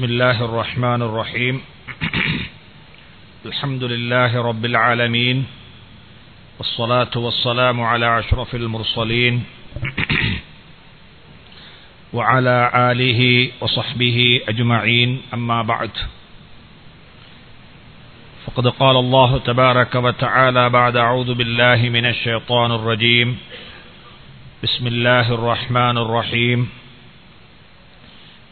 بسم الله الرحمن الرحيم. الحمد لله رب العالمين والصلاة والسلام على أشرف المرسلين وعلى آله وصحبه أجمعين أما بعد. فقد قال الله تبارك وتعالى بعد أعوذ بالله من الشيطان الرجيم. بسم الله الرحمن الرحيم.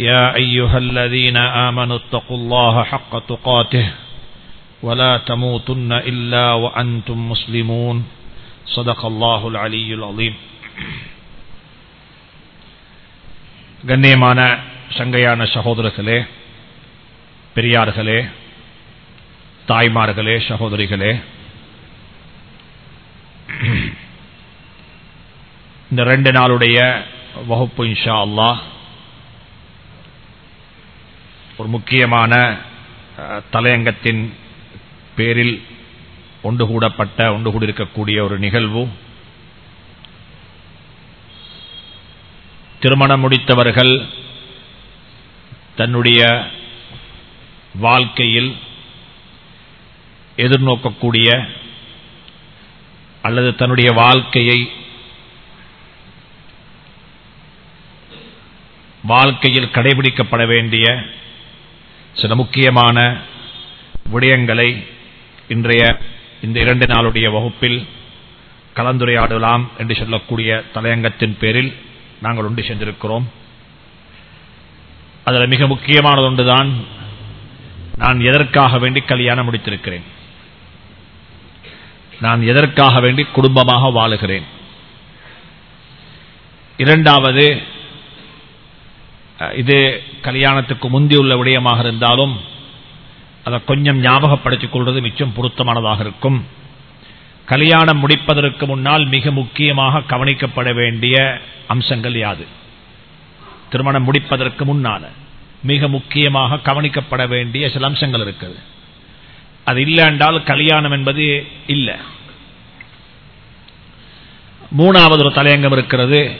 يا أيها الذين آمنوا اتقوا الله حق تقاته ولا تموتن إلا وأنتم مسلمون صدق الله العلي العظيم கண்ணியமான சங்கையான சகோதரர்களே பெரியார்களே தாய்மார்களே சகோதரிகளே இந்த ரெண்டு நாளுடைய வகுப்பு இன்ஷா அல்லாஹ் ஒரு முக்கியமான தலையங்கத்தின் பேரில் ஒன்று கூடப்பட்ட ஒன்று கூடியிருக்கக்கூடிய ஒரு நிகழ்வு. திருமணம் முடித்தவர்கள் தன்னுடைய வாழ்க்கையில் எதிர்நோக்கக்கூடிய அல்லது தன்னுடைய வாழ்க்கையை வாழ்க்கையில் கடைபிடிக்கப்பட வேண்டிய சில முக்கியமான விடயங்களை இன்றைய இந்த இரண்டு நாளுடைய வகுப்பில் கலந்துரையாடலாம் என்று சொல்லக்கூடிய தலையங்கத்தின் பேரில் நாங்கள் ஒன்று சென்றிருக்கிறோம் அதில் மிக முக்கியமானது ஒன்றுதான் நான் எதற்காக வேண்டி கல்யாணம் முடித்திருக்கிறேன்? நான் எதற்காக வேண்டி குடும்பமாக வாழுகிறேன்? இரண்டாவது இது கல்யாணத்துக்கு முந்தியுள்ள விடயமாக இருந்தாலும் அதை கொஞ்சம் ஞாபகப்படுத்திக் கொள்வது மிச்சம் பொருத்தமானதாக இருக்கும். கல்யாணம் முடிப்பதற்கு முன்னால் மிக முக்கியமாக கவனிக்கப்பட வேண்டிய அம்சங்கள் யாது? திருமணம் முடிப்பதற்கு முன்னால மிக முக்கியமாக கவனிக்கப்பட வேண்டிய சில அம்சங்கள் இருக்குது. அது இல்லை என்றால் கல்யாணம் என்பது இல்லை. மூணாவது ஒரு தலையங்கம் இருக்கிறது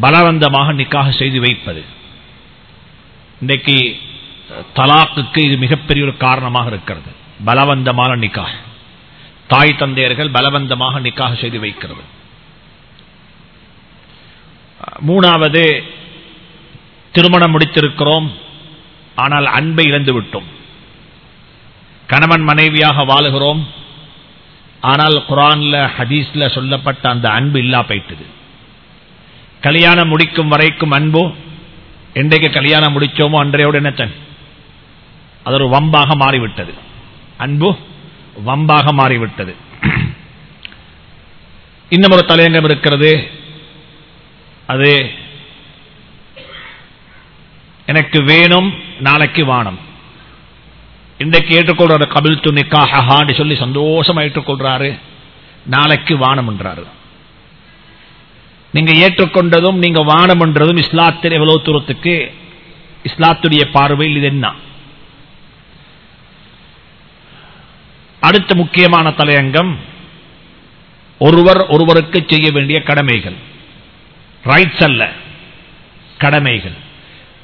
பலவந்தமாக நிக்காக செய்து வைப்பது. இன்றைக்கு தலாக்குக்கு இது மிகப்பெரிய ஒரு காரணமாக இருக்கிறது. பலவந்தமான நிக்காக தாய் தந்தையர்கள் பலவந்தமாக நிக்காக செய்து வைக்கிறது. மூணாவது திருமணம் முடித்திருக்கிறோம் ஆனால் அன்பை இழந்து விட்டோம். கணவன் மனைவியாக வாழுகிறோம் ஆனால் குரான்ல ஹதீஸ்ல சொல்லப்பட்ட அந்த அன்பு இல்லா போயிட்டது. கல்யாணம் முடிக்கும் வரைக்கும் அன்போ என்றைக்கு கல்யாணம் முடிச்சோமோ அன்றையோடு என்னத்தன் அது ஒரு வம்பாக மாறிவிட்டது. அன்பு வம்பாக மாறிவிட்டது. இன்னும் ஒரு தலையங்கம் இருக்கிறது. அது எனக்கு வேணும் நாளைக்கு வானம். இன்றைக்கு ஏற்றுக்கொள்ற கபில் துணிக்கா நிக்காஹான்னு சொல்லி சந்தோஷமா ஏற்றுக்கொள்றாரு நாளைக்கு வானம் என்றாரு. நீங்க ஏற்றுக்கொண்டதும் நீங்க வானம் என்றதும் இஸ்லாத்தில் எவ்வளவு தூரத்துக்கு இஸ்லாத்துடைய பார்வையில் இது என்ன? அடுத்த முக்கியமான தலையங்கம் ஒருவர் ஒருவருக்கு செய்ய வேண்டிய கடமைகள். ரைட்ஸ் அல்ல கடமைகள்.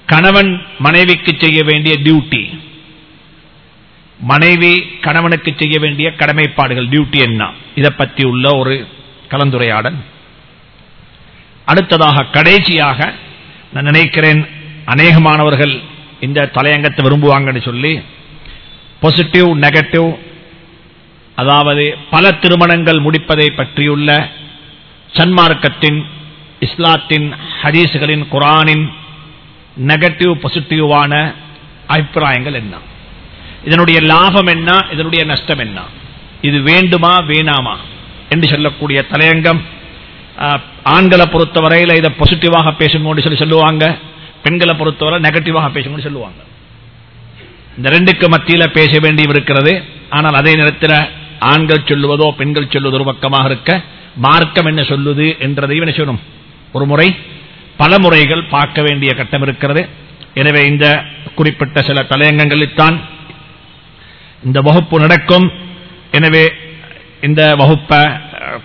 கணவன் மனைவிக்கு செய்ய வேண்டிய டியூட்டி மனைவி கணவனுக்கு செய்ய வேண்டிய கடமைப்பாடுகள் டியூட்டி என்ன? இதை பற்றி உள்ள ஒரு கலந்துரையாடல். அடுத்ததாக கடைசியாக நான் நினைக்கிறேன் அநேகமானவர்கள் இந்த தலையங்கத்தை விரும்புவாங்கன்னு சொல்லி பாசிட்டிவ் நெகட்டிவ் அதாவது பல திருமணங்கள் முடிப்பதை பற்றியுள்ள சன்மார்க்கத்தின் இஸ்லாத்தின் ஹதீசுகளின் குரானின் நெகட்டிவ் பாசிட்டிவான அபிப்பிராயங்கள் என்ன? இதனுடைய லாபம் என்ன? இதனுடைய நஷ்டம் என்ன? இது வேண்டுமா வேணாமா? என்று சொல்லக்கூடிய தலையங்கம் ஆண்களை பொறுத்தவரையில் இதை பாசிட்டிவாக பேசுங்கன்னு சொல்லி சொல்லுவாங்க. பெண்களை பொறுத்தவரை நெகட்டிவாக பேசுங்கன்னு சொல்லுவாங்க. இந்த ரெண்டுக்கு மத்தியில பேச வேண்டியும் இருக்கிறது. ஆனால் அதே நேரத்தில் ஆண்கள் சொல்லுவதோ பெண்கள் சொல்லுவதோ ஒரு பக்கமாக இருக்க மார்க்கம் என்ன சொல்லுது என்றதை என்ன சொல்லணும் ஒரு முறை பல முறைகள் பார்க்க வேண்டிய கட்டம் இருக்கிறது. எனவே இந்த குறிப்பிட்ட சில தலையங்கங்களில்தான் இந்த வகுப்பு நடக்கும். எனவே இந்த வகுப்பை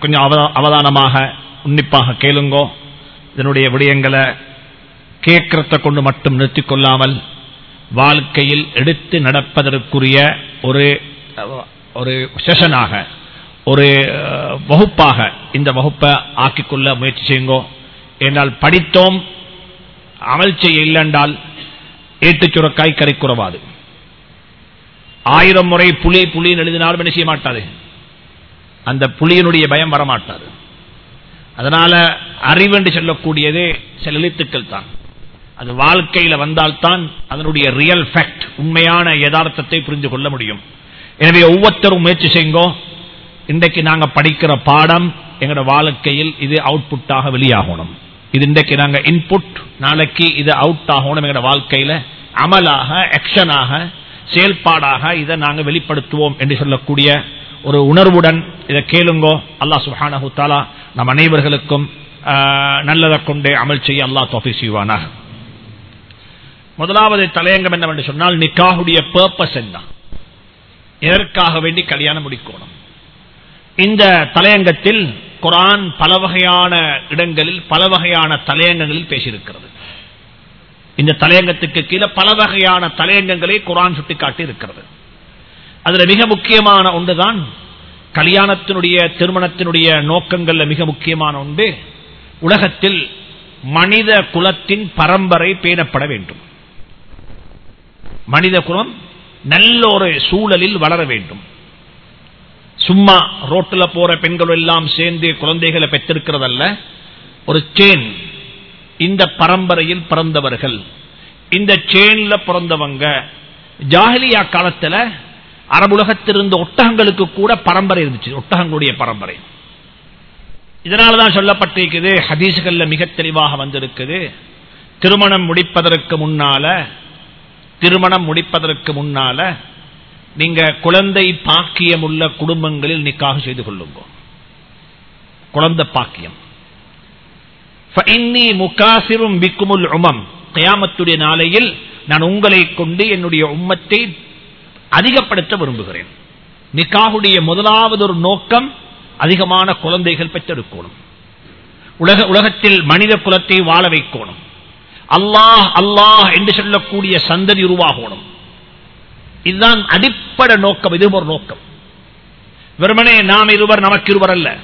கொஞ்சம் அவதா- அவதானமாக உன்னிப்பாக கேளுங்கோ. இதனுடைய விடயங்களை கேட்கறத கொண்டு மட்டும் நிறுத்திக் கொள்ளாமல் வாழ்க்கையில் எடுத்து நடப்பதற்குரிய ஒரு ஒரு செஷனாக ஒரு வகுப்பாக இந்த வகுப்பை ஆக்கிக்கொள்ள முயற்சி செய்யுங்கோ. என்றால் படித்தோம் அமல் செய்ய இல்லைன்றால் சுரக்காய் கரை குறவாது. ஆயிரம் முறை புலி புலின்னு எழுதினாலும் என்ன செய்ய மாட்டாது? அந்த புலியினுடைய பயம் வரமாட்டாது. அதனால அறிவு என்று சொல்லக்கூடியதே சில எழுத்துக்கள் தான். அது வாழ்க்கையில வந்தால்தான் அதனுடைய ரியல் ஃபேக்ட் உண்மையான யதார்த்தத்தை புரிந்து கொள்ள முடியும். எனவே ஒவ்வொருத்தரும் முயற்சி செய்யுங்கோ. இன்றைக்கு நாங்க படிக்கிற பாடம் எங்களோட வாழ்க்கையில் இது அவுட்புட்டாக வெளியாகணும். இது இன்றைக்கு நாங்க இன்புட் நாளைக்கு இது அவுட் ஆகணும் எங்களோட வாழ்க்கையில. அமலாக ஆக்ஷனாக செயல்பாடாக இதை நாங்கள் வெளிப்படுத்துவோம் என்று சொல்லக்கூடிய ஒரு உணர்வுடன் இதை கேளுங்கோ. அல்லாஹ் சுஹானஹு தாலா நம் அனைவர்களுக்கும் நல்லதை கொண்டே அமல் செய்ய அல்லாஹ் தொகை செய்வானாக. முதலாவது தலையங்கம் என்னவென்று சொன்னால் நிக்காகுடைய பர்பஸ் என்ன? எதற்காக வேண்டி கல்யாணம் முடிக்கணும்? இந்த தலையங்கத்தில் குரான் பல வகையான இடங்களில் பல வகையான தலையங்கங்களில் பேசியிருக்கிறது. இந்த தலையங்கத்துக்கு கீழே பல வகையான தலையங்கங்களை குரான் சுட்டிக்காட்டி இருக்கிறது அதுல மிக முக்கியமான ஒன்றுதான் கல்யாணத்தினுடைய திருமணத்தினுடைய நோக்கங்கள்ல மிக முக்கியமான ஒன்று உலகத்தில் மனித குலத்தின் பரம்பரை பேணப்பட வேண்டும். மனித குலம் நல்ல ஒரு சூழலில் வளர வேண்டும். சும்மா ரோட்டில் போற பெண்கள் எல்லாம் சேர்ந்து குழந்தைகளை பெற்றிருக்கிறதல்ல. ஒரு சேன் இந்த பரம்பரையில் பிறந்தவர்கள் இந்த சேன்ல பிறந்தவங்க ஜாகலியா காலத்துல அரபுலகத்திலிருந்து ஒட்டகங்களுக்கு கூட பரம்பரை இருந்துச்சு. ஒட்டகங்களுடைய பரம்பரை. இதனால்தான் சொல்லப்பட்டிருக்குது ஹதீசுகள்ல மிக தெளிவாக வந்திருக்குது. திருமணம் முடிப்பதற்கு முன்னால திருமணம் முடிப்பதற்கு முன்னால நீங்க குழந்தை பாக்கியம் உள்ள குடும்பங்களில் நிக்காக செய்து கொள்ளுங்க. குழந்தை பாக்கியம். முகாசிரும் பிக்குமுல் உமம். கயாமத்துடைய நாளையில் நான் உங்களை கொண்டு என்னுடைய உம்மத்தை அதிகப்படுத்த விரும்புகிறேன். நிக்காகுடைய முதலாவது ஒரு நோக்கம் அதிகமான குழந்தைகள் பெற்றெடுக்கணும். உலக உலகத்தில் மனித குலத்தை வாழ வைக்கணும். அல்லாஹ் அல்லாஹ் என்று சொல்லக்கூடிய சந்ததி உருவாகணும். இதுதான் அடிப்படை நோக்கம் இது ஒரு நோக்கம். வெறுமனே நாம் இருவர் நமக்கு இருவர் அல்ல.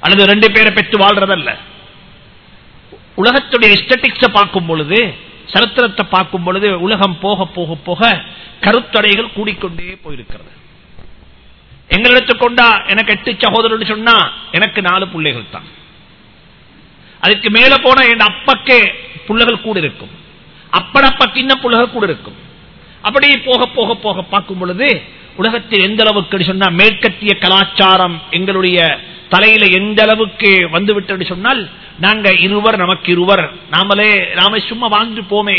அல்லது ரெண்டு பேரை பெற்று வாழ்றதல்ல. உலகத்துடைய பார்க்கும் பொழுது சரித்திரத்தை பார்க்கும் பொழுது உலகம் போக போக போக கருத்தடைகள் கூடிக்கொண்டே போயிருக்கிறது. எங்களிடத்து கொண்டா எனக்கு எட்டு சகோதரர் சொன்னா எனக்கு நாலு பிள்ளைகள் தான். அதுக்கு மேல போனா என் அப்பக்கே புள்ளைகள் கூட இருக்கும். அப்படப்பக்கு இன்னும் புள்ளைகள் கூட இருக்கும். அப்படி போக போக போக பார்க்கும் பொழுது உலகத்தில் எந்த அளவுக்கு சொன்னா மேற்கத்திய கலாச்சாரம் எங்களுடைய தலையில எந்த அளவுக்கு வந்துவிட்டு சொன்னால் நாங்க இருவர் நமக்கு இருவர். நாமளே நாம சும்மா வாழ்ந்து போமே.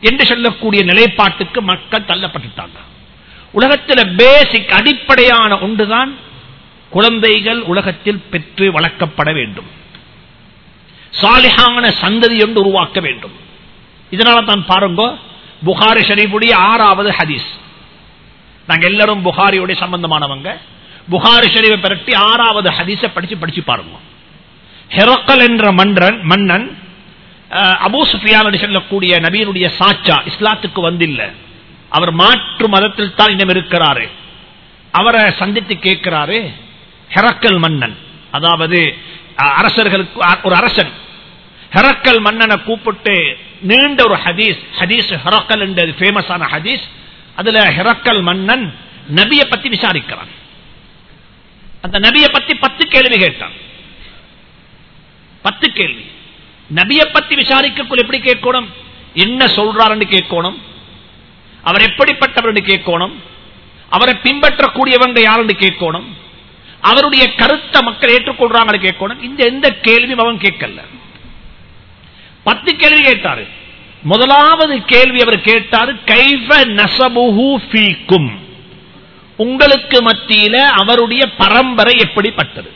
என்று சொல்லக்கூடிய நிலைப்பாட்டுக்கு மக்கள் தள்ளப்பட்டுட்டாங்க. உலகத்தில் பேசிக் அடிப்படையான ஒன்றுதான் குழந்தைகள் உலகத்தில் பெற்று வளர்க்கப்பட வேண்டும். சாலிகான சந்ததி என்று உருவாக்க வேண்டும். இதனால தான் பாருங்க புகாரி ஷரீஃபுடைய ஆறாவது ஹதீஸ். நாங்க எல்லாரும் புகாரியுடைய சம்பந்தமானவங்க. புகாரி ஷரீஃபை பரட்டி ஆறாவது ஹதீஸை படிச்சு படிச்சு பாருங்க. ஹெரோக்கல் என்ற மன்றன் மன்னன் அபூ சுஃபியான் சொல்லக்கூடிய நபீனுடைய சாச்சா இஸ்லாத்துக்கு வந்தில்லை. அவர் மாற்று மதத்தில் தான் இன்னும் இருக்கிறாரு. அவரை சந்தித்து கேட்கிறாரு ஹெரக்கல் மன்னன். அதாவது அரசர்களுக்கு ஒரு அரசன். ஹெரக்கல் மன்னனை கூப்பிட்டு நீண்ட ஒரு ஹதீஸ் ஹதீஸ் ஹெரக்கல் என்றது ஃபேமஸான ஹதீஸ். அதுல ஹெரக்கல் மன்னன் நபியை பத்தி விசாரிக்கிறான். அந்த நபியை பத்தி பத்து கேள்வி கேட்டான். பத்து கேள்வி. நபியை பத்தி விசாரிக்கக்குள் எப்படி கேட்கணும்? என்ன சொல்றாருன்னு கேட்கணும். அவர் எப்படிப்பட்டவர் என்று கேட்கணும். அவரை பின்பற்றக்கூடியவங்க யாருன்னு கேட்கணும். அவருடைய கருத்தை மக்கள் ஏற்றுக்கொள்றாங்கன்னு கேட்கணும். இந்த எந்த கேள்வியும் அவன் கேட்கல. பத்து கேள்வி கேட்டாரு. முதலாவது கேள்வி அவர் கேட்டாரு கைவ நசபுஹு ஃபீக்கும்? உங்களுக்கு மத்தியில அவருடைய பரம்பரை எப்படிப்பட்டது?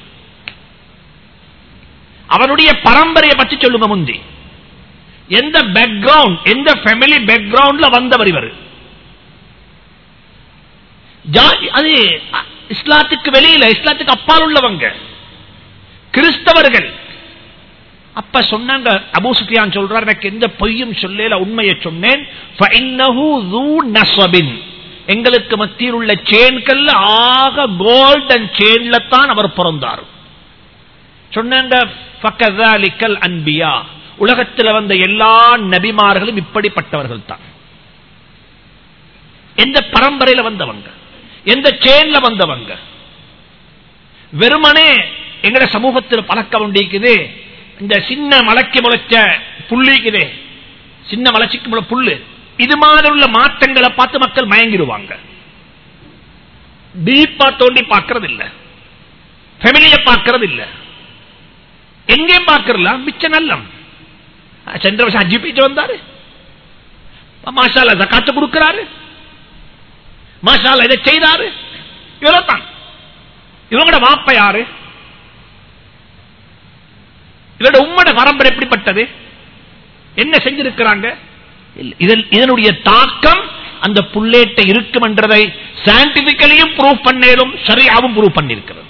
அவருடைய பரம்பரையை பற்றி சொல்லுங்க முந்தி. எந்த பேக்ரவுண்ட் எந்த ஃபேமிலி பேக்ரவுண்ட்ல வந்தவர் இவர்? அது இஸ்லாத்துக்கு வெளியில இஸ்லாத்துக்கு அப்பால் உள்ளவங்க. கிறிஸ்தவர்கள். அப்ப சொன்னாங்க அபு சுஃபியான் சொல்றார் எனக்கு எந்த பொய்யும் சொல்லல உண்மையை சொன்னேன். எங்களுக்கு மத்தியில் உள்ள செயின்கள்ல ஆக கோல்டன் செயின்ல தான் அவர் பிறந்தார். சொன்னாங்க அன்பியா. உலகத்தில் வந்த எல்லா நபிமார்களும் இப்படிப்பட்டவர்கள் தான் எந்த பரம்பரையில வந்தவங்க? எந்த சேன்ல வந்தவங்க? வெறுமனே எங்கட சமூகத்தில் பழக்க வேண்டியிருக்குது இந்த சின்ன மலைக்கு முளைச்ச புள்ளிக்குது சின்ன மலைச்சிக்கு முளை புல்லு இது மாதிரி உள்ள மாற்றங்களை பார்த்து மக்கள் மயங்கிடுவாங்க டீப்பா தோண்டி பார்க்கறது இல்ல ஃபெமிலிய பார்க்கறது இல்ல எங்கேயும் பார்க்கறல மிச்ச நல்லம். சென்ற வருஷம் அஜி போயிட்டு வந்தாரு மாஷால ஜக்காத்து கொடுக்கிறாரு. மாஷால இதை செய்தாரு. இவ்வளவுதான் இவங்களோட வாப்ப யாரு? இவரோட உம்மட பரம்பரை எப்படிப்பட்டது? என்ன செஞ்சிருக்கிறாங்க? இதனுடைய தாக்கம் அந்த புள்ளேட்ட இருக்கும் என்றதை சயின்டிபிக்கலியும் ப்ரூவ் பண்ணேலும் சரியாவும் ப்ரூவ் பண்ணிருக்கிறது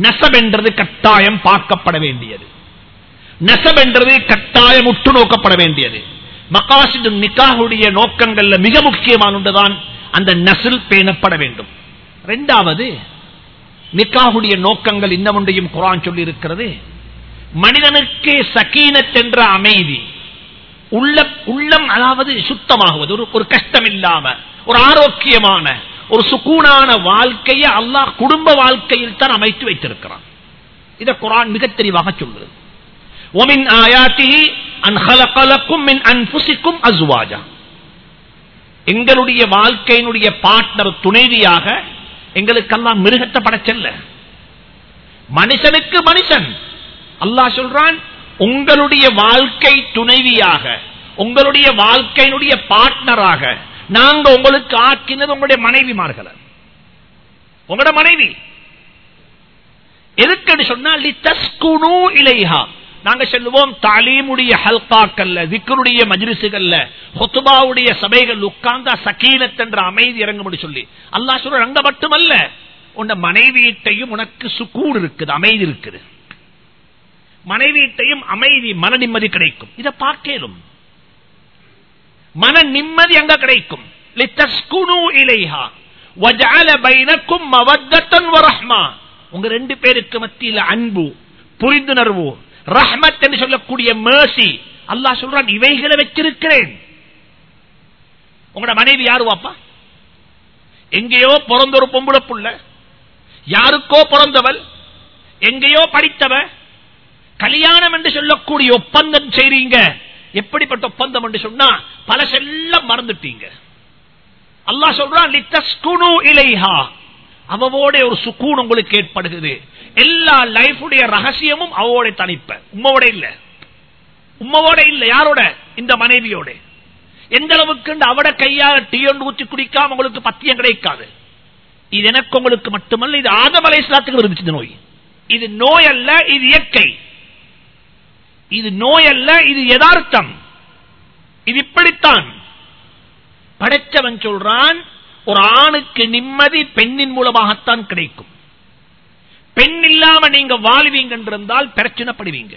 நெசப் என்றது கட்டாயம் பார்க்கப்பட வேண்டியது. நெசப் என்றது கட்டாயம் உற்று நோக்கப்பட வேண்டியது. மகாசிது நிக்காஹுடைய நோக்கங்கள்ல மிக முக்கியமான ஒன்றுதான் அந்த நெசில் பேணப்பட வேண்டும். இரண்டாவது நிக்காஹுடைய நோக்கங்கள் இன்னமொன்றையும் குரான் சொல்லி இருக்கிறது மனிதனுக்கு சகீனத் என்ற அமைதி உள்ள உள்ளம் அதாவது சுத்தமாகுவது ஒரு ஒரு கஷ்டம் இல்லாம ஒரு ஆரோக்கியமான ஒரு சுக்கூனான வாழ்க்கையை அல்லாஹ் குடும்ப வாழ்க்கையில் தான் அமைத்து வைத்திருக்கிறான். இதை குரான் மிக தெளிவாக சொல்கிறது ஒமின் ஆயாத்திகி அன்ஹலகலக்கும் மின் அன்புசிக்கும் அசுவாஜா எங்களுடைய வாழ்க்கையினுடைய பார்ட்னர் துணைவியாக எங்களுக்கெல்லாம் மிருகத்தை படைச்சல்ல மனுஷனுக்கு மனுஷன். அல்லாஹ் சொல்றான் உங்களுடைய வாழ்க்கை துணைவியாக உங்களுடைய வாழ்க்கையினுடைய பார்ட்னராக நாங்க உங்களுக்கு ஆக்கினது உங்களுடைய மனைவிமார்களை. உங்களோட மனைவி. எதுக்குன்னு சொன்னால் இலைஹா. நாங்க சொல்லுவோம் தாலீமுடைய ஹல்காக்கல்ல விக்கருடைய மஜ்லிசுகள்ல ஹொத்துபாவுடைய சபைகள் உட்கார்ந்தா சகீனத் என்ற அமைதி இறங்கும்படி சொல்லி. அல்லாஹ் சொல்ற அங்க மட்டுமல்ல உன்ன மனைவியிட்டையும் உனக்கு சுக்கூடு இருக்குது அமைதி இருக்குது. மனைவியிட்டையும் அமைதி மன நிம்மதி கிடைக்கும். இதை பார்க்கலும். மன நிம்மதி அங்க கிடைக்கும். இலைஹா. உங்க ரெண்டு பேருக்கு மத்தியில அன்பு புரிந்துணர்வு ரஹ்மத் என்று சொல்லக்கூடிய மேசி அல்லாஹ் சொல்றான் இவைகளை வச்சிருக்கிறேன். உங்களோட மனைவி யாரு வாப்பா? எங்கேயோ பிறந்த ஒரு பொம்புள புள்ள. யாருக்கோ பிறந்தவள். எங்கேயோ படித்தவ. கல்யாணம் என்று சொல்லக்கூடிய ஒப்பந்தம் செய்றீங்க. எப்படிப்பட்ட ஒப்பந்தம் என்று சொன்னா பல செல்லம் மறந்துட்டீங்க. அல்லாஹ் சொல்றான் இலைஹா. அவவோட ஒரு சுக்கூன் உங்களுக்கு ஏற்படுகிறது. எல்லா லைஃபுடைய ரகசியமும் அவவோட தனிப்ப. உம்மவோட இல்ல. உம்மவோட இல்ல யாரோட? இந்த மனைவியோட. எந்த அளவுக்கு அவட கையாக டீ ஒன்று ஊற்றி குடிக்காம உங்களுக்கு பத்தியம் கிடைக்காது. இது எனக்கு உங்களுக்கு மட்டுமல்ல இது ஆதமலை இஸ்லாத்துக்கு இருந்துச்சு நோய். இது நோய் அல்ல இது இயற்கை. இது நோய் அல்ல இது யதார்த்தம். இது இப்படித்தான். படைச்சவன் சொல்றான் ஒரு ஆணுக்கு நிம்மதி பெண்ணின் மூலமாகத்தான் கிடைக்கும். பெண் இல்லாம நீங்க வாழ்வீங்க என்றிருந்தால் பிரச்சனைப்படுவீங்க.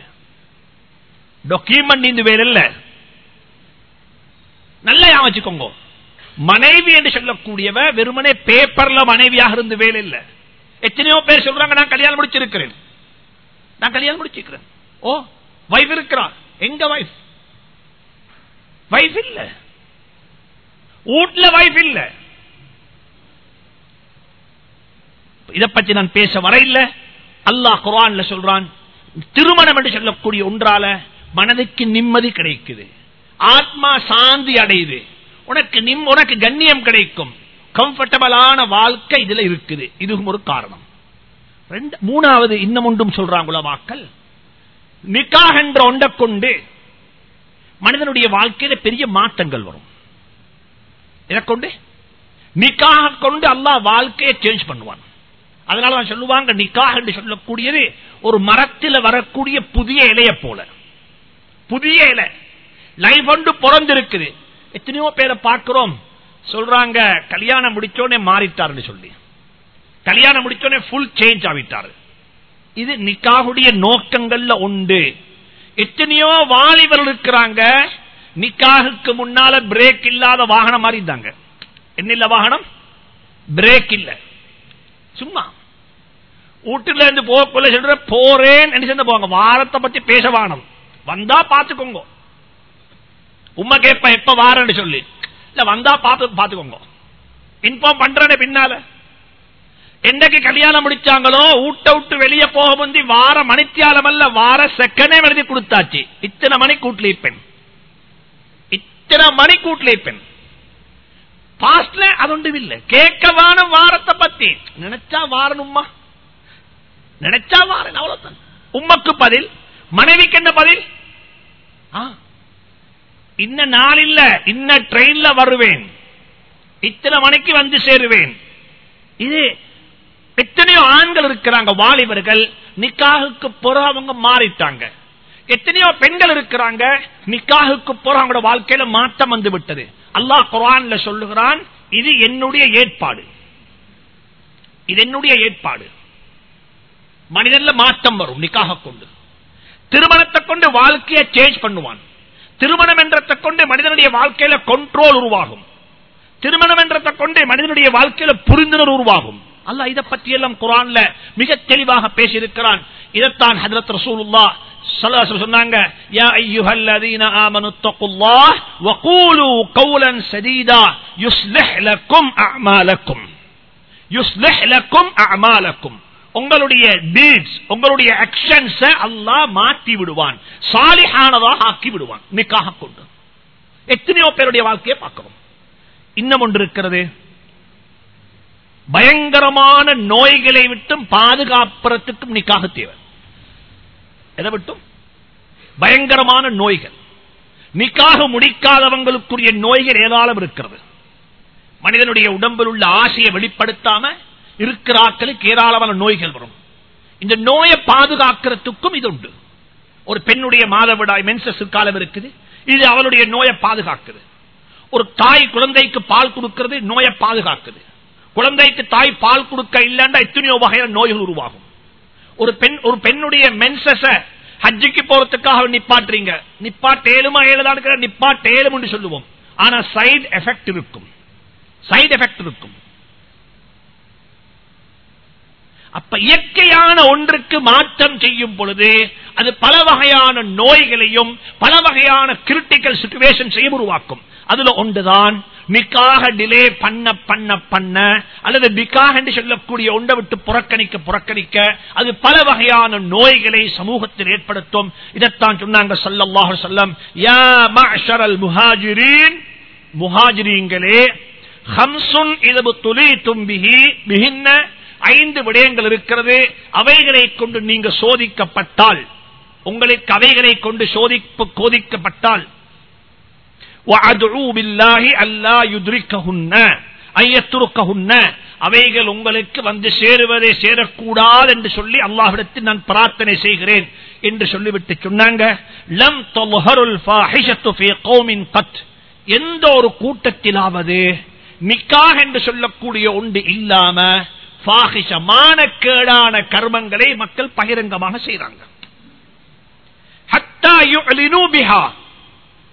டாக்குமெண்ட் இந்த வேற இல்ல நல்லா யாவச்சுக்கோங்க மனைவி என்று சொல்லக்கூடியவ வெறுமனே பேப்பர்ல மனைவியாக இருந்து வேலை இல்ல. எத்தனையோ பேர் சொல்றாங்க நான் கல்யாணம் முடிச்சிருக்கிறேன். நான் கல்யாணம் முடிச்சிருக்கிறேன். ஓ வைஃப் இருக்கிறார் எங்க வைஃப் வைஃப் இல்ல. வீட்டுல வைஃப் இல்ல. இதை பற்றி நான் பேச வர இல்ல அல்லாஹ் குரான்ல சொல்றான் திருமணம் என்று சொல்லக்கூடிய ஒன்றால மனதுக்கு நிம்மதி கிடைக்குது. ஆத்மா சாந்தி அடையுது. உனக்கு நிம் உனக்கு கண்ணியம் கிடைக்கும். கம்ஃபர்டபுளான வாழ்க்கை இதுல இருக்குது. இதுவும் ஒரு காரணம். ரெண்டு மூணாவது இன்னும் ஒன்றும் சொல்றாங்க உலமாக்கல் நிக்காக என்ற ஒன்றை கொண்டு மனிதனுடைய வாழ்க்கையில பெரிய மாற்றங்கள் வரும். இதை கொண்டு நிக்காக கொண்டு அல்லாஹ் வாழ்க்கையை சேஞ்ச் பண்ணுவான். அதனால தான் சொல்லுவாங்க நிக்காக என்று சொல்லக்கூடியது ஒரு மரத்தில் வரக்கூடிய புதிய இலைய போல. புதிய இலை. லைஃப் ஒன்று பிறந்திருக்குது. எத்தனையோ பேரை பார்க்கிறோம். சொல்றாங்க கல்யாணம் முடிச்சோடனே மாறிட்டாருன்னு சொல்லி. கல்யாணம் முடிச்சோடனே ஃபுல் சேஞ்ச் ஆகிட்டாரு. இது நிக்காகுடைய நோக்கங்கள்ல உண்டு. எத்தனையோ வாலிபர்கள் இருக்கிறாங்க. நிக்காகுக்கு முன்னால பிரேக் இல்லாத வாகனம் மாதிரி இருந்தாங்க என்ன இல்ல வாகனம்? பிரேக் இல்ல. சும்மா. வீட்டுல இருந்து போகக்குள்ள சொல்ற போறேன் சேர்ந்து போவாங்க வாரத்தை பத்தி பேச வாகனம் வந்தா பாத்துக்கோங்க உண்மை கேட்ப எப்ப வாரன்னு சொல்லி. இல்ல வந்தா பாத்து பாத்துக்கோங்க இன்ஃபார்ம் பண்றேன்னு பின்னால. என்னைக்கு கல்யாணம் முடிச்சாங்களோ ஊட்ட விட்டு வெளியே போக முந்தி வார மணித்தியாலம் அல்ல வார செகண்டே எழுதி கொடுத்தாச்சு. இத்தனை மணி கூட்டில் பெண் இத்தனை மணி கூட்டில் பெண் பாஸ்ட்ல அது ஒன்றும் இல்லை. கேட்கவான வாரத்தை பத்தி. நினைச்சா வாரணும்மா நினைச்சா வாரன் அவ்வளவுதான். உம்மக்கு பதில்? மனைவிக்கு என்ன பதில்? இன்ன நாள் இல்ல இன்ன ட்ரெயின்ல வருவேன். இத்தனை மணிக்கு வந்து சேருவேன். இது எத்தனையோ ஆண்கள் இருக்கிறாங்க வாலிபர்கள். நிக்காகுக்கு பிற அவங்க மாறிட்டாங்க. எத்தனையோ பெண்கள் இருக்கிறாங்க நிக்காகுக்கு பிற அவங்களோட வாழ்க்கையில மாற்றம் வந்து விட்டது. அல்லாஹ் குரான்ல சொல்லுகிறான் இது என்னுடைய ஏற்பாடு. இது என்னுடைய ஏற்பாடு. மனிதன்ல மாற்றம் வரும் நிக்காக கொண்டு. திருமணத்தை கொண்டு வாழ்க்கையை சேஞ்ச் பண்ணுவான். திருமணம் என்றத்தை கொண்டு மனிதனுடைய வாழ்க்கையில கண்ட்ரோல் உருவாகும். திருமணம் என்றத்தை கொண்டு மனிதனுடைய வாழ்க்கையில புரிந்துணர்வு உருவாகும். அல்ல இதை பற்றியெல்லாம் குரான்ல மிக தெளிவாக பேசியிருக்கிறான். இதைத்தான் ஹதரத் ரசூலுல்லா சொன்னாங்க யா அய்யுஹல்லதீன ஆமனு தக்குல்லாஹ் வகூலு கௌலன் சதீதா யுஸ்லிஹ் லக்கும் அஅமாலக்கும். யுஸ்லிஹ் லக்கும் அஅமாலக்கும். உங்களுடைய டீட்ஸ் உங்களுடைய ஆக்ஷன்ஸ் அல்லாஹ் மாற்றி விடுவான். சாலிஹானதாக ஆக்கி விடுவான். நிக்காக கொண்டு. எத்தனையோ பேருடைய வாழ்க்கையை பார்க்கிறோம். இன்னும் ஒன்று இருக்கிறது. பயங்கரமான நோய்களை விட்டும் பாதுகாப்புறத்துக்கும் நிக்காக தேவை எதை விட்டும்? பயங்கரமான நோய்கள். நிக்காக முடிக்காதவங்களுக்குரிய நோய்கள் ஏதாலும் இருக்கிறது. மனிதனுடைய உடம்பில் உள்ள ஆசையை வெளிப்படுத்தாம இருக்கிற ஆக்களுக்கு ஏராளமான நோய்கள் வரும். இந்த நோயை பாதுகாக்கிறதுக்கும் இது உண்டு. ஒரு பெண்ணுடைய மாதவிடாய் மென்சஸ் காலம் இருக்குது. இது அவளுடைய நோயை பாதுகாக்குது. ஒரு தாய் குழந்தைக்கு பால் கொடுக்கிறது நோயை பாதுகாக்குது. குழந்தைக்கு தாய் பால் கொடுக்க இல்லைன்னா எத்தனையோ வகையான நோய்கள் உருவாகும். ஒரு பெண் ஒரு பெண்ணுடைய மென்சஸ ஹஜ்ஜிக்கு போறதுக்காக நிப்பாட்டுறீங்க. நிப்பாட்டு ஏழுமா ஏழுதான் நிப்பாட்டு ஏழும் சொல்லுவோம். ஆனா சைடு எஃபெக்ட் இருக்கும். சைடு எஃபெக்ட் இருக்கும். அப்ப இயற்கையான ஒன்றுக்கு மாற்றம் செய்யும் பொழுது அது பல வகையான நோய்களையும் பல வகையான கிரிட்டிக்கல் சுச்சுவேஷன்ஸையும் உருவாக்கும். அதுல ஒன்றுதான் மிக்காக டிலே பண்ண பண்ண பண்ண அல்லது பிக்காக என்று சொல்லக்கூடிய ஒன்றை விட்டு புறக்கணிக்க புறக்கணிக்க அது பல வகையான நோய்களை சமூகத்தில் ஏற்படுத்தும். இதைத்தான் சொன்னாங்க சொல்லல்லாஹு சொல்லம் யா மஅஷரல் முஹாஜிரீன் முஹாஜிரீங்களே ஹம்சுன் இதபு துலி தும்பிஹி மிகின்ன ஐந்து விடயங்கள் இருக்கிறது அவைகளை கொண்டு நீங்க சோதிக்கப்பட்டால் உங்களுக்கு அவைகளை கொண்டு சோதிப்பு கோதிக்கப்பட்டால் அவைகள் உங்களுக்கு வந்து சேருவதை சேரக்கூடாது என்று சொல்லி அல்லாஹிடத்தில் நான் பிரார்த்தனை செய்கிறேன் என்று சொல்லிவிட்டு சொன்னாங்க. லம் எந்த ஒரு கூட்டத்திலாவது நிக்காக என்று சொல்லக்கூடிய ஒன்று இல்லாம பாகிஷமான கேடான கர்மங்களை மக்கள் பகிரங்கமாக செய்யறாங்க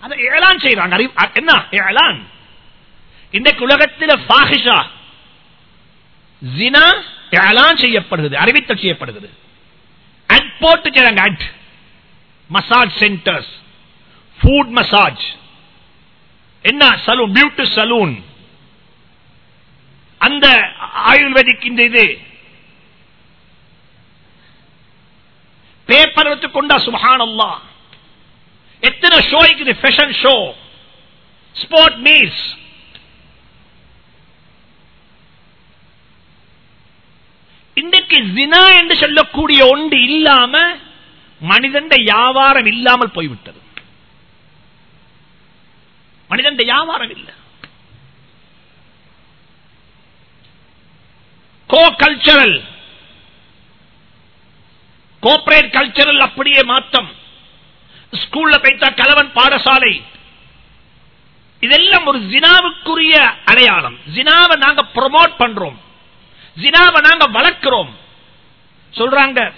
அதை ஏலான் செய்யறாங்க என்ன? ஏலான் இன்றைக்கு உலகத்தில் பாகிஷா ஜினா ஏலான் செய்யப்படுகிறது அறிவித்தல் செய்யப்படுகிறது. அட் போட்டு செய்றாங்க at. Massage centers. Foot massage. என்ன? Saloon beauty saloon. அந்த ஆயுர்வேதிக் இந்த இது. பேப்பர் வச்சு கொண்டா சுபஹான் அல்லா எத்தனை ஷோ இருக்குது ஃபேஷன் ஷோ ஸ்போர்ட் மீட்ஸ் இன்றைக்கு ஜினா என்று சொல்லக்கூடிய ஒன்று இல்லாம மனிதன் வியாபாரம் இல்லாமல் போய்விட்டது. மனிதன் வியாபாரம் இல்லை. கோ கல்ச்சரல் கோபரேட் கல்ச்சரல் அப்படியே மாற்றம். ஸ்கூல்ல தைத்த கலவன் பாடசாலை. இதெல்லாம் ஒரு ஜினாவுக்குரிய அடையாளம். ஜினாவை நாங்க ப்ரொமோட் பண்றோம். ஜினாவை நாங்க வளர்க்கிறோம். சொல்றாங்க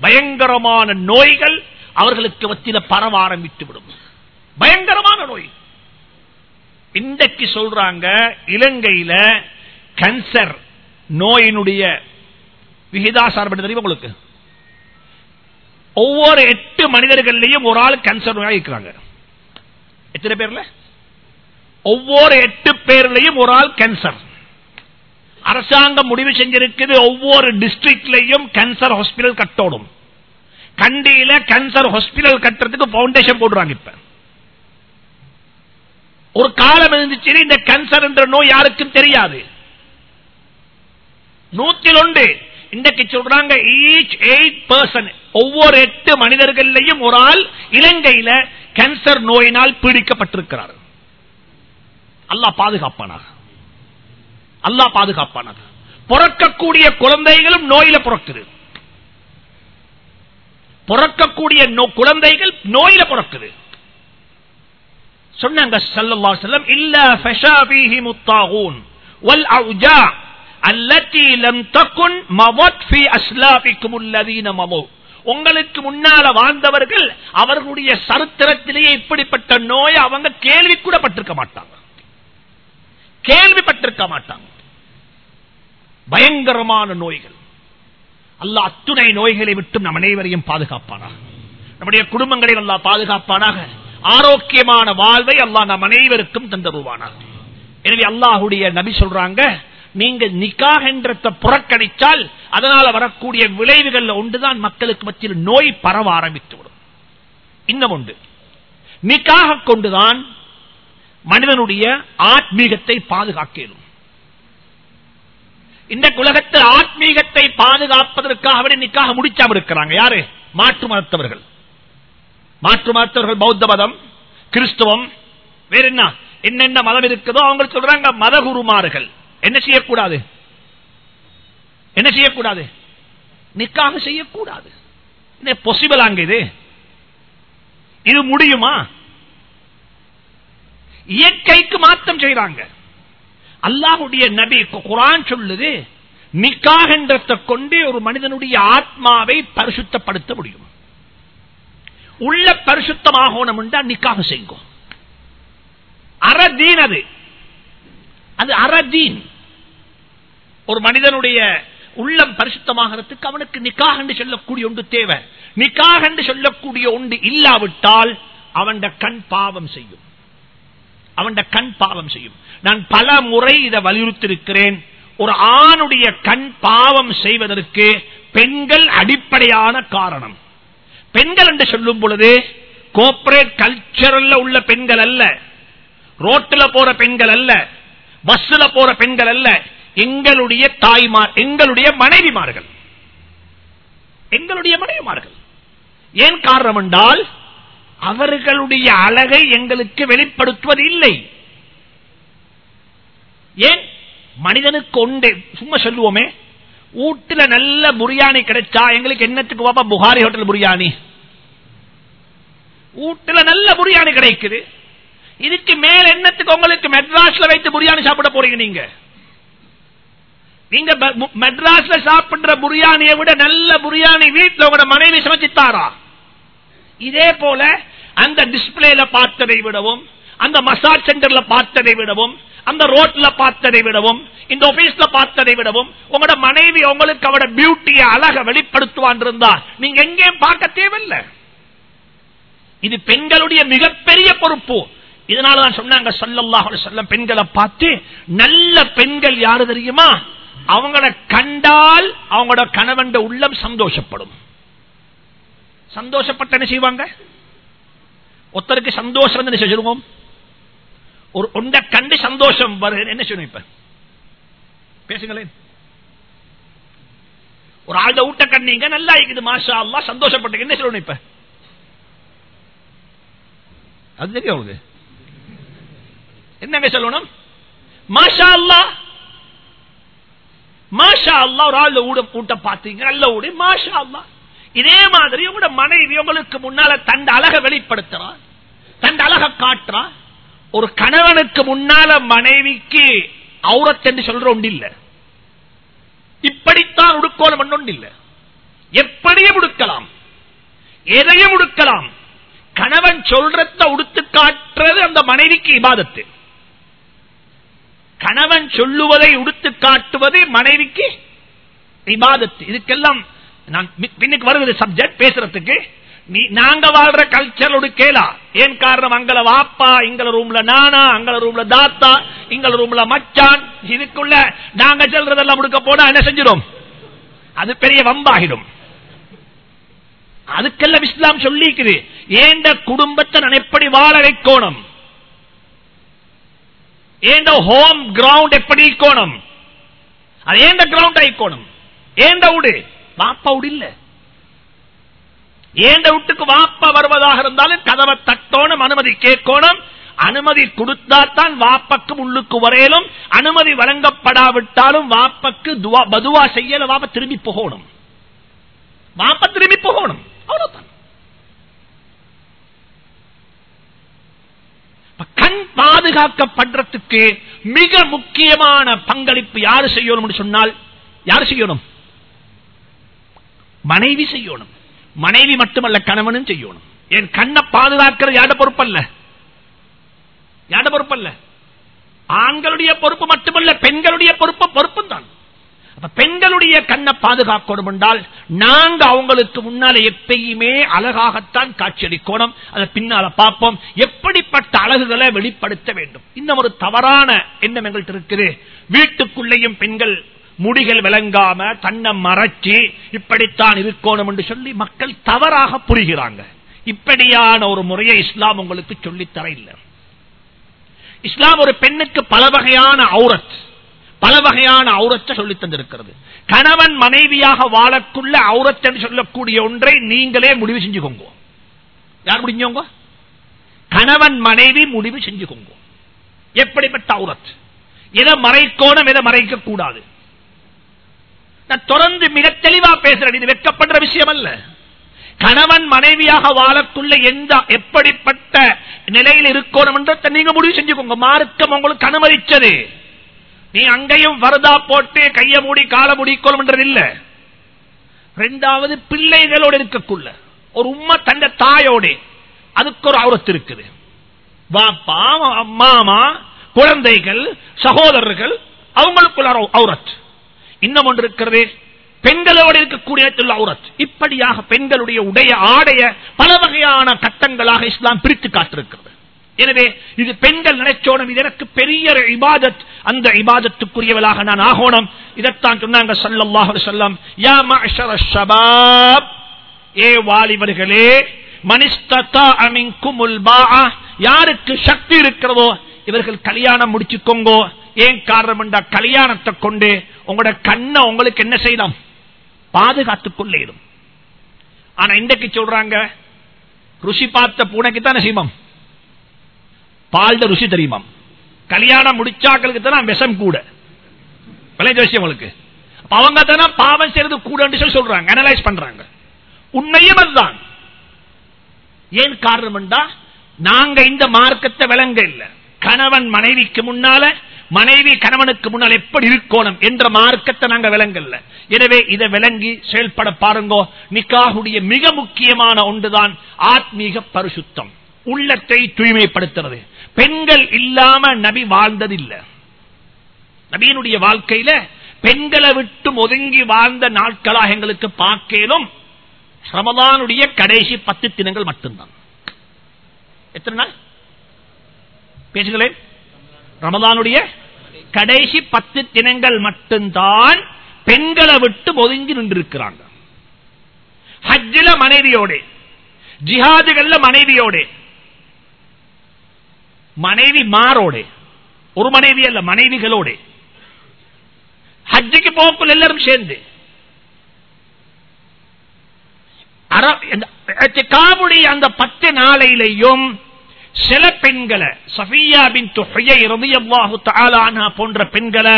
பயங்கரமான நோய்கள் அவர்களுக்கு வத்தில பரவ ஆரம்பித்து விடும் பயங்கரமான நோய் இன்றைக்கு சொல்றாங்க இலங்கையில கேன்சர் நோயினுடைய விகிதாசாரம் தெரியும் உங்களுக்கு? ஒவ்வொரு எட்டு மனிதர்களையும் ஒரு ஆள் கேன்சர் நோயா இருக்கிறாங்க. எத்தனை பேர்ல? ஒவ்வொரு எட்டு பேர்லயும் ஒரு ஆள் கேன்சர் அரசாங்கம் முடிவு செஞ்சிருக்குது ஒவ்வொரு டிஸ்ட்ரிக்ட்லயும் கேன்சர் ஹாஸ்பிட்டல் கட்டோடும். கண்டியில கேன்சர் ஹாஸ்பிட்டல் கட்டுறதுக்கு பவுண்டேஷன் போடுறாங்க இப்ப. ஒரு காலம் இருந்துச்சு இந்த கேன்சர் என்ற நோய் யாருக்கும் தெரியாது. நூத்தில் ஒன்று இன்றைக்கு சொல்றாங்க ஈச் எயிட் பர்சன் ஒவ்வொரு எட்டு மனிதர்களையும் ஒரு ஆள் இலங்கையில கேன்சர் நோயினால் பீடிக்கப்பட்டிருக்கிறார். அல்லாஹ் பாதுகாப்பானார் அல்லாஹ் பாதுகாப்பானார் பிறக்கக்கூடிய குழந்தைகளும் நோயில பிறக்குது. பிறக்கக்கூடிய குழந்தைகள் நோயில பிறக்குது. சொன்னாங்க சல்லல்லாஹு லம் மவத் அஸ்லாபிக்கும் அல்லதீன உங்களுக்கு முன்னால வாழ்ந்தவர்கள் அவர்களுடைய சரித்திரத்திலேயே இப்படிப்பட்ட நோய் அவங்க கேள்வி கூட பட்டிருக்க மாட்டாங்க. கேள்விப்பட்டிருக்க மாட்டாங்க. பயங்கரமான நோய்கள். அல்ல அத்துணை நோய்களை விட்டு நம் அனைவரையும் பாதுகாப்பானாக. நம்முடைய குடும்பங்களை அல்லா பாதுகாப்பானாக. ஆரோக்கியமான வாழ்வை அல்லாஹ் நம் அனைவருக்கும் தந்தருவானாக. எனவே அல்லாஹுடைய நபி சொல்றாங்க நீங்க நிக்காக என்றத்தை புறக்கணித்தால் அதனால வரக்கூடிய விளைவுகள் ஒன்றுதான் மக்களுக்கு மத்தியில் நோய் பரவ ஆரம்பித்து விடும் இன்னும் உண்டு நிக்காக கொண்டுதான் மனிதனுடைய ஆத்மீகத்தை பாதுகாக்கணும் இந்த உலகத்தில் ஆத்மீகத்தை பாதுகாப்பதற்காக நிக்காக முடிச்சாம இருக்கிறாங்க. யாரு? மாற்று மதத்தவர்கள். மாற்று மதத்தவர்கள் பௌத்த மதம் கிறிஸ்துவம் வேற என்ன என்னென்ன மதம் இருக்குதோ அவங்க சொல்றாங்க மதகுருமார்கள். என்ன செய்யக்கூடாது? என்ன செய்யக்கூடாது? நிக்காக செய்யக்கூடாது. பொசிபிள் அங்க இது? இது முடியுமா? இயற்கைக்கு மாற்றம் செய்யறாங்க அல்லாஹுடைய நபி குரான் சொல்லுது நிக்காகன்றத்தை கொண்டு ஒரு மனிதனுடைய ஆத்மாவை பரிசுத்தப்படுத்த முடியும். உள்ள பரிசுத்தமாகணும் நிக்காக செய்யும் அறதீன் அது. அது அறதீன் ஒரு மனிதனுடைய உள்ளம் பரிசுத்தமாகிறதுக்கு அவனுக்கு நிக்காக என்று சொல்லக்கூடிய ஒன்று தேவை. நிக்காக என்று சொல்லக்கூடிய ஒன்று இல்லாவிட்டால் அவன் கண் பாவம் செய்யும். அவன் கண் பாவம் செய்யும். நான் பல முறை இதை வலியுறுத்திருக்கிறேன் ஒரு ஆணுடைய கண் பாவம் செய்வதற்கு பெண்கள் அடிப்படையான காரணம். பெண்கள் என்று சொல்லும் பொழுது கோபரேட் கல்ச்சரல்ல உள்ள பெண்கள் அல்ல. ரோட்டில் போற பெண்கள் அல்ல. பஸ்ல போற பெண்கள் அல்ல. எங்களுடைய தாய்மார் எங்களுடைய மனைவிமார்கள். எங்களுடைய மனைவிமார்கள். ஏன் காரணம் என்றால் அவர்களுடைய அழகை எங்களுக்கு வெளிப்படுத்துவது இல்லை. ஏன்? மனிதனுக்கு ஒன்றே சும்மா சொல்லுவோமே வீட்டுல நல்ல புரியாணி கிடைச்சா எங்களுக்கு என்னத்துக்கு பாப்பா புகாரி ஹோட்டல் புரியாணி? வீட்டுல நல்ல புரியாணி கிடைக்குது. இதுக்கு மேல என்னத்துக்கு உங்களுக்கு மெட்ராஸ்ல வைத்து புரியாணி சாப்பிட போறீங்க நீங்க? நீங்க மெட்ராஸ்ல சாப்பிடுற புரியாணியை விட நல்ல புரியாணி வீட்டில் உங்களோட மனைவி சமைச்சித்தாரா இதே போல அந்த டிஸ்பிளேல பார்த்ததை விடவும் அந்த மசாஜ் சென்டர்ல பார்த்ததை விடவும் அந்த ரோட்ல பார்த்ததை விடவும் இந்த ஆபீஸ்ல பார்த்ததை விடவும் உங்களோட மனைவி உங்களுக்கு அவட பியூட்டிய அழக வெளிப்படுத்துவான் இருந்தா நீங்க எங்கேயும் பார்க்க தேவையில்லை. இது பெண்களுடைய மிகப்பெரிய பொறுப்பு. இதனாலதான் சொன்னாங்க சொல்லல்லாஹ் சொல்ல பெண்களை பார்த்து நல்ல பெண்கள் யாரு தெரியுமா? அவங்கள கண்டால் அவங்களோட கணவன் உள்ளம் சந்தோஷப்படும். சந்தோஷப்பட்ட என்ன செய்வாங்க? ஒருத்தருக்கு சந்தோஷம் என்ன சொல்லுவோம்? ஒரு ஒன்றை கண்டு சந்தோஷம் வருது என்ன சொல்லணும் இப்ப? பேசுங்களேன். ஒரு ஆழ்ந்த ஊட்ட கண்ணீங்க நல்லா இருக்குது மாஷா அல்லா சந்தோஷப்பட்டு என்ன சொல்லணும் இப்ப? அது தெரியும் என்னங்க சொல்லணும்? மாஷா அல்லா மாஷா அல்லா ஒரு ஆள் ஊட கூட்ட பார்த்தீங்க நல்ல ஊடி. மாஷா அல்லா இதே மாதிரி உங்களோட மனைவி உங்களுக்கு முன்னால தண்ட அழக வெளிப்படுத்துறான் தண்ட அழக காட்டுறான் ஒரு கணவனுக்கு முன்னால மனைவிக்கு அவுரத் என்று சொல்ற ஒன்று இல்ல. இப்படித்தான் உடுக்கோலம் ஒன்று இல்ல. எப்படியும் உடுக்கலாம். எதையும் உடுக்கலாம். கணவன் சொல்றத உடுத்து காட்டுறது அந்த மனைவிக்கு இபாதத்து. கணவன் சொல்லுவதை உடுத்து காட்டுவது மனைவிக்கு விவாதத்து இதுக்கெல்லாம் நான் பின்னுக்கு வருவது சப்ஜெக்ட் பேசுறதுக்கு. நீ நாங்க வாழ்ற கல்ச்சர் கேளா. ஏன் காரணம்? அங்கல வாப்பா இங்கல ரூம்ல நானா அங்கல ரூம்ல தாத்தா இங்கல ரூம்ல மச்சான். இதுக்குள்ள நாங்க செல்றதெல்லாம் உடுக்க போனா என்ன செஞ்சிடும்? அது பெரிய வம்பாகிடும். அதுக்கெல்லாம் இஸ்லாம் சொல்லிக்குது. ஏண்ட குடும்பத்தை நான் எப்படி வாழ வைக்கோணும்? ஏண்ட ஹோம் கிரவுண்ட் எப்படி இருக்கணும் அது ஏண்ட கிரவுண்ட் ஆயிக்கணும் ஏண்ட உடு வாப்பா உடு இல்ல. ஏண்ட வீட்டுக்கு வாப்பா வருவதாக இருந்தாலும் கதவை தட்டோணும் அனுமதி கேட்கணும். அனுமதி கொடுத்தாத்தான் வாப்பக்கு உள்ளுக்கு வரையிலும் அனுமதி வழங்கப்படாவிட்டாலும் வாப்பக்கு பதுவா செய்யல வாப்ப திரும்பி போகணும். வாப்ப திரும்பி போகணும். அவ்வளவுதான். கண் பாதுகாக்கப்படுறதுக்கு மிக முக்கியமான பங்களிப்பு யாரு செய்யணும் சொன்னால் யாரு செய்யணும்? மனைவி செய்யணும். மனைவி மட்டுமல்ல கணவனும் செய்யணும். என் கண்ணை பாதுகாக்கிறது யாட பொறுப்பல்ல? யாட பொறுப்பல்ல? ஆண்களுடைய பொறுப்பு மட்டுமல்ல பெண்களுடைய பொறுப்பு பொறுப்பும் தான். பெண்களுடைய கண்ணை பாதுகாக்கணும் என்றால் நாங்க அவங்களுக்கு முன்னால எப்பயுமே அழகாகத்தான் காட்சியளிக்கணும். அதை பின்னால பார்ப்போம். எப்படிப்பட்ட அழகுகளை வெளிப்படுத்த வேண்டும். இன்னும் ஒரு தவறான எண்ணம் எங்கள்கிட்ட இருக்குது. வீட்டுக்குள்ளேயும் பெண்கள் முடிகள் விளங்காம தன்னை மறைச்சி இப்படித்தான் இருக்கணும் என்று சொல்லி மக்கள் தவறாக புரிகிறாங்க. இப்படியான ஒரு முறையை இஸ்லாம் உங்களுக்கு சொல்லித்தர இல்லை. இஸ்லாம் ஒரு பெண்ணுக்கு பல வகையான அவுரத் பல வகையான அவுரத்தை சொல்லி தந்திருக்கிறது. கணவன் மனைவியாக வாழக்குள்ள அவுரத்தை என்று சொல்லக்கூடிய ஒன்றை நீங்களே முடிவு செஞ்சுக்கோங்க. யார் முடிஞ்சவங்க? கணவன் மனைவி முடிவு செஞ்சுக்கோங்க. எப்படிப்பட்ட அவுரத் எதை மறைக்கோணம் எதை மறைக்க கூடாது. நான் தொடர்ந்து மிக தெளிவா பேசுறேன். இது வெட்கப்படுற விஷயம் அல்ல கணவன் மனைவியாக வாழக்குள்ள எந்த எப்படிப்பட்ட நிலையில் இருக்கணும் என்ற நீங்க முடிவு செஞ்சுக்கோங்க. மார்க்கம் உங்களுக்கு அனுமதிச்சது நீ அங்கேயும் வரதா போட்டு கைய மூடி கால முடிக்கணும் இல்ல. ரெண்டாவது பிள்ளைகளோடு இருக்கக்குள்ள. ஒரு உண்மை தந்த தாயோடு. அதுக்கு ஒரு அவுரத்து இருக்குது. பாப்பா மாமா குழந்தைகள் சகோதரர்கள் அவங்களுக்குள்ள அவுரத் இன்னும் ஒன்று இருக்கிறது பெண்களோடு இருக்கக்கூடிய அவுரத் இப்படியாக பெண்களுடைய உடைய ஆடைய பல வகையான கட்டங்களாக இஸ்லாம் பிரித்து காட்டிருக்கிறது எனவே இது பெண்கள் நினைச்சோடும் இது எனக்கு பெரிய இபாதத். அந்த இபாதத்துக்குரியவளாக நான் ஆகணும். இதைத்தான் சொன்னாங்க சல்லாஹு சொல்லம் யா மஅஷர ஷபாப். ஏ வாலிபர்களே மனிஸ்ததா அமின்குமுல் பாஆ யாருக்கு சக்தி இருக்கிறதோ இவர்கள் கல்யாணம் முடிச்சுக்கோங்கோ. ஏன் காரணம் என்றா கல்யாணத்தை கொண்டு உங்களோட கண்ணை உங்களுக்கு என்ன செய்யலாம் பாதுகாத்துக் கொள்ளேடும் ஆனா இன்றைக்கு சொல்றாங்க ருசி பார்த்த பூனைக்கு தானே சீமம் பால்ட ருசி தெரியுமா கல்யாணம் முடிச்சாக்களுக்கு தான் விஷம் கூட. விளைஞ்ச விஷயம் உங்களுக்கு. அவங்க தானே பாவம் செய்யறது கூட சொல்லி சொல்றாங்க அனலைஸ் பண்றாங்க. உண்மையும் அதுதான். ஏன் காரணம் நாங்க இந்த மார்க்கத்தை விளங்க இல்ல. கணவன் மனைவிக்கு முன்னால மனைவி கணவனுக்கு முன்னால் எப்படி இருக்கணும் என்ற மார்க்கத்தை நாங்க விளங்கல்ல எனவே இதை விளங்கி செயல்பட பாருங்கோ நிக்காகுடைய மிக முக்கியமான ஒன்றுதான் ஆத்மீக பரிசுத்தம். உள்ளத்தை தூய்மைப்படுத்துறது. பெண்கள் இல்லாம நபி வாழ்ந்ததில்லை. நபியினுடைய வாழ்க்கையில பெண்களை விட்டு ஒதுங்கி வாழ்ந்த நாட்களாக எங்களுக்கு பார்க்கலும் ரமதானுடைய கடைசி பத்து தினங்கள் மட்டும்தான். எத்தனை நாள்? பேசுகிறேன் ரமதானுடைய கடைசி பத்து தினங்கள் மட்டும்தான் பெண்களை விட்டு ஒதுங்கி நின்றிருக்கிறாங்க. ஹஜ்ஜில மனைவியோட ஜிஹாதுகள்ல மனைவியோட மனைவி மாரோட. ஒரு மனைவி அல்ல மனைவிகளோட. ஹஜ்ஜுக்கு போக்குள் எல்லாரும் சேர்ந்து. காவுடைய அந்த பத்து நாளையிலையும் சில பெண்களை சஃபியா பின் தொகையை ரதியல்லாஹு தாலானா போன்ற பெண்களை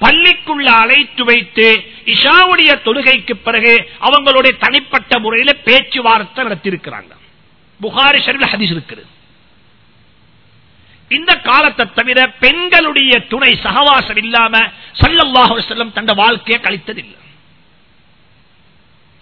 பள்ளிக்குள்ள அழைத்து வைத்து இஷாவுடைய தொழுகைக்கு பிறகு அவங்களுடைய தனிப்பட்ட முறையில பேச்சுவார்த்தை நடத்தியிருக்கிறாங்க. புகாரி ஷரில் ஹதீஸ் இருக்கிறது இந்த காலத்தை தவிர பெண்களுடைய துணை சகவாசம் இல்லாம சல்லல்லாஹு செல்லம் தந்த வாழ்க்கையை கழித்ததில்லை.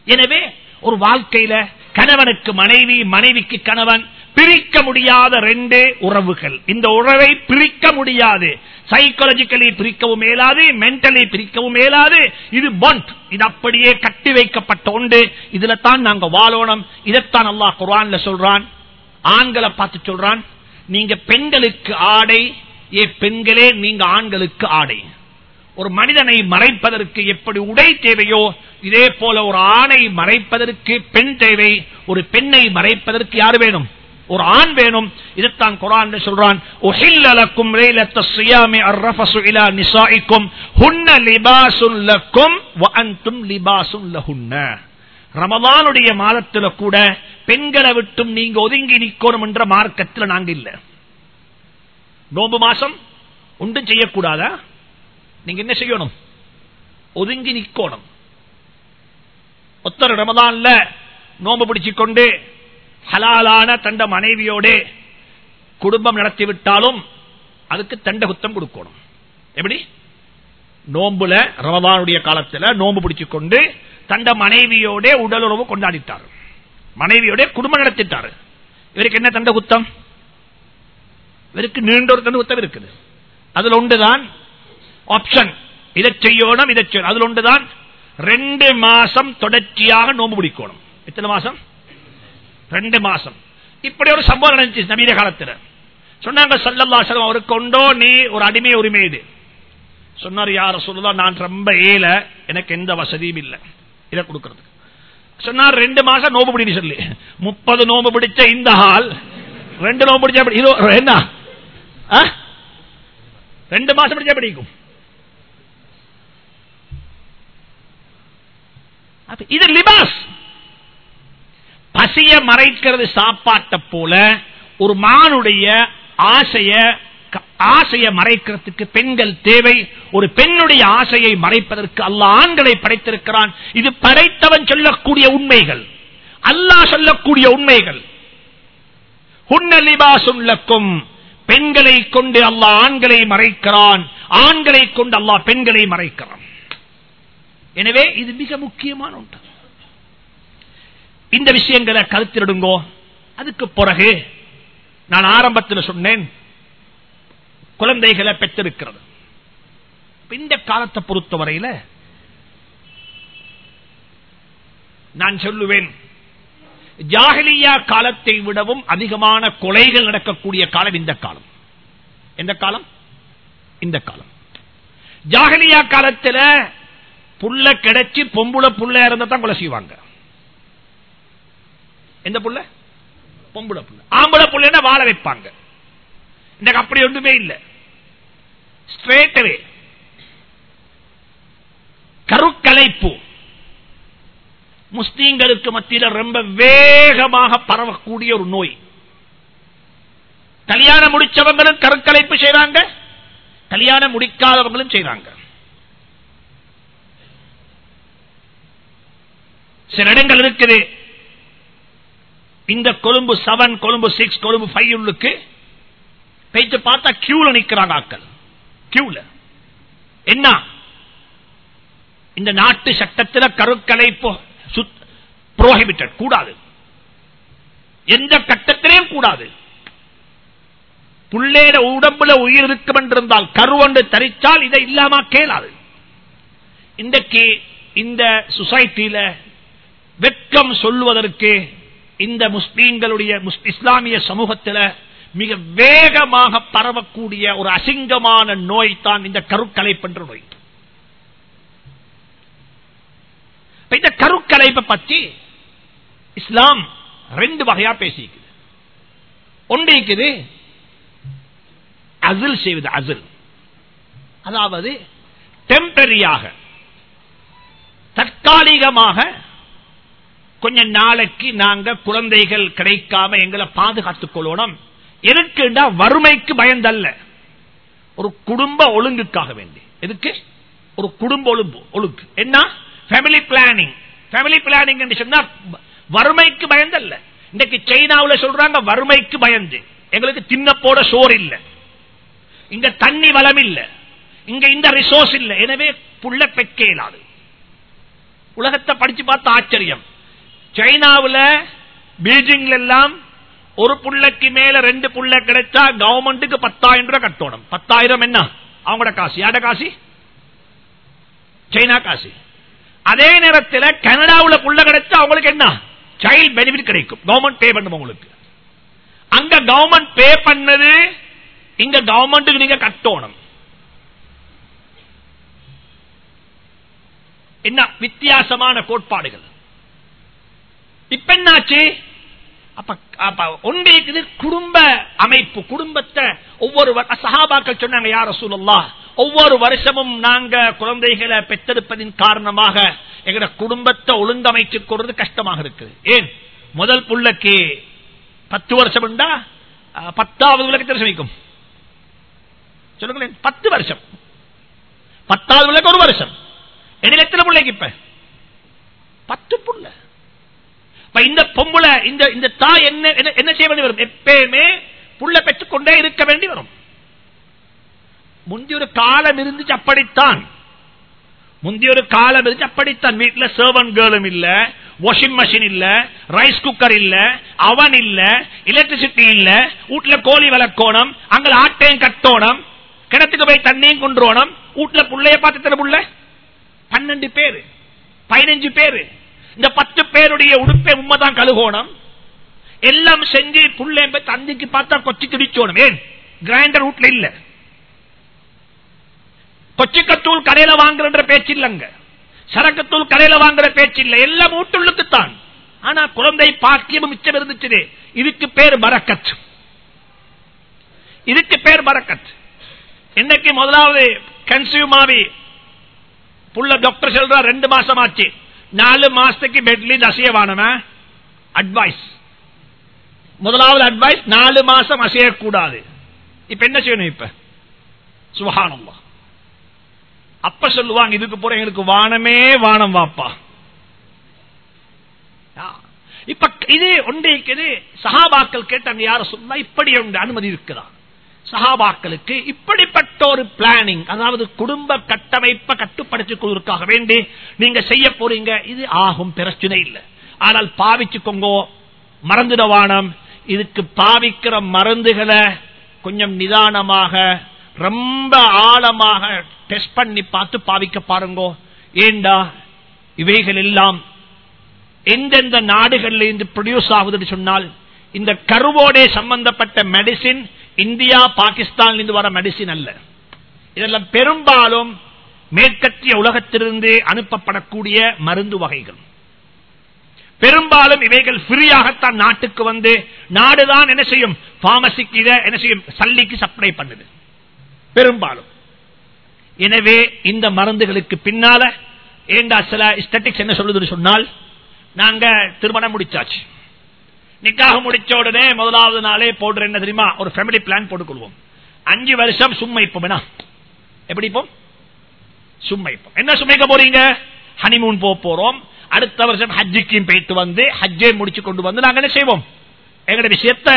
எனவே ஒரு வாழ்க்கையில கணவனுக்கு மனைவி மனைவிக்கு கணவன் பிரிக்க முடியாத ரெண்டு உறவுகள். இந்த உறவை பிரிக்க முடியாது. சைக்காலஜிக்கலி பிரிக்கவும் மேலாது மென்டலி பிரிக்கவும் மேலாது இது பண்ட் இது அப்படியே கட்டி வைக்கப்பட்ட உண்டு இதுல தான் நாங்க வாழணும். இதைத்தான் அல்லாஹ் குரான்ல சொல்றான். ஆண்களை பார்த்து சொல்றான். நீங்க பெண்களுக்கு ஆடை ஏ பெண்களே நீங்க ஆண்களுக்கு ஆடை. ஒரு மனிதனை மறைப்பதற்கு எப்படி உடை தேவையோ இதே போல ஒரு ஆணை மறைப்பதற்கு பெண் தேவை ஒரு பெண்ணை மறைப்பதற்கு யார் வேணும்? ஒரு ஆண் வேணும். இதுதான் குரான் சொல்றான் உஹில்லலக்கும் லைலத்த ஹுன்ன ரமதானுடைய மாதத்துல கூட பெண்களை விட்டும் நீங்க ஒதுங்கி நிக்கணும் என்ற மார்க்கத்தில் நாங்க இல்ல. நோம்பு மாசம் ஒன்றும் செய்யக்கூடாதா? நீங்க என்ன செய்யணும்? ஒதுங்கி நிக்கணும். ஒத்தர் ரமதான்ல நோம்பு பிடிச்சுக்கொண்டு ஹலாலான தண்ட மனைவியோட குடும்பம் நடத்திவிட்டாலும் அதுக்கு தண்ட குத்தம் கொடுக்கணும். எப்படி? நோம்புல ரமதானுடைய காலத்தில் நோம்பு பிடிச்சுக்கொண்டு தண்ட மனைவியோட உடலுறவு கொண்டாடிட்டார் மனைவியோட குடும்பம் நடத்திட்டாரு. இவருக்கு என்ன தண்ட குத்தம் இவருக்கு நீண்ட ஒரு தண்ட குத்தம் இருக்குது. அதுல ஒன்றுதான் ஆப்ஷன் இதை செய்யணும் இதை செய்யணும். அதுல ஒன்றுதான் ரெண்டு மாசம் தொடர்ச்சியாக நோம்பு பிடிக்கணும் எத்தனை மாசம்? ரெண்டு மாசம். இப்படி ஒரு சம்பவம் நடந்துச்சு நவீன காலத்துல. சொன்னாங்க சல்லல்லாசலம் அவருக்கு கொண்டோ நீ ஒரு அடிமை உரிமை இது. சொன்னார் யார சொல்லுதான் நான் ரொம்ப ஏல எனக்கு எந்த வசதியும் இல்லை. இதை கொடுக்கறதுக்கு. சொன்னார் ரெண்டு மாசம் நோம்பு பிடி சொல்லி. முப்பது நோம்பு பிடிச்ச இந்த ஹால் ரெண்டு நோம்பு பிடிச்சா என்ன? ரெண்டு மாசம் பிடிச்சா பிடிக்கும் இது லிபாஸ். பசிய மறைக்கிறது சாப்பாட்டை போல ஒரு மானுடைய ஆசைய ஆசையை மறைக்கிறதுக்கு பெண்கள் தேவை. ஒரு பெண்ணுடைய ஆசையை மறைப்பதற்கு அல்ல ஆண்களை படைத்திருக்கிறான். இது படைத்தவன் சொல்லக்கூடிய உண்மைகள். அல்லாஹ் சொல்லக்கூடிய உண்மைகள். ஹுன்னலிபாசுல்லக்கும் பெண்களை கொண்டு அல்லாஹ் ஆண்களை மறைக்கிறான். ஆண்களை கொண்டு அல்லாஹ் பெண்களை மறைக்கிறான். எனவே இது மிக முக்கியமான ஒன்று. இந்த விஷயங்களை கருத்திடுங்கோ அதுக்கு பிறகு நான் ஆரம்பத்தில் சொன்னேன். குழந்தைகளை பெற்றிருக்கிறது. இந்த காலத்தை பொறுத்தவரையில நான் சொல்லுவேன் ஜாகலியா காலத்தை விடவும் அதிகமான கொலைகள் நடக்கக்கூடிய காலம் இந்த காலம். எந்த காலம்? இந்த காலம். ஜாகலியா காலத்தில் புள்ள கிடைச்சி பொம்புல புள்ள இருந்தா தான் கொலை செய்வாங்க. எந்த புள்ள? பொம்புல புள்ள. ஆம்பளை புள்ள வாழ வைப்பாங்க. இந்த அப்படி ஒன்றுமே இல்லை. ஸ்ட்ரேட்டவே கருக்கலைப்பு. முஸ்லீம்களுக்கு மத்தியில் ரொம்ப வேகமாக பரவக்கூடிய ஒரு நோய். கல்யாணம் முடிச்சவங்களும் கருக்கலைப்பு செய்றாங்க கல்யாணம் முடிக்காதவங்களும் செய்றாங்க. சில இடங்கள் இருக்குது. இந்த Colombo seven Colombo six Colombo five உள்ளுக்கு பேச்சு பார்த்தா கியூல நிற்கிறாங்க ஆக்கள் கியூல என்ன? இந்த நாட்டு சட்டத்தில் கருக்களை புரோஹிபிட்டட் கூடாது. எந்த கட்டத்திலையும் கூடாது. புள்ளேட உடம்புல உயிர் இருக்கும் என்றிருந்தால் கருவண்டு தரிச்சால் இதை இல்லாம கேளாது. இன்றைக்கு இந்த சொசைட்டியில வெட்கம் சொல்லுவதற்கு இந்த முஸ்லீம்களுடைய இஸ்லாமிய சமூகத்தில் மிக வேகமாக பரவக்கூடிய ஒரு அசிங்கமான நோய் தான் இந்த கருக்கலைப்பு நோய். இந்த கருக்கலைப்பை பற்றி இஸ்லாம் ரெண்டு வகையா பேசிக்குது. ஒன்றைக்குது அசில் செய்வது அசில். அதாவது டெம்பரரியாக தற்காலிகமாக கொஞ்ச நாளைக்கு நாங்க குழந்தைகள் கிடைக்காம எங்களை பாதுகாத்துக் கொள்ளணும். எதுக்குண்டா வறுமைக்கு பயந்தல்ல? ஒரு குடும்ப ஒழுங்குக்காக வேண்டி. எதுக்கு? ஒரு குடும்ப ஒழுங்கு ஒழுங்கு. என்ன? ஃபேமிலி பிளானிங் ஃபேமிலி பிளானிங் என்று சொன்னா வறுமைக்கு பயந்தல்ல. இன்னைக்கு சைனாவுல சொல்றாங்க வறுமைக்கு பயந்து. எங்களுக்கு தின்ன போட சோறு இல்ல. இங்க தண்ணி வளம் இல்ல. இங்க இந்த ரிசோர்ஸ் இல்ல. எனவே புள்ள பெக்கேலாது. உலகத்தை படிச்சு பார்த்த ஆச்சரியம். சைனாவுல பீஜிங்ல எல்லாம் ஒரு புள்ளைக்கு மேல ரெண்டு புள்ள கிடைச்சா கவர்மெண்ட்டுக்கு பத்தாயிரம் ரூபாய் கட்டணும். பத்தாயிரம் என்ன? அவங்களோட காசு. யாட காசு? சைனா காசு. அதே நேரத்தில் கனடாவில் புள்ள கிடைச்சா அவங்களுக்கு என்ன? சைல்ட் பெனிஃபிட் கிடைக்கும். கவர்மெண்ட் பே பண்ணும் உங்களுக்கு. அங்க கவர்மெண்ட் பே பண்ணது இங்க கவர்மெண்ட்டுக்கு நீங்க கட்டணும். என்ன? வித்தியாசமான கோட்பாடுகள். இப்ப என்னாச்சு? அப்ப அப்ப ஒன்றைக்குது குடும்ப அமைப்பு குடும்பத்தை ஒவ்வொரு வ- சஹாபாக்கள் சொன்னாங்க யார சூழல்லா ஒவ்வொரு வருஷமும் நாங்க குழந்தைகளை பெற்றெடுப்பதின் காரணமாக எங்கட குடும்பத்தை ஒழுங்கமைத்துக் கொடுறது கஷ்டமாக இருக்குது. ஏன்? முதல் புள்ளக்கு பத்து வருஷம் உண்டா? அஹ், பத்தாவது விளக்கு எத்தனை சொல்லுங்களேன் பத்து வருஷம். பத்தாவது விளக்கு ஒரு வருஷம். இடையில எத்தனை பிள்ளைக்கு இப்ப? பத்து புள்ள. இந்த பொம்புல இந்த இந்த தாய் என்ன என்ன- என்ன செய்ய வேண்டி வரும்? எப்பயுமே புள்ள பெற்றுக்கொண்டே இருக்க வேண்டி வரும். முந்தைய ஒரு காலம் இருந்துச்சு அப்படித்தான். முந்தைய ஒரு காலம் இருந்துச்சு அப்படித்தான். வீட்டுல சர்வன் கேர்ளும் இல்ல வாஷிங் மிஷின் இல்ல ரைஸ் குக்கர் இல்ல அவன் இல்ல எலக்ட்ரிசிட்டி இல்ல வீட்டுல கோழி வளர்க்கோணும் அங்க ஆட்டையும் கட்டோணும் கிணத்துக்கு போய் தண்ணியும் கொண்டுரோணும் வீட்டுல புள்ளைய பார்த்து தர புள்ள பன்னெண்டு பேரு பதினஞ்சு பேரு. இந்த பத்து பேருடைய உடுப்பை உண்மைதான் கழுகோணம். எல்லாம் செஞ்சு புள்ளை தந்திக்கு பார்த்தா கொச்சி திடிச்சோணும். ஏன்? கிரைண்டர் வீட்டுல இல்ல. கொச்சிக்கத்தூள் கடையில வாங்குற பேச்சு இல்லைங்க. சரக்கத்தூள் கடையில வாங்குற பேச்சு இல்லை. எல்லாம் வீட்டுள்ளுக்குத்தான் ஆனா குழந்தை பாக்கியமும் மிச்சம் இருந்துச்சு இதுக்கு பேர் பரக்கத். இதுக்கு பேர் பரக்கத். இன்னைக்கு முதலாவது கன்சியூமாவி. புள்ள டாக்டர் சொல்றா ரெண்டு மாசம் ஆச்சு நாலு மாசத்துக்கு பெட்லி அசையவானவன்? அட்வைஸ் முதலாவது அட்வைஸ் நாலு மாசம் அசையக்கூடாது. இப்ப என்ன செய்யணும் இப்ப? சுகானம்மா அப்ப சொல்லுவாங்க இதுக்கு போற எங்களுக்கு வானமே வானம் வாப்பா. இப்ப இது ஒன்றைக்கு சஹாபாக்கள் கேட்டாங்க யார சொன்னா இப்படி அனுமதி இருக்குதான் சஹாபாக்களுக்கு இப்படிப்பட்ட ஒரு பிளானிங் அதாவது குடும்ப கட்டமைப்பை கட்டுப்படுத்திக் கொள்வதற்காக வேண்டி நீங்க செய்ய போறீங்க இது ஆகும் பிரச்சனை இல்லை. ஆனால் பாவிச்சுக்கோங்க மறந்துடவானம் இதுக்கு பாவிக்கிற மருந்துகளை கொஞ்சம் நிதானமாக ரொம்ப ஆழமாக டெஸ்ட் பண்ணி பார்த்து பாவிக்க பாருங்கோ. ஏண்டா? இவைகள் எல்லாம் எந்தெந்த நாடுகள்ல இருந்து ப்ரொடியூஸ் ஆகுதுன்னு சொன்னால் இந்த கருவோடே சம்பந்தப்பட்ட மெடிசின் இந்தியா பாகிஸ்தான்லிருந்து வர மெடிசின் அல்ல. இதெல்லாம் பெரும்பாலும் மேற்கத்திய உலகத்திலிருந்து அனுப்பப்படக்கூடிய மருந்து வகைகள். பெரும்பாலும் இவைகள் ஃப்ரீயாகத்தான் நாட்டுக்கு வந்து நாடுதான் என்ன செய்யும்? பார்மசிக்கு இதை என்ன செய்யும்? சல்லிக்கு சப்ளை பண்ணுது. பெரும்பாலும். எனவே இந்த மருந்துகளுக்கு பின்னால ஏண்டா சில ஸ்டெட்டிக்ஸ் என்ன சொல்லுதுன்னு சொன்னால் நாங்க திருமணம் முடிச்சாச்சு. நிக்காக முடிச்ச உடனே முதலாவது நாளே போடுற என்ன தெரியுமா? ஒரு ஃபேமிலி பிளான் போட்டுக்கொள்வோம். அஞ்சு வருஷம் சும்மா இப்போ எப்படி இப்போ? சும்மா இப்போ. என்ன சுமைக்க போறீங்க? ஹனிமூன் போக போறோம். அடுத்த வருஷம் ஹஜ்ஜிக்கும் போயிட்டு வந்து ஹஜ்ஜை முடிச்சு கொண்டு வந்து நாங்க என்ன செய்வோம்? எங்களுடைய விஷயத்த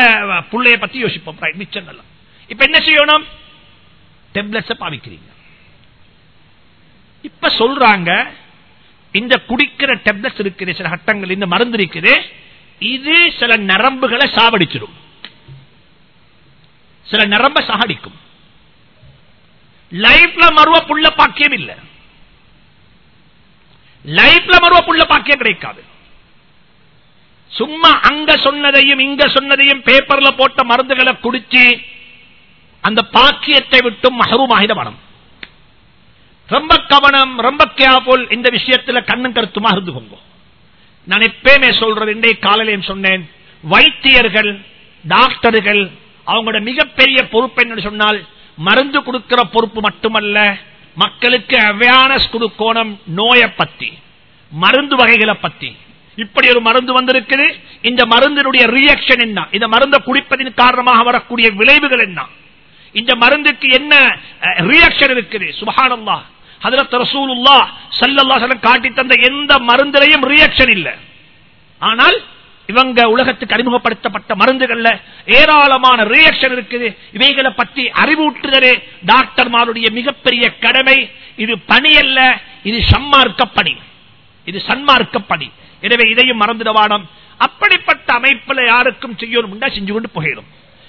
பிள்ளைய பத்தி யோசிப்போம். Right, மிச்சங்கள்லாம். இப்ப என்ன செய்யணும்? டெப்லெட்ஸ் பாவிக்கிறீங்க. இப்ப சொல்றாங்க இந்த குடிக்கிற டெப்லெட்ஸ் இருக்குது சில கட்டங்கள் இந்த மருந்து இருக்குது இது சில நரம்புகளை சாவடிச்சிடும். சில நரம்ப சாகடிக்கும். லைஃப்ல மறுவ புள்ள பாக்கியம் இல்ல. லைஃப்ல மறுவ புள்ள பாக்கியம் கிடைக்காது. சும்மா அங்க சொன்னதையும் இங்க சொன்னதையும் பேப்பர்ல போட்ட மருந்துகளை குடிச்சு அந்த பாக்கியத்தை விட்டும் மகரூமாகிட மனம் ரொம்ப கவனம் ரொம்ப கேபுல் இந்த விஷயத்துல கண்ணும் கருத்துமா இருந்துக்கோங்க நான் எப்பயுமே சொல்றது இன்றைய காலையிலையும் சொன்னேன். வைத்தியர்கள் டாக்டர்கள் அவங்களோட மிகப்பெரிய பொறுப்பு என்னன்னு சொன்னால் மருந்து கொடுக்கிற பொறுப்பு மட்டுமல்ல மக்களுக்கு அவேர்னஸ் கொடுக்கணும் நோயை பத்தி மருந்து வகைகளை பத்தி. இப்படி ஒரு மருந்து வந்திருக்குது இந்த மருந்தினுடைய ரியாக்ஷன் என்ன? இந்த மருந்தை குடிப்பதின் காரணமாக வரக்கூடிய விளைவுகள் என்ன? இந்த மருந்துக்கு என்ன ரியாக்ஷன் இருக்குது? சுபஹானல்லா ஹதரத் ரசூலுல்லா ஸல்லல்லாஹு காட்டி தந்த எந்த மருந்திலையும் ரியாக்ஷன் இல்ல. ஆனால் இவங்க உலகத்துக்கு அறிமுகப்படுத்தப்பட்ட மருந்துகள்ல ஏராளமான ரியாக்ஷன் இருக்குது. இவைகளை பற்றி அறிவூட்டுதலே டாக்டர்மாருடைய மிகப்பெரிய கடமை. இது பணி அல்ல இது சன்மார்க்க பணி இது சன்மார்க்க பணி எனவே இதையும் மறந்துடவானம் அப்படிப்பட்ட அமைப்புல யாருக்கும் செய்யணும் செஞ்சு கொண்டு போயிடும்.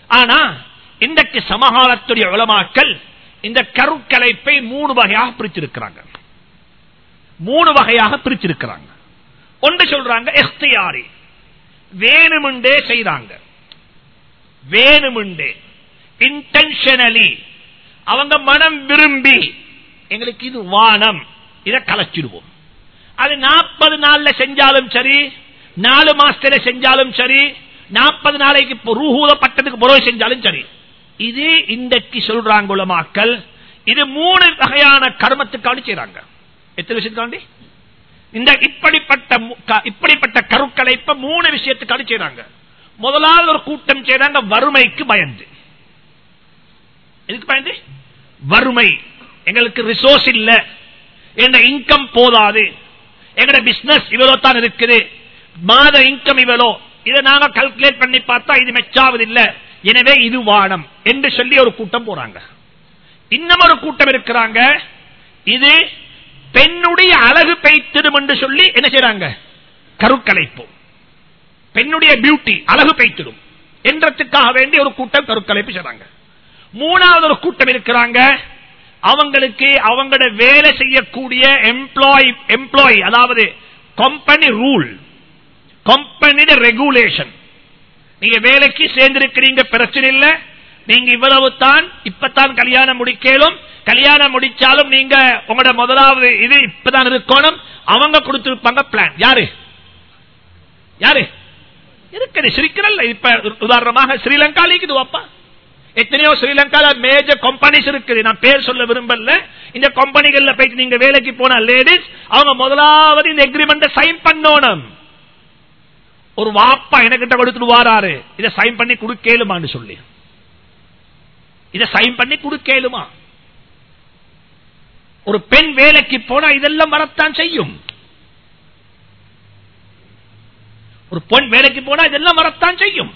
ஆனா இன்றைக்கு சமகாலத்துடைய உலமாக்கள் இந்த கருக்கலைப்பை மூணு வகையாக பிரிச்சிருக்கிறாங்க. மூணு வகையாக பிரிச்சிருக்கிறாங்க. ஒன்று சொல்றாங்க எஸ்தியாரி வேணுமெண்டே செய்றாங்க. வேணுமெண்டே. இன்டென்ஷனலி அவங்க மனம் விரும்பி. எங்களுக்கு இது வானம். இதை கலைச்சிடுவோம். அது நாற்பது நாள்ல செஞ்சாலும் சரி நாலு மாசத்துல செஞ்சாலும் சரி நாற்பது நாளைக்கு ரூஹூதப்பட்டதுக்கு பிறகு செஞ்சாலும் சரி இது இன்றைக்கு சொல்றாங்க உலமாக்கள் இது மூணு வகையான கர்மத்துக்காண்டி செய்றாங்க. எத்தனை விஷயத்துக்காண்டி? இந்த இப்படிப்பட்ட இப்படிப்பட்ட கருக்களை இப்ப மூணு விஷயத்துக்காண்டி செய்றாங்க. முதலாவது ஒரு கூட்டம் செய்றாங்க வறுமைக்கு பயந்து. எதுக்கு பயந்து? வறுமை. எங்களுக்கு ரிசோர்ஸ் இல்ல. எங்க இன்கம் போதாது. எங்கட பிசினஸ் இவ்வளவு தான் இருக்குது. மாத இன்கம் இவ்வளோ. இதை நாங்க கல்குலேட் பண்ணி பார்த்தா இது மெச்சாவது இல்லை எனவே இது வானம் என்று சொல்லி ஒரு கூட்டம் போறாங்க. இன்னும் ஒரு கூட்டம் இருக்கிறாங்க. இது பெண்ணுடைய அழகு பெய்த்திடும் என்று சொல்லி என்ன செய்யறாங்க கருக்கலைப்பு. பெண்ணுடைய பியூட்டி அழகு பெய்த்திடும் என்றதுக்காக வேண்டி ஒரு கூட்டம் கருக்கலைப்பு செய்றாங்க. மூணாவது ஒரு கூட்டம் இருக்கிறாங்க. அவங்களுக்கு அவங்களோட வேலை செய்யக்கூடிய எம்ப்ளாய் எம்ப்ளாய் அதாவது கம்பெனி ரூல் கம்பெனி ரெகுலேஷன் நீங்க வேலைக்கு சேர்ந்திருக்கிறீங்க பிரச்சனை இல்ல. நீங்க இவ்வளவு தான் இப்பதான் கல்யாணம் முடிக்கலும். கல்யாணம் முடிச்சாலும் நீங்க உங்களோட முதலாவது இது இப்பதான் இருக்கணும். அவங்க கொடுத்திருப்பாங்க பிளான் யாரு? யாரு? இருக்குது சிரிக்கிறல்ல. இப்ப உதாரணமாக ஸ்ரீலங்கா இருக்குது அப்பா எத்தனையோ ஸ்ரீலங்கால மேஜர் கம்பெனிஸ் இருக்குது. நான் பேர் சொல்ல விரும்பல. இந்த கம்பெனிகள்ல போயிட்டு நீங்க வேலைக்கு போன லேடிஸ் அவங்க முதலாவது இந்த எக்ரிமெண்ட் சைன் பண்ணணும். ஒரு வாப்பா எனக்கிட்ட கொடுத்துட்டு வாராரு இதை சைன் பண்ணி கொடுக்கலுமான்னு சொல்லி. இதை சைன் பண்ணி கொடுக்கலுமா? ஒரு பெண் வேலைக்கு போனா இதெல்லாம் வரத்தான் செய்யும். ஒரு பெண் வேலைக்கு போனா இதெல்லாம் வரத்தான் செய்யும்.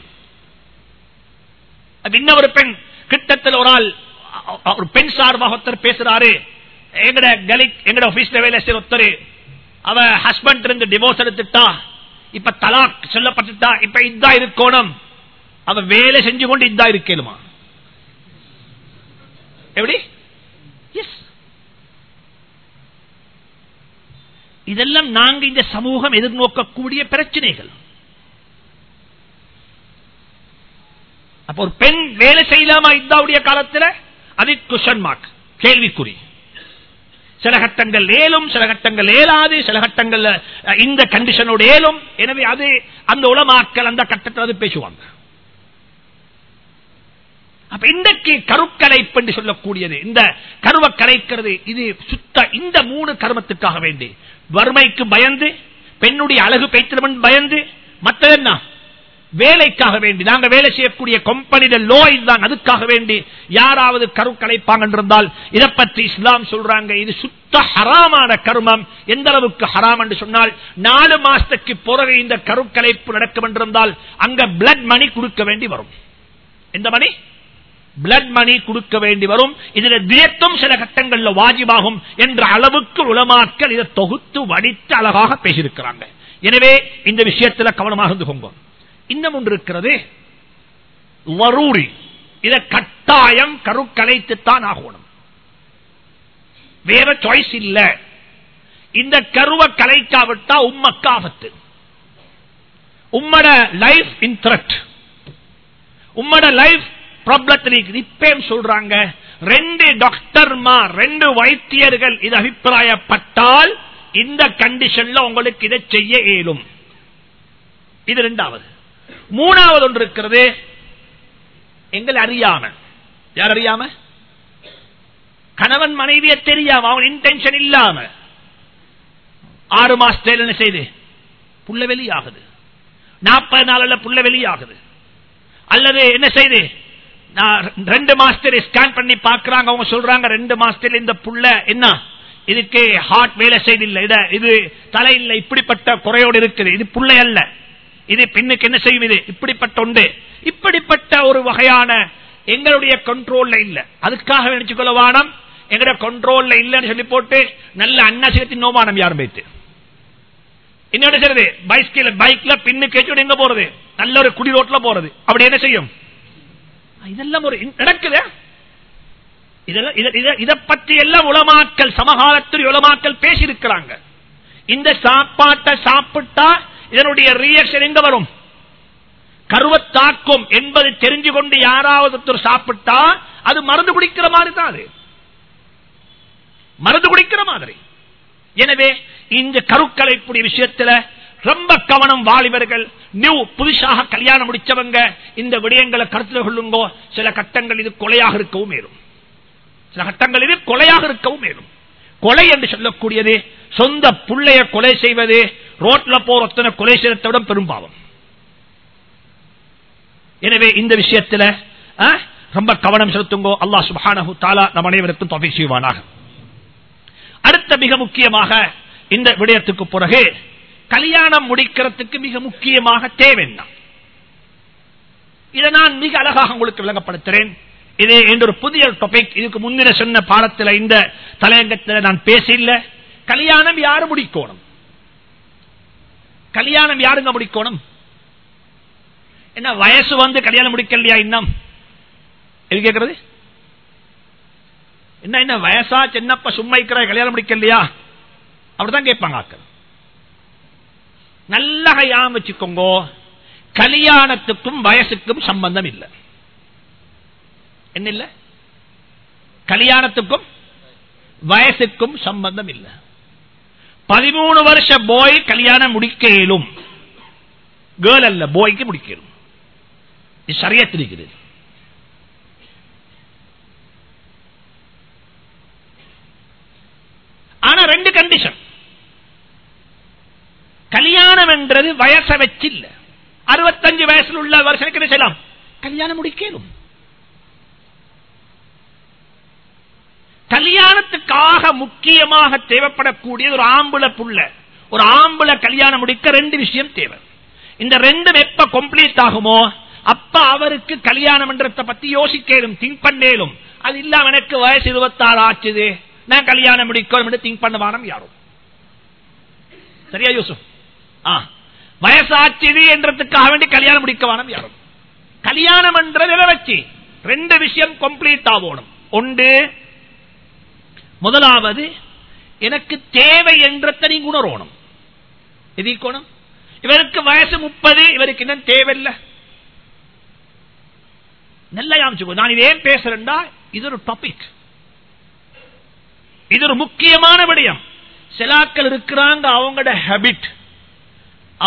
அது இன்னும் ஒரு பெண் கிட்டத்தில் ஒரு ஆள் ஒரு பெண் சார்பாக ஒருத்தர் பேசுறாரு. எங்கட கலிக் எங்கட ஆபீஸ்ல வேலை செய்யற ஒருத்தர். அவ ஹஸ்பண்ட் இருந்து டிவோர்ஸ் எடுத்துட்டா. இப்ப தலாக் சொல்லப்பட்டுட்டா இப்ப இதா இருக்கணும். அவ வேலை செஞ்சு கொண்டு இதா இருக்கணுமா எப்படி? இதெல்லாம் நாங்க இந்த சமூகம் எதிர்நோக்கக்கூடிய பிரச்சனைகள். அப்ப ஒரு பெண் வேலை செய்யலாமா இந்தாவுடைய காலத்துல? அது குஷன் மார்க் கேள்விக்குறி. சில கட்டங்கள் ஏலும் சில கட்டங்கள் ஏலாது சில கட்டங்கள் இந்த கண்டிஷனோடு ஏலும் எனவே அது அந்த உலமாக்கள் அந்த கட்டத்தில் அது பேசுவாங்க. அப்ப இன்றைக்கு கருக்கலைப்பு என்று சொல்லக்கூடியது இந்த கருவை கலைக்கிறது இது சுத்த இந்த மூணு கருமத்துக்காக வேண்டி. வறுமைக்கு பயந்து பெண்ணுடைய அழகு பைத்திரமன் பயந்து மற்றது என்ன? வேலைக்காக வேண்டி நாங்க வேலை செய்யக்கூடிய கம்பெனியில லோ இதுதான் அதுக்காக வேண்டி யாராவது கருக்கலைப்பாங்க இருந்தால் இதை பற்றி இஸ்லாம் சொல்றாங்க இது சுத்த ஹராமான கருமம். எந்த அளவுக்கு ஹராம் என்று சொன்னால் நாலு மாசத்துக்கு பிறகு இந்த கருக்கலைப்பு நடக்கும் என்றிருந்தால் அங்க பிளட் மணி கொடுக்க வேண்டி வரும். எந்த மணி பிளட் மணி கொடுக்க வேண்டி வரும். இதுல தியத்தும் சில கட்டங்கள்ல வாஜிபாகும் என்ற அளவுக்கு உலமாக்கள் இதை தொகுத்து வடித்து அழகாக பேசியிருக்கிறாங்க. எனவே இந்த விஷயத்துல கவனமாக இருந்து கொங்க இன்னும் ஒன்று இருக்கிறது. வரூரி இத கட்டாயம் கருக்கலைத்துத்தான் ஆகணும். வேற சாய்ஸ் இல்ல. இந்த கருவை கலைக்காவிட்டா உம்மக்கு ஆபத்து உம்மட லைஃப் இன் த்ரெட் உம்மட லைஃப் ப்ராப்ளத்தில் இப்பயும் சொல்றாங்க? ரெண்டு டாக்டர்மா ரெண்டு வைத்தியர்கள் இது அபிப்பிராயப்பட்டால் இந்த கண்டிஷன்ல உங்களுக்கு இதை செய்ய இயலும். இது ரெண்டாவது. மூணாவது ஒன்று இருக்கிறது. எங்களை அறியாம. யார் அறியாம? கணவன் மனைவியை தெரியாம அவன் இன்டென்ஷன் இல்லாம. ஆறு மாசத்தில் என்ன செய்து? புள்ள வெளியாகுது. நாற்பது நாள்ல புள்ள வெளியாகுது. அல்லது என்ன செய்து? நான் ரெண்டு மாசத்துல ஸ்கேன் பண்ணி பாக்குறாங்க அவங்க சொல்றாங்க ரெண்டு மாசத்துல இந்த புள்ள என்ன? இதுக்கு ஹார்ட் வேலை செய்தில்லை. இத இது தலையில் இல்லை இப்படிப்பட்ட குறையோடு இருக்குது. இது புள்ளை அல்ல. இது பெண்ணுக்கு என்ன செய்யும் இது? இப்படிப்பட்ட உண்டு. இப்படிப்பட்ட ஒரு வகையான எங்களுடைய கண்ட்ரோல்ல இல்ல. அதுக்காக நினைச்சுக்கொள்ள வானம் எங்களுடைய கண்ட்ரோல்ல இல்லன்னு சொல்லி போட்டு நல்ல அன்னசகத்தின் நோமானம் யாரும் போயிட்டு. என்ன சொல்றதுல பைஸ்கில் பைக்ல பின்னு கேச்சு எங்க போறது? நல்ல ஒரு குடி ரோட்ல போறது. அப்படி என்ன செய்யும்? இதெல்லாம் ஒரு நடக்குது? இதெல்லாம் இத- பற்றி எல்லாம் உலமாக்கல் சமகாலத்தில் உலமாக்கல் பேசியிருக்கிறாங்க. இந்த சாப்பாட்டை சாப்பிட்டா இதனுடைய ரியாக்ஷன் எங்க வரும்? கருவத்தாக்கும் என்பது தெரிஞ்சு கொண்டு யாராவது சாப்பிட்டா அது மருந்து குடிக்கிற மாதிரி தான் அது. மருந்து குடிக்கிற மாதிரி. எனவே இந்த கருக்களை கூடிய விஷயத்துல ரொம்ப கவனம் வாலிபர்கள் நியூ புதுசாக கல்யாணம் முடிச்சவங்க இந்த விடயங்களை கருத்தில் கொள்ளுங்கோ சில கட்டங்கள் இது கொலையாக இருக்கவும் மேலும். சில கட்டங்கள் இது கொலையாக இருக்கவும் மேலும். கொலை என்று சொல்லக்கூடியது சொந்த புள்ளைய கொலை செய்வது ரோட்ல போற ஒத்தனை கொலை செய்யறதை விட பெரும்பாவம். எனவே இந்த விஷயத்துல ரொம்ப கவனம் செலுத்துங்கோ. அல்லா சுபானு தாலா நம் அனைவருக்கும் தொகை செய்வானாக. அடுத்த மிக முக்கியமாக இந்த விடயத்துக்கு பிறகு கல்யாணம் முடிக்கிறதுக்கு மிக முக்கியமாக தேவை இதை நான் மிக அழகாக உங்களுக்கு விளங்கப்படுத்துறேன். இது என்ற ஒரு புதிய டாபிக் இதுக்கு முந்தின சொன்ன பாடத்தில் இந்த தலையங்கத்தில் நான் பேசல கல்யாணம் யாரு முடிக்கணும்? கல்யாணம் யாருங்க முடிக்கணும்? என்ன வயசு வந்து கல்யாணம் முடிக்கலையா இன்னும்? எது கேட்கறது என்ன என்ன வயசா சின்னப்ப சும்மா இருக்கிற கல்யாணம் முடிக்கலையா? அப்படிதான் கேட்பாங்க ஆக்கள் நல்ல கையாம வச்சுக்கோங்க. கல்யாணத்துக்கும் வயசுக்கும் சம்பந்தம் இல்லை. என்ன இல்ல? கல்யாணத்துக்கும் வயசுக்கும் சம்பந்தம் இல்லை. பதிமூணு வருஷ போய் கல்யாணம் முடிக்க இயலும் கேர்ள் அல்ல போய்க்கு முடிக்க இது சரியத்திருக்கிறது ஆனா ரெண்டு கண்டிஷன் கல்யாணம் என்றது வயசை வச்சு இல்ல அறுபத்தஞ்சு வயசுல உள்ள வருஷம் செய்யலாம்? கல்யாணம் முடிக்கலும். கல்யாணத்துக்காக முக்கியமாக தேவைப்படக்கூடிய ஒரு ஆம்புல புள்ள. ஒரு ஆம்புல கல்யாணம் முடிக்க ரெண்டு விஷயம் தேவை. இந்த ரெண்டும் எப்ப கம்ப்ளீட் ஆகுமோ அப்ப அவருக்கு கல்யாணம் மன்றத்தை பத்தி யோசிக்கலும் திங்க் பண்ணேலும். அது இல்லாம எனக்கு வயசு இருபத்தாறு ஆச்சுது. நான் கல்யாணம் முடிக்கணும் திங்க் பண்ணவானம் யாரும் சரியா யூசுப்? வயசாச்சுது என்றதுக்காக வேண்டி கல்யாணம் முடிக்கவானம் யாரும் கல்யாணம் என்ற வச்சு ரெண்டு விஷயம் கம்ப்ளீட் ஆகணும். ஒன்று முதலாவது எனக்கு தேவை என்றத்தை நீங்க உணரணும். எதிர்கோணம் இவருக்கு வயசு முப்பது இவருக்கு இன்னும் தேவையில்லை. நல்லா யாமிச்சுக்கோ நான் இது ஏன் பேசுறேன்டா இது ஒரு டாபிக் இது ஒரு முக்கியமான விடயம். சிலாக்கள் இருக்கிறாங்க அவங்களோட ஹேபிட்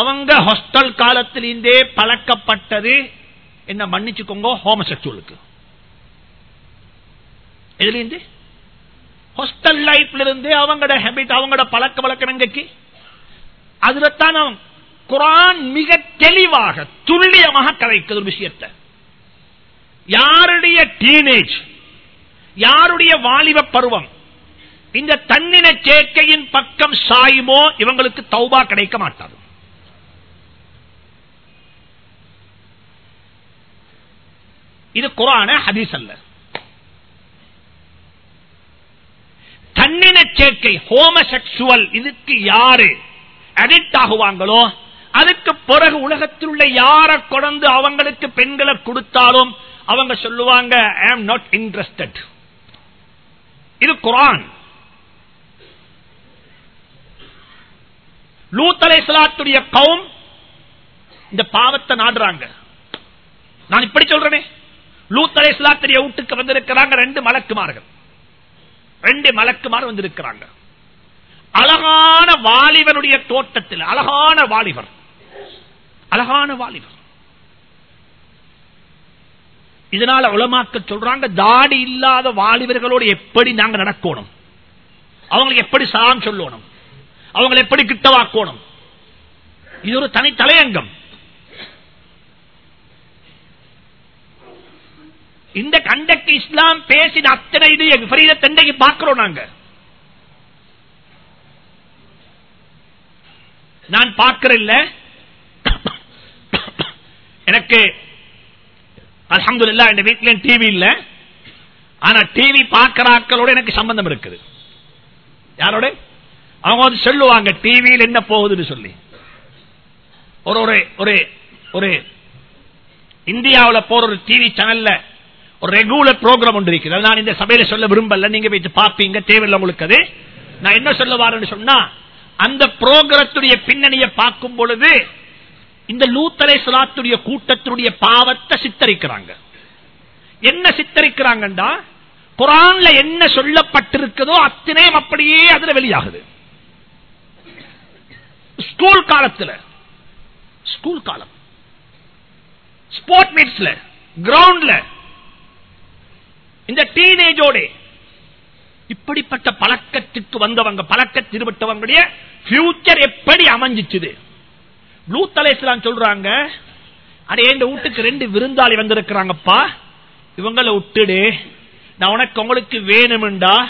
அவங்க ஹாஸ்டல் காலத்திலிருந்தே பழக்கப்பட்டது. என்ன மன்னிச்சுக்கோங்க ஹோமசெக்சுவலுக்கு எதுலேருந்து? ஹாஸ்டல் லைஃப்ல இருந்தே அவங்களோட ஹேபிட் அவங்களோட பழக்க வழக்கங்கக்கு அதுலத்தான் அவன் குரான் மிக தெளிவாக துல்லியமாக கதைக்குது ஒரு விஷயத்தை. யாருடைய டீனேஜ் யாருடைய வாலிப பருவம் இந்த தன்னின சேர்க்கையின் பக்கம் சாயுமோ இவங்களுக்கு தௌபா கிடைக்க மாட்டாது. இது குரான ஹதீஸ் அல்ல. கண்ணின சேர்க்கை ஹோமசெக்சுவல் இதுக்கு யாரு? அடிக்ட் ஆகுவாங்களோ? அதுக்கு பிறகு உலகத்தில் உள்ள யார கொடந்து அவங்களுக்கு பெண்களை கொடுத்தாலும் அவங்க சொல்லுவாங்க ஐ ஆம் நாட் இன்ட்ரெஸ்டட் இது குரான். லூத்தலை சலாத்துடைய கவும் இந்த பாவத்தை நாடுறாங்க. நான் இப்படி சொல்றேனே. லூத்தலை சலாத்துடைய வீட்டுக்கு வந்திருக்கிறாங்க ரெண்டு மலக்குமார்கள். ரெண்டு மலக்குமார் வந்திருக்கிறாங்க. அழகான வாலிபனுடைய தோட்டத்தில் அழகான வாலிபர். அழகான வாலிபர். இதனால உலமாக்க சொல்றாங்க தாடி இல்லாத வாலிபர்களோடு எப்படி நாங்க நடக்கணும்? அவங்களுக்கு எப்படி சாம் சொல்லணும்? அவங்களை எப்படி கிட்டவாக்கணும்? இது ஒரு தனி தலையங்கம் இந்த கண்டக்கு இஸ்லாம் பேசின அத்தனை இது தண்டைக்கு பார்க்கிறோம் நாங்க. நான் பார்க்கிறேன் எனக்கு அலமதுல்லா என் வீட்டில டிவி இல்ல. ஆனா டிவி பார்க்கிற ஆட்களோட எனக்கு சம்பந்தம் இருக்குது. யாரோட? அவங்க வந்து சொல்லுவாங்க டிவியில் என்ன போகுதுன்னு சொல்லி. ஒரு ஒரு ஒரு ஒரு இந்தியாவில் போற ஒரு டிவி சேனல்ல ஒரு ரெகுலர் ப்ரோக்ராம் ஒன்று இருக்குது. நான் இந்த சபையில சொல்ல விரும்பல. நீங்க போயிட்டு பாப்பீங்க தேவையில்லை உங்களுக்கு அது. நான் என்ன சொல்ல வரேன்னு சொன்னா அந்த புரோகிரத்துடைய பின்னணியை பார்க்கும் பொழுது இந்த லூத்தலை சுலாத்துடைய கூட்டத்தினுடைய பாவத்தை சித்தரிக்கிறாங்க. என்ன சித்தரிக்கிறாங்கண்டா? குரான்ல என்ன சொல்லப்பட்டிருக்குதோ அத்தனையும் அப்படியே அதுல வெளியாகுது. ஸ்கூல் காலத்துல ஸ்கூல் காலம். ஸ்போர்ட் மீட்ஸ்ல கிரவுண்ட்ல இந்த டீனேஜோட இப்படிப்பட்ட பழக்கத்துக்கு வந்தவங்க பழக்கத்தில் ஈடுபட்டவங்களுடைய பியூச்சர் எப்படி அமைஞ்சிச்சுது? ப்ளூ தலைஸ்லாம் சொல்றாங்க அடே என் வீட்டுக்கு ரெண்டு விருந்தாளி வந்திருக்கிறாங்கப்பா. இவங்களை விட்டுடு. நான் உனக்கு உங்களுக்கு வேணும்டா.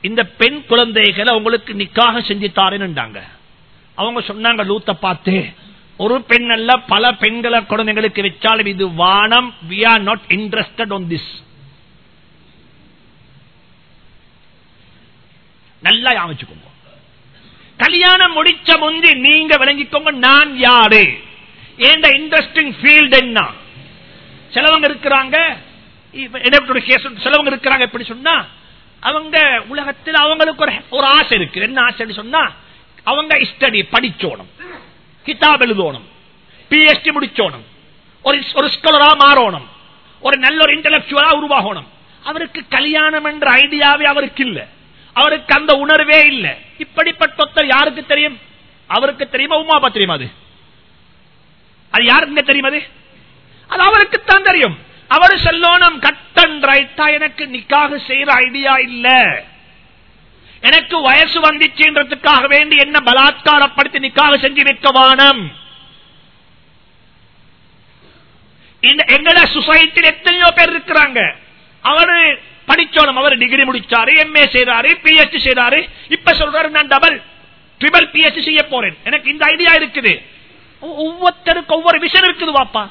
இந்த பெண் குழந்தைகளை உங்களுக்கு நிக்காக செஞ்சு தாரேன்னுட்டாங்க அவங்க சொன்னாங்க லூத்த பார்த்து ஒரு பெண் அல்ல பல பெண்களை குழந்தைங்களுக்கு வச்சாலும் இது வானம் we are not interested on this நல்லா யாமிச்சுக்கோங்க கல்யாணம் முடிச்ச முந்தி நீங்க விளங்கிக்கோங்க நான் யாரு? ஏண்ட இன்ட்ரெஸ்டிங் ஃபீல்ட் என்ன? சிலவங்க இருக்கிறாங்க சிலவங்க இருக்கிறாங்க எப்படி சொன்னா அவங்க உலகத்தில் அவங்களுக்கு ஒரு ஒரு ஆசை இருக்கு. என்ன ஆசை சொன்னா அவங்க ஸ்டடி படிச்சோணும். கிதாப் எழுதணும். பிஎஸ்டி முடிச்சோணும். ஒரு ஒரு ஸ்காலரா மாறணும். ஒரு நல்ல ஒரு இன்டலக்சுவலா உருவாகணும். அவருக்கு கல்யாணம் என்ற ஐடியாவே அவருக்கு இல்லை. அவருக்கு அந்த உணர்வே இல்ல. இப்படிப்பட்ட யாருக்கு தெரியும்? அவருக்கு தெரியுமா? உமாபா தெரியுமா அது? அது யாருங்க தெரியும் அது? அது அவருக்குத்தான் தெரியும். அவர் சொல்லணும் கட்டன் ரைட்டா எனக்கு நிக்காக செய்யற ஐடியா இல்ல. எனக்கு வயசு வந்துச்சுன்றதுக்காக வேண்டி என்ன பலாத்காரப்படுத்தி நிக்காக செஞ்சு வைக்க வானம். இந்த எங்கட சொசைட்டியில் எத்தனையோ பேர் இருக்கிறாங்க. அவரு படிச்சோனும் அவர் டிகிரி முடிச்சாரு எம்ஏ செய்தாரு பிஹெச்டி செய்தாரு இப்ப சொல்றாரு நான் டபுள் ட்ரிபிள் பிஹெச்டி செய்ய போறேன். எனக்கு இந்த ஐடியா இருக்குது. ஒவ்வொருத்தருக்கு ஒவ்வொரு விஷயம் இருக்குது வாப்பா.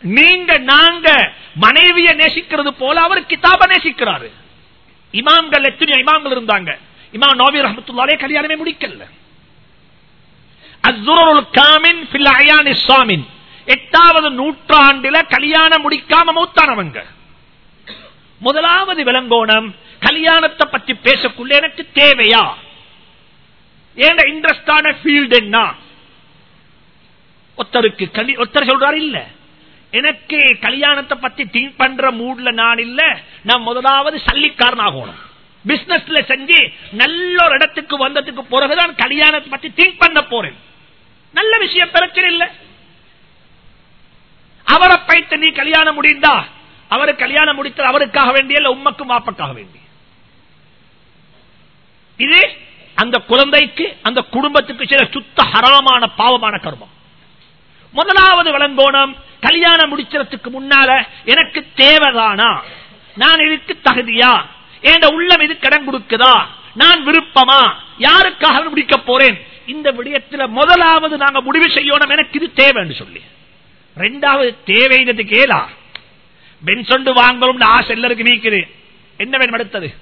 நீங்க நாங்க மனைவிய நேசிக்கிறது போல அவர் கிதாப நேசிக்கிறாரு. இமாம்கள் எத்தனை இமாம்கள் இருந்தாங்க. இமாம் நோபி ரஹமத்துல்லாலே கல்யாணமே முடிக்கல. எட்டாவது நூற்றாண்டுல கல்யாணம் முடிக்காம மூத்தானவங்க. முதலாவது விலங்கோணம். கல்யாணத்தை பத்தி பேசக்குள்ள எனக்கு தேவையா? ஏன் இன்ட்ரெஸ்டான ஃபீல்டு என்ன? ஒருத்தருக்கு ஒருத்தர் சொல்றாரு இல்ல. எனக்கு கல்யாணத்தை பத்தி திங்க் பண்ற மூட்ல நான் இல்ல. நான் முதலாவது சல்லிக்காரன் ஆகணும் பிசினஸ்ல செஞ்சு நல்ல ஒரு இடத்துக்கு வந்ததுக்கு பிறகுதான் கல்யாணத்தை பத்தி திங்க் பண்ண போறேன். நல்ல விஷயம் பிரச்சனை இல்லை. அவரை பைத்து நீ கல்யாணம் முடிந்தா அவரு கல்யாணம் முடித்தது அவருக்காக வேண்டிய இல்ல உம்மக்கும் மாப்பக்காக வேண்டிய. இது அந்த குழந்தைக்கு அந்த குடும்பத்துக்கு சில சுத்த ஹராமான பாவமான கர்மம். முதலாவது விளங்கோணம் கல்யாணம் முடிச்சதுக்கு முன்னால எனக்கு தேவைதானா? நான் இதுக்கு தகுதியா? என் உள்ளம் இது கடன் கொடுக்குதா? நான் விருப்பமா? யாருக்காக முடிக்க போறேன்? இந்த விடயத்தில் முதலாவது நாங்க முடிவு செய்யணும் எனக்கு இது தேவைன்னு சொல்லி. ரெண்டாவது தேவைங்கிறது கேளா பென்சொண்டு வாங்கணும் ஆசை எல்லாருக்கு நீக்குது. என்ன வேணும் அடுத்தது?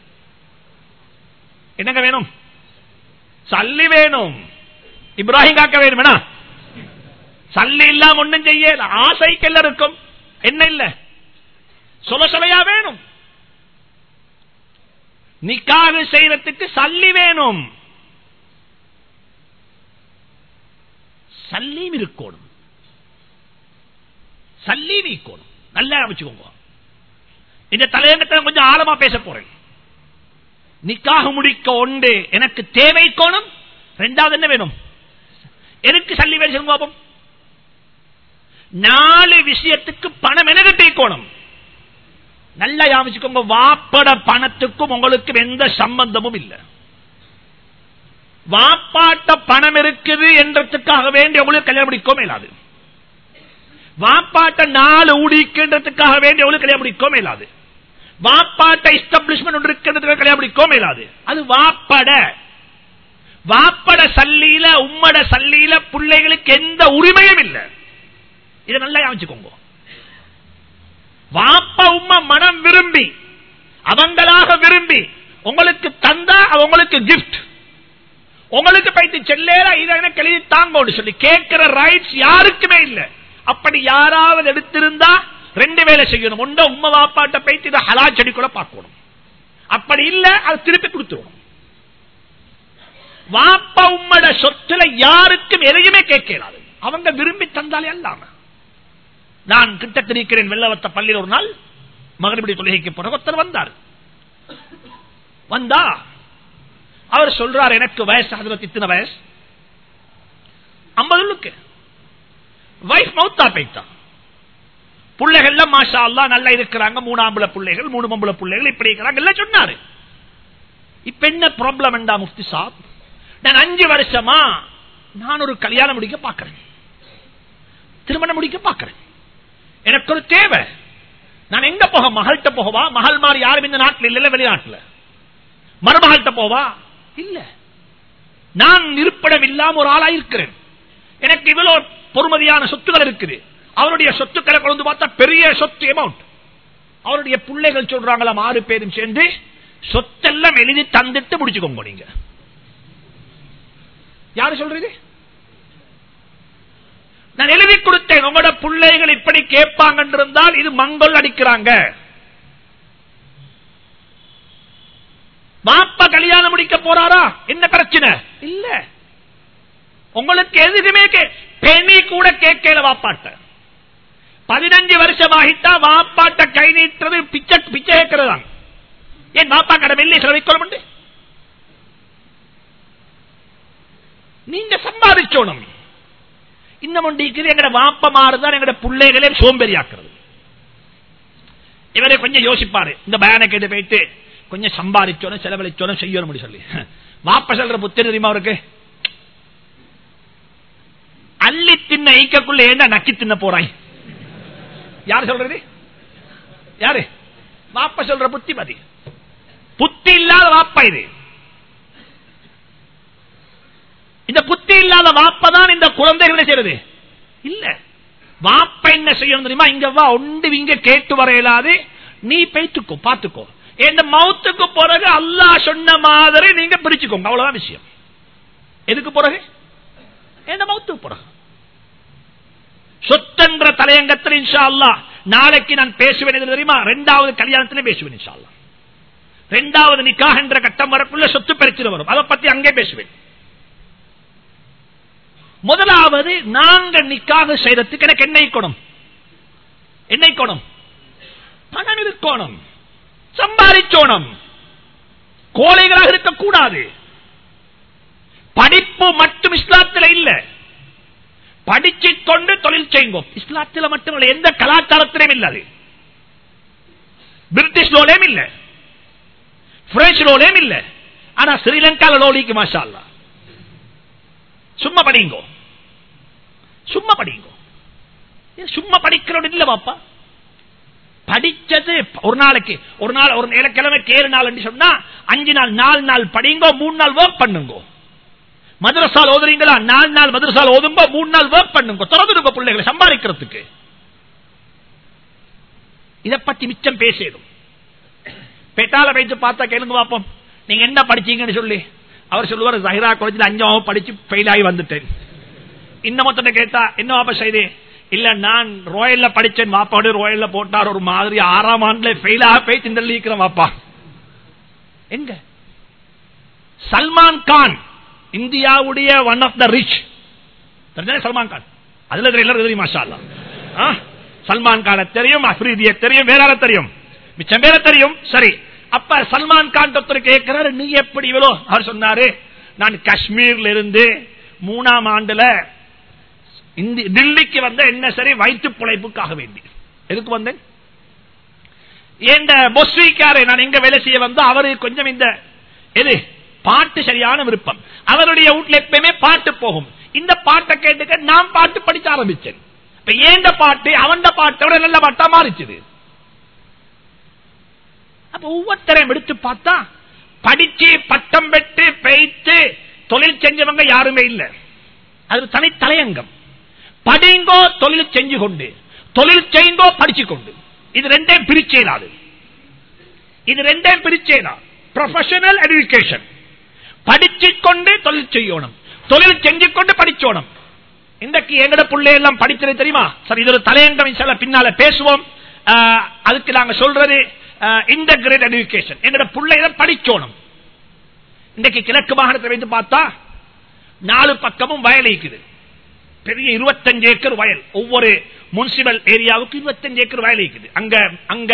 என்னங்க வேணும்? சல்லி வேணும். இப்ராஹிம் காக்க வேணும்னா சல்லி இல்லாம ஒண்ணும் செய்ய ஆசைக்கு எல்லாருக்கும் என்ன இல்ல? சொல சொலையா வேணும். நிக்காது செய்யறதுக்கு சல்லி வேணும். சல்லியும் இருக்கணும். சல்லியும் இருக்கணும் நல்லா அமைச்சுக்கோங்க இந்த தலையங்கத்தை கொஞ்சம் ஆழமா பேச போறேன். நிக்காக முடிக்க ஒன்று எனக்கு தேவை கோணம் ரெண்டாவது என்ன வேணும்? எனக்கு சல்லி வேணும் பாபம் நாலு விஷயத்துக்கு பணம் எனக்கு கோணம்? நல்லா யாமிச்சுக்கோங்க வாப்பட பணத்துக்கும் உங்களுக்கு எந்த சம்பந்தமும் இல்லை. வாப்பாட்ட பணம் இருக்குது என்றதுக்காக வேண்டி உங்களுக்கு கல்யாணம் முடிக்கோ மேலாது வாப்பாட்ட நாலு ஊடிக்கின்றதுக்காக வேண்டி உங்களுக்கு கல்யாணம் முடிக்கோ மேலாது வாப்பாட்ட எஸ்டாப்ளிஷ்மெண்ட் ஒன்று இருக்கின்றதுக்காக கல்யாணம் முடிக்கோ மேலாது. அது வாப்பட. வாப்பட சல்லியில உம்மட சல்லியில பிள்ளைகளுக்கு எந்த உரிமையும் இல்லை. இதை நல்லா யோசிச்சுக்கோங்க வாப்பா உம்மா மனம் விரும்பி அவங்களாக விரும்பி உங்களுக்கு தந்தா உங்களுக்கு கிஃப்ட் உங்களுக்கு பைத்து செல்லேரா இதை எனக்கு எழுதி தாங்கன்னு சொல்லி கேட்கிற ரைட்ஸ் யாருக்குமே இல்லை. அப்படி யாராவது எடுத்திருந்தா ரெண்டு வேலை செய்யணும். ஒன்று உம்ம வாப்பாட்ட பைத்து இதை ஹலா செடி கூட பார்க்கணும். அப்படி இல்ல அது திருப்பி கொடுத்துருவோம் வாப்பா உம்மட சொத்துல யாருக்கும் எதையுமே கேட்கலாது. அவங்க விரும்பி தந்தாலே அல்லாம நான் கிட்ட இருக்கிறேன் வெள்ளவத்த பள்ளியில் ஒரு நாள் மகனுடைய தொழுகைக்கு போன ஒருத்தர் வந்தார். வந்தா அவர் சொல்றார் எனக்கு வயசு அதுல இத்தனை வயசு? ஐம்பது வைஃப் மௌத்தா பைத்தான் பிள்ளைகள்ல மாஷா அல்லா நல்லா இருக்கிறாங்க. மூணாம்புல பிள்ளைகள் மூணு மம்புல பிள்ளைகள் இப்படி இருக்கிறாங்க. சொன்னாரு. இப்ப என்ன ப்ராப்ளம் என்றா முஃப்தி சாப்? நான் அஞ்சு வருஷமா நான் ஒரு கல்யாணம் முடிக்க பாக்குறேன் திருமணம் முடிக்க பாக்குறேன் எனக்கு ஒரு தேவை. நான் எங்க போக மகள்கிட்ட போகவா? மகள் மாதிரி யாரும் இந்த நாட்டில் இல்ல வெளிநாட்டுல. மருமகள்கிட்ட போவா? இல்ல. நான் இருப்பிடம் இல்லாம ஒரு ஆளா இருக்கிறேன் எனக்கு இவ்வளவு பொறுமதியான சொத்துகள் இருக்குது. அவருடைய சொத்துக்களை கொண்டு பார்த்தா பெரிய சொத்து அமௌண்ட் அவருடைய பிள்ளைகள் சொல்றாங்களா ஆறு பேரும் சேர்ந்து சொத்தெல்லாம் எழுதி தந்துட்டு முடிச்சுக்கோங்க நீங்க. யாரு சொல்றது? நான் எழுதி கொடுத்தேன். உங்களோட பிள்ளைகள் இப்படி கேட்பாங்க இருந்தால் இது மங்கல் அடிக்கிறாங்க. மாப்பா கல்யாணம் முடிக்க போறாரா? என்ன பிரச்சனை? இல்ல. உங்களுக்கு எதுக்குமே பெணி கூட கேட்கல வாப்பாட்ட பதினஞ்சு வருஷம் ஆகிட்டா வாப்பாட்ட கை நீட்டுறது பிச்சை பிச்சை கேட்கிறதா என் வாப்பா கடை வெள்ளி செலவிக்கொள்ள நீங்க சம்பாதிச்சோணும். இன்னும் ஒன்று எங்கட வாப்ப மாறுதான் எங்கட பிள்ளைகளே சோம்பேறியாக்குறது. இவரே கொஞ்சம் யோசிப்பாரு. இந்த பயான கேட்டு போயிட்டு கொஞ்சம் சம்பாதிச்சோனும் செலவழிச்சோனும் செய்யணும் சொல்லி. வாப்ப சொல்ற புத்தி தெரியுமா அவருக்கு? அள்ளி தின்ன ஐக்கக்குள்ள ஏண்டா நக்கி தின்ன போறாய்? யாரு சொல்றது? யாரு? வாப்ப சொல்ற புத்திமதி. புத்தி இல்லாத வாப்பா இது. இந்த புத்தி இல்லாத வாப்பதான் இந்த குழந்தைகளை செய்யறது? இல்ல. வாப்ப என்ன செய்யணும் தெரியுமா? இங்க வா ஒன்று இங்க கேட்டு வர இயலாது. நீ பேத்துக்கோ பாத்துக்கோ இந்த மவுத்துக்கு பிறகு அல்லாஹ் சொன்ன மாதிரி நீங்க பிரிச்சுக்கோங்க. அவ்வளவுதான் விஷயம். எதுக்கு பிறகு? என்ன மவுத்துக்கு பிறகு. சொத்தன்ற தலையங்கத்தில் இன்ஷா அல்லா நாளைக்கு நான் பேசுவேன் எது தெரியுமா? ரெண்டாவது கல்யாணத்திலே பேசுவேன் இன்ஷா அல்லா ரெண்டாவது நிக்காக என்ற கட்டம் வரக்குள்ள சொத்து பிரச்சனை வரும். அதை பத்தி அங்கே பேசுவேன். முதலாவது நாங்க நிக்காக செய்யறதுக்கு எனக்கு என்ன கோணம் என்ன கோணம் பணம் இருக்கோணம். சம்பாதிச்சோணம் கோழைகளாக இருக்கக்கூடாது. படிப்பு மட்டும் இஸ்லாத்தில் இல்ல. படிச்சு கொண்டு தொழில் செய்வோம் இஸ்லாத்தில் மட்டுமல்ல எந்த கலாச்சாரத்திலும் இல்லது பிரிட்டிஷ் லோலேயும் இல்ல. பிரெஞ்சு லோலேயும் இல்ல. ஆனா ஸ்ரீலங்கால லோலிக்கு மாஷா சும்மா படிங்கோ. சும்மா படிங்கோ. சும்மா படிக்கிறோம் இல்ல பாப்பா. படிச்சது ஒரு நாளைக்கு ஒரு நாள் ஒரு கிழமைக்கு ஏழு நாள் சொன்னா அஞ்சு நாள் நாலு நாள் படிங்கோ மூணு நாள் ஒர்க் பண்ணுங்க. மதரசால் ஓதுறீங்களா? நாலு நாள் மதரசால் ஓதுங்க மூணு நாள் ஒர்க் பண்ணுங்க. திறந்துருங்க பிள்ளைகளை சம்பாதிக்கிறதுக்கு. இதை பத்தி மிச்சம் பேசிடும். பெட்டால பேச்சு பார்த்தா கேளுங்க பாப்போம். நீங்க என்ன படிச்சீங்கன்னு சொல்லி. அவர் சொல்லுவார் ஜஹிரா காலேஜில் அஞ்சாவது படிச்சு ஃபெயில் ஆகி வந்துட்டேன். இன்னமொத்த கேட்டா என்ன வாப்பா செய்தே? இல்ல நான் ரோயல்ல படிச்சேன் வாப்பாடு ரோயல்ல போட்டார். ஒரு மாதிரி ஆறாம் ஆண்டுல ஃபெயில் ஆக போய் திண்டலிக்கிறேன் வாப்பா. எங்க? சல்மான் கான். இந்தியாவுடைய one of the rich Salman Khan. அதுல எல்லாரும் தெரியும் மாஷா சல்மான் கான தெரியும் அஃப்ரீதிய தெரியும் வேற தெரியும்? மிச்சம் பேர தெரியும் சரி. அப்ப சல்மான் கான் ஒருத்தர் கேட்கிறாரு நீ எப்படி இவ்வளோ? அவர் சொன்னாரு நான் காஷ்மீர்ல இருந்து மூணாம் ஆண்டுல டெல்லிக்கு வந்த என்ன சரி வயிற்று பிழைப்புக்காக வேண்டி. எதுக்கு வந்தேன்? எந்த பொஸ்விக்காரை நான் எங்க வேலை செய்ய வந்தோம் அவரு கொஞ்சம் இந்த எது? பாட்டு சரியான விருப்பம். அவருடைய வீட்டுல எப்பயுமே பாட்டு போகும். இந்த பாட்டை கேட்டுக்க நான் பாட்டு படிக்க ஆரம்பிச்சேன். இப்ப ஏந்த பாட்டு அவன் பாட்டோட நல்ல பாட்டா மாறிச்சது. அப்ப ஒவ்வொருத்தரையும் எடுத்து பார்த்தா படிச்சு பட்டம் பெற்று பெய்த்து தொழில் செஞ்சவங்க யாருமே இல்லை. அது தனி தலையங்கம். படிங்கோ தொழில் செஞ்சு கொண்டு. தொழில் செய்யுங்கோ படிச்சு கொண்டு. இது ரெண்டையும் பிரிச்சேனா இது ரெண்டையும் பிரிச்சேனா. ப்ரொஃபஷனல் எஜுகேஷன் படிச்சு கொண்டு தொழில் செய்யணும். தொழில் செஞ்சு கொண்டு படிச்சோணும். இன்றைக்கு எங்கட பிள்ளை எல்லாம் படித்தது தெரியுமா? சரி இது ஒரு தலையங்கம் சில பின்னால பேசுவோம். ஆஹ், அதுக்கு நாங்க சொல்றது இன்டகிரேட் எஜுகேஷன் எங்கட பிள்ளைகளை படிச்சோணும். இன்றைக்கு கிழக்கு மாகாணத்தை வைத்து பார்த்தா நாலு பக்கமும் வயல் இருக்குது. பெரிய இருபத்தஞ்சு ஏக்கர் வயல். ஒவ்வொரு முனிசிபல் ஏரியாவுக்கு இருபத்தஞ்சு ஏக்கர் வயல் இருக்குது. அங்க அங்க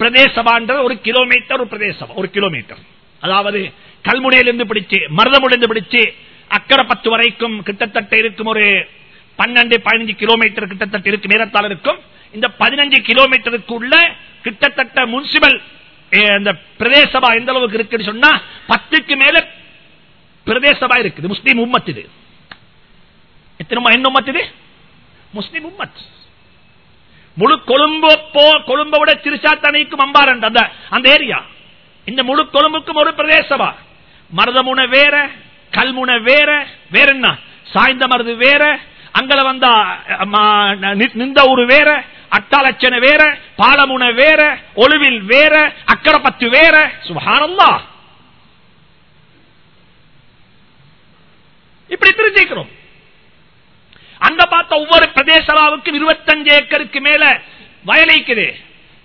பிரதேசபான்றது ஒரு கிலோமீட்டர் ஒரு பிரதேசம் ஒரு கிலோமீட்டர் அதாவது கல்முனையிலிருந்து பிடிச்சு மருதமுடிந்து பிடிச்சு அக்கரை பத்து வரைக்கும் கிட்டத்தட்ட இருக்கும் ஒரு பன்னெண்டு பதினஞ்சு கிலோமீட்டர் கிட்டத்தட்ட இருக்கும் நேரத்தால் இருக்கும். இந்த பதினஞ்சு கிலோமீட்டருக்குள்ள கிட்டத்தட்ட முனிசிபல் இந்த பிரதேசபா எந்த அளவுக்கு இருக்குன்னு சொன்னா பத்துக்கு மேல பிரதேசபா இருக்குது. முஸ்லீம் உம்மத் இது. எத்தனை என்ன உம்மத் இது? முஸ்லீம் உம்மத். முழு கொழும்பு போ கொழும்பை விட திருச்சாத்தனைக்கும் அம்பாரண்ட் அந்த அந்த ஏரியா இந்த முழு கொழும்புக்கும் ஒரு பிரதேசபா. மருதமுனை வேற கல்முனை வேற வேற என்ன சாய்ந்த மருது வேற அங்கல வந்தா நி- நிந்த ஊரு வேற அட்டாலட்சணை வேற பாலமுனை வேற ஒளிவில் வேற அக்கரப்பத்து வேற சுகானந்தா இப்படி தெரிஞ்சுக்கிறோம். அங்க பார்த்த ஒவ்வொரு பிரதேசலாவுக்கும் இருபத்தஞ்சு ஏக்கருக்கு மேல வயலைக்குது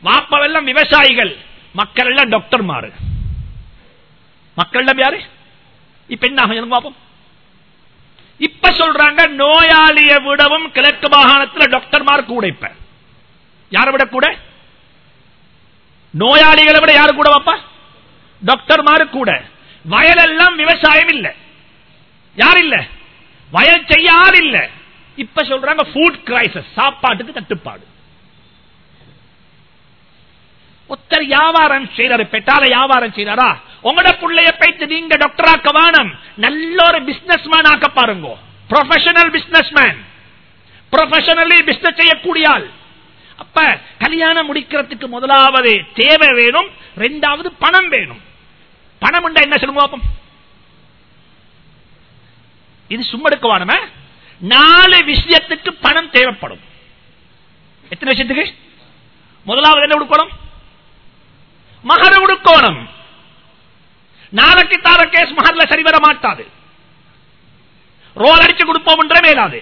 வாப்பவெல்லாம் விவசாயிகள் மக்கள் எல்லாம் டாக்டர் மாறு மக்கள் எல்லாம் யாரு? இப்ப என்ன ஆகும் பார்ப்போம். இப்ப சொல்றாங்க நோயாளியை விடவும் கிழக்கு மாகாணத்தில் டாக்டர்மார் கூட இப்ப. யாரை விட கூட? நோயாளிகளை விட யாரு கூட வாப்பா டாக்டர்மாரு கூட. வயலெல்லாம் விவசாயம் இல்ல. யார் இல்ல? வயல் செய்ய ஆள் இல்ல. இப்ப சொல்றாங்க ஃபுட் கிரைசஸ் சாப்பாட்டுக்கு தட்டுப்பாடு. ஒத்தர் வியாபாரம் செய்யறாரு பெட்டால வியாபாரம் செய்யறாரா உங்களோட பிள்ளைய பைத்து நீங்க டாக்டர் ஆக்க வேணும். நல்ல ஒரு பிசினஸ் மேன் ஆக்க பாருங்க. Professional businessman professionally business செய்யக்கூடிய ஆள். அப்ப கல்யாணம் முடிக்கிறதுக்கு முதலாவது தேவை வேணும். ரெண்டாவது பணம் வேணும். பணம் உண்டா என்ன சொல்லுவோம் பாப்போம். இது சும்மடுக்குவானம நாலு விஷயத்துக்கு பணம் தேவைப்படும். எத்தனை விஷயத்துக்கு? முதலாவது என்ன கொடுக்கணும்? மகர கொடுக்கணும். நாளைக்கு தார கேஸ் மகர்ல சரி வர மாட்டாது. ரோல் அடிச்சு கொடுப்போம் என்ற மேலாது.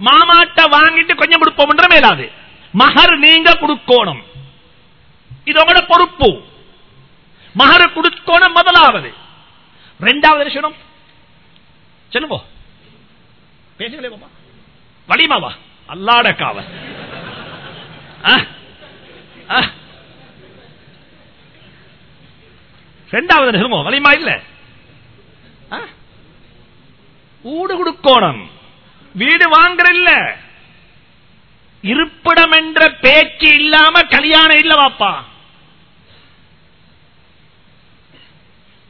மாமாட்ட வாங்கிட்டு கொஞ்சம் கொடுப்போம் என்ற மேலாது. மகர் நீங்க கொடுக்கணும். இது உங்களோட பொறுப்பு. மகர் கொடுக்கணும் முதலாவது. ரெண்டாவது விஷயம் செய்யணும்? சொல்லுங்க. பேசுங்களே பாப்பா வலிமாவா அல்லாட காவல். ரெண்டாவது சொல்லுங்க வலிமா இல்ல? ஊடு கொடுக்கோணம். வீடு வாங்குற இல்ல. இருப்பிடம் என்ற பேச்சு இல்லாம கல்யாணம் இல்ல வாப்பா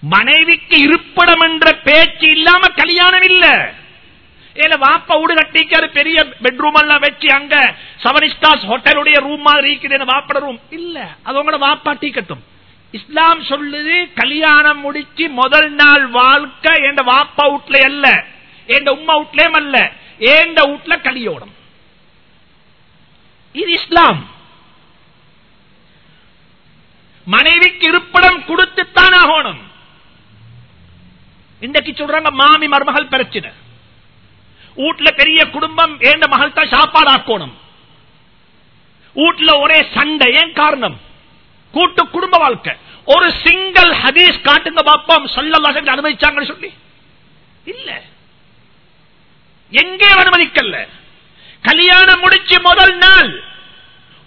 மனைவிக்கு இருப்பிடம் என்ற பேச்சு இல்லாம கல்யாணம் இல்ல. ஏல வாப்பா வீடு கட்டிக்காரு பெரிய பெட்ரூம் எல்லாம் வச்சு அங்க செவன் ஸ்டார்ஸ் ஹோட்டலுடைய ரூம் மாதிரி இருக்குது வாப்பட ரூம் இல்ல. அது உங்களோட வாப்பா டீக்கட்டும் இஸ்லாம் சொல்லுது கல்யாணம் முடிச்சு முதல் நாள் வாழ்க்கை என் வாப்பா வீட்ல அல்ல என் உம்மா வீட்லயும் அல்ல ஏண்ட வீட்ல கலியோடம். இது இஸ்லாம். மனைவிக்கு இருப்பிடம் கொடுத்துத்தான் ஆகணும். இன்றைக்கு சொல்றாங்க மாமி மருமகள் பிரச்சனை. வீட்டுல பெரிய குடும்பம் ஏண்ட மகள் தான் சாப்பாடு ஆக்கணும். வீட்டுல ஒரே சண்டை ஏன் காரணம்? கூட்டு குடும்ப வாழ்க்கை. ஒரு சிங்கிள் ஹதீஸ் காட்டுங்க பாப்போம். சொல்லலாம் அனுமதிச்சாங்கன்னு சொல்லி. இல்ல. எங்கே அனுமதிக்கல. கல்யாணம் முடிச்சு முதல் நாள்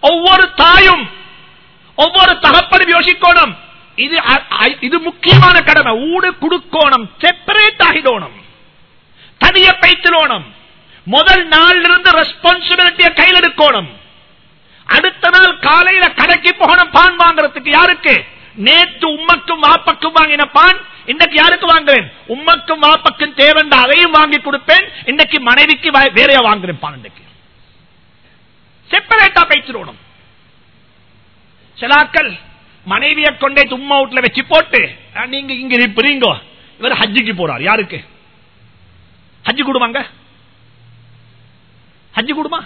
ஒவ்வொரு தாயும் ஒவ்வொரு தகப்பனும் யோசிக்கணும். இது அ- இது முக்கியமான கடமை. ஊடு குடுக்கோணம் செப்பரேட் ஆகிடணும். தனிய பைத்திலோணும் முதல் நாள் இருந்து ரெஸ்பான்சிபிலிட்டியை கையில் எடுக்கணும். அடுத்த நாள் காலையில கடைக்கு போகணும் பான் வாங்குறதுக்கு யாருக்கு? நேத்து உம்மக்கும் வாப்பக்கும் வாங்கின பான் இன்னைக்கு யாருக்கு வாங்குறேன்? உம்மக்கும் வாப்பக்கும் தேவண்ட அதையும் வாங்கி கொடுப்பேன் இன்னைக்கு மனைவிக்கு வா- வேறையா வாங்குறேன் பான் இன்னைக்கு? செப்பரேட்டா பைத்திரோணும் சிலாக்கள் மனைவியை கொண்டே உம்மா வீட்டுல வச்சு போட்டு நீங்க இங்க இருப்பீங்க. இவர் ஹஜ்ஜுக்கு போறார். யாருக்கு? ஹஜ்ஜு கூடுவாங்க ஹஜ்ஜு கொடுமா?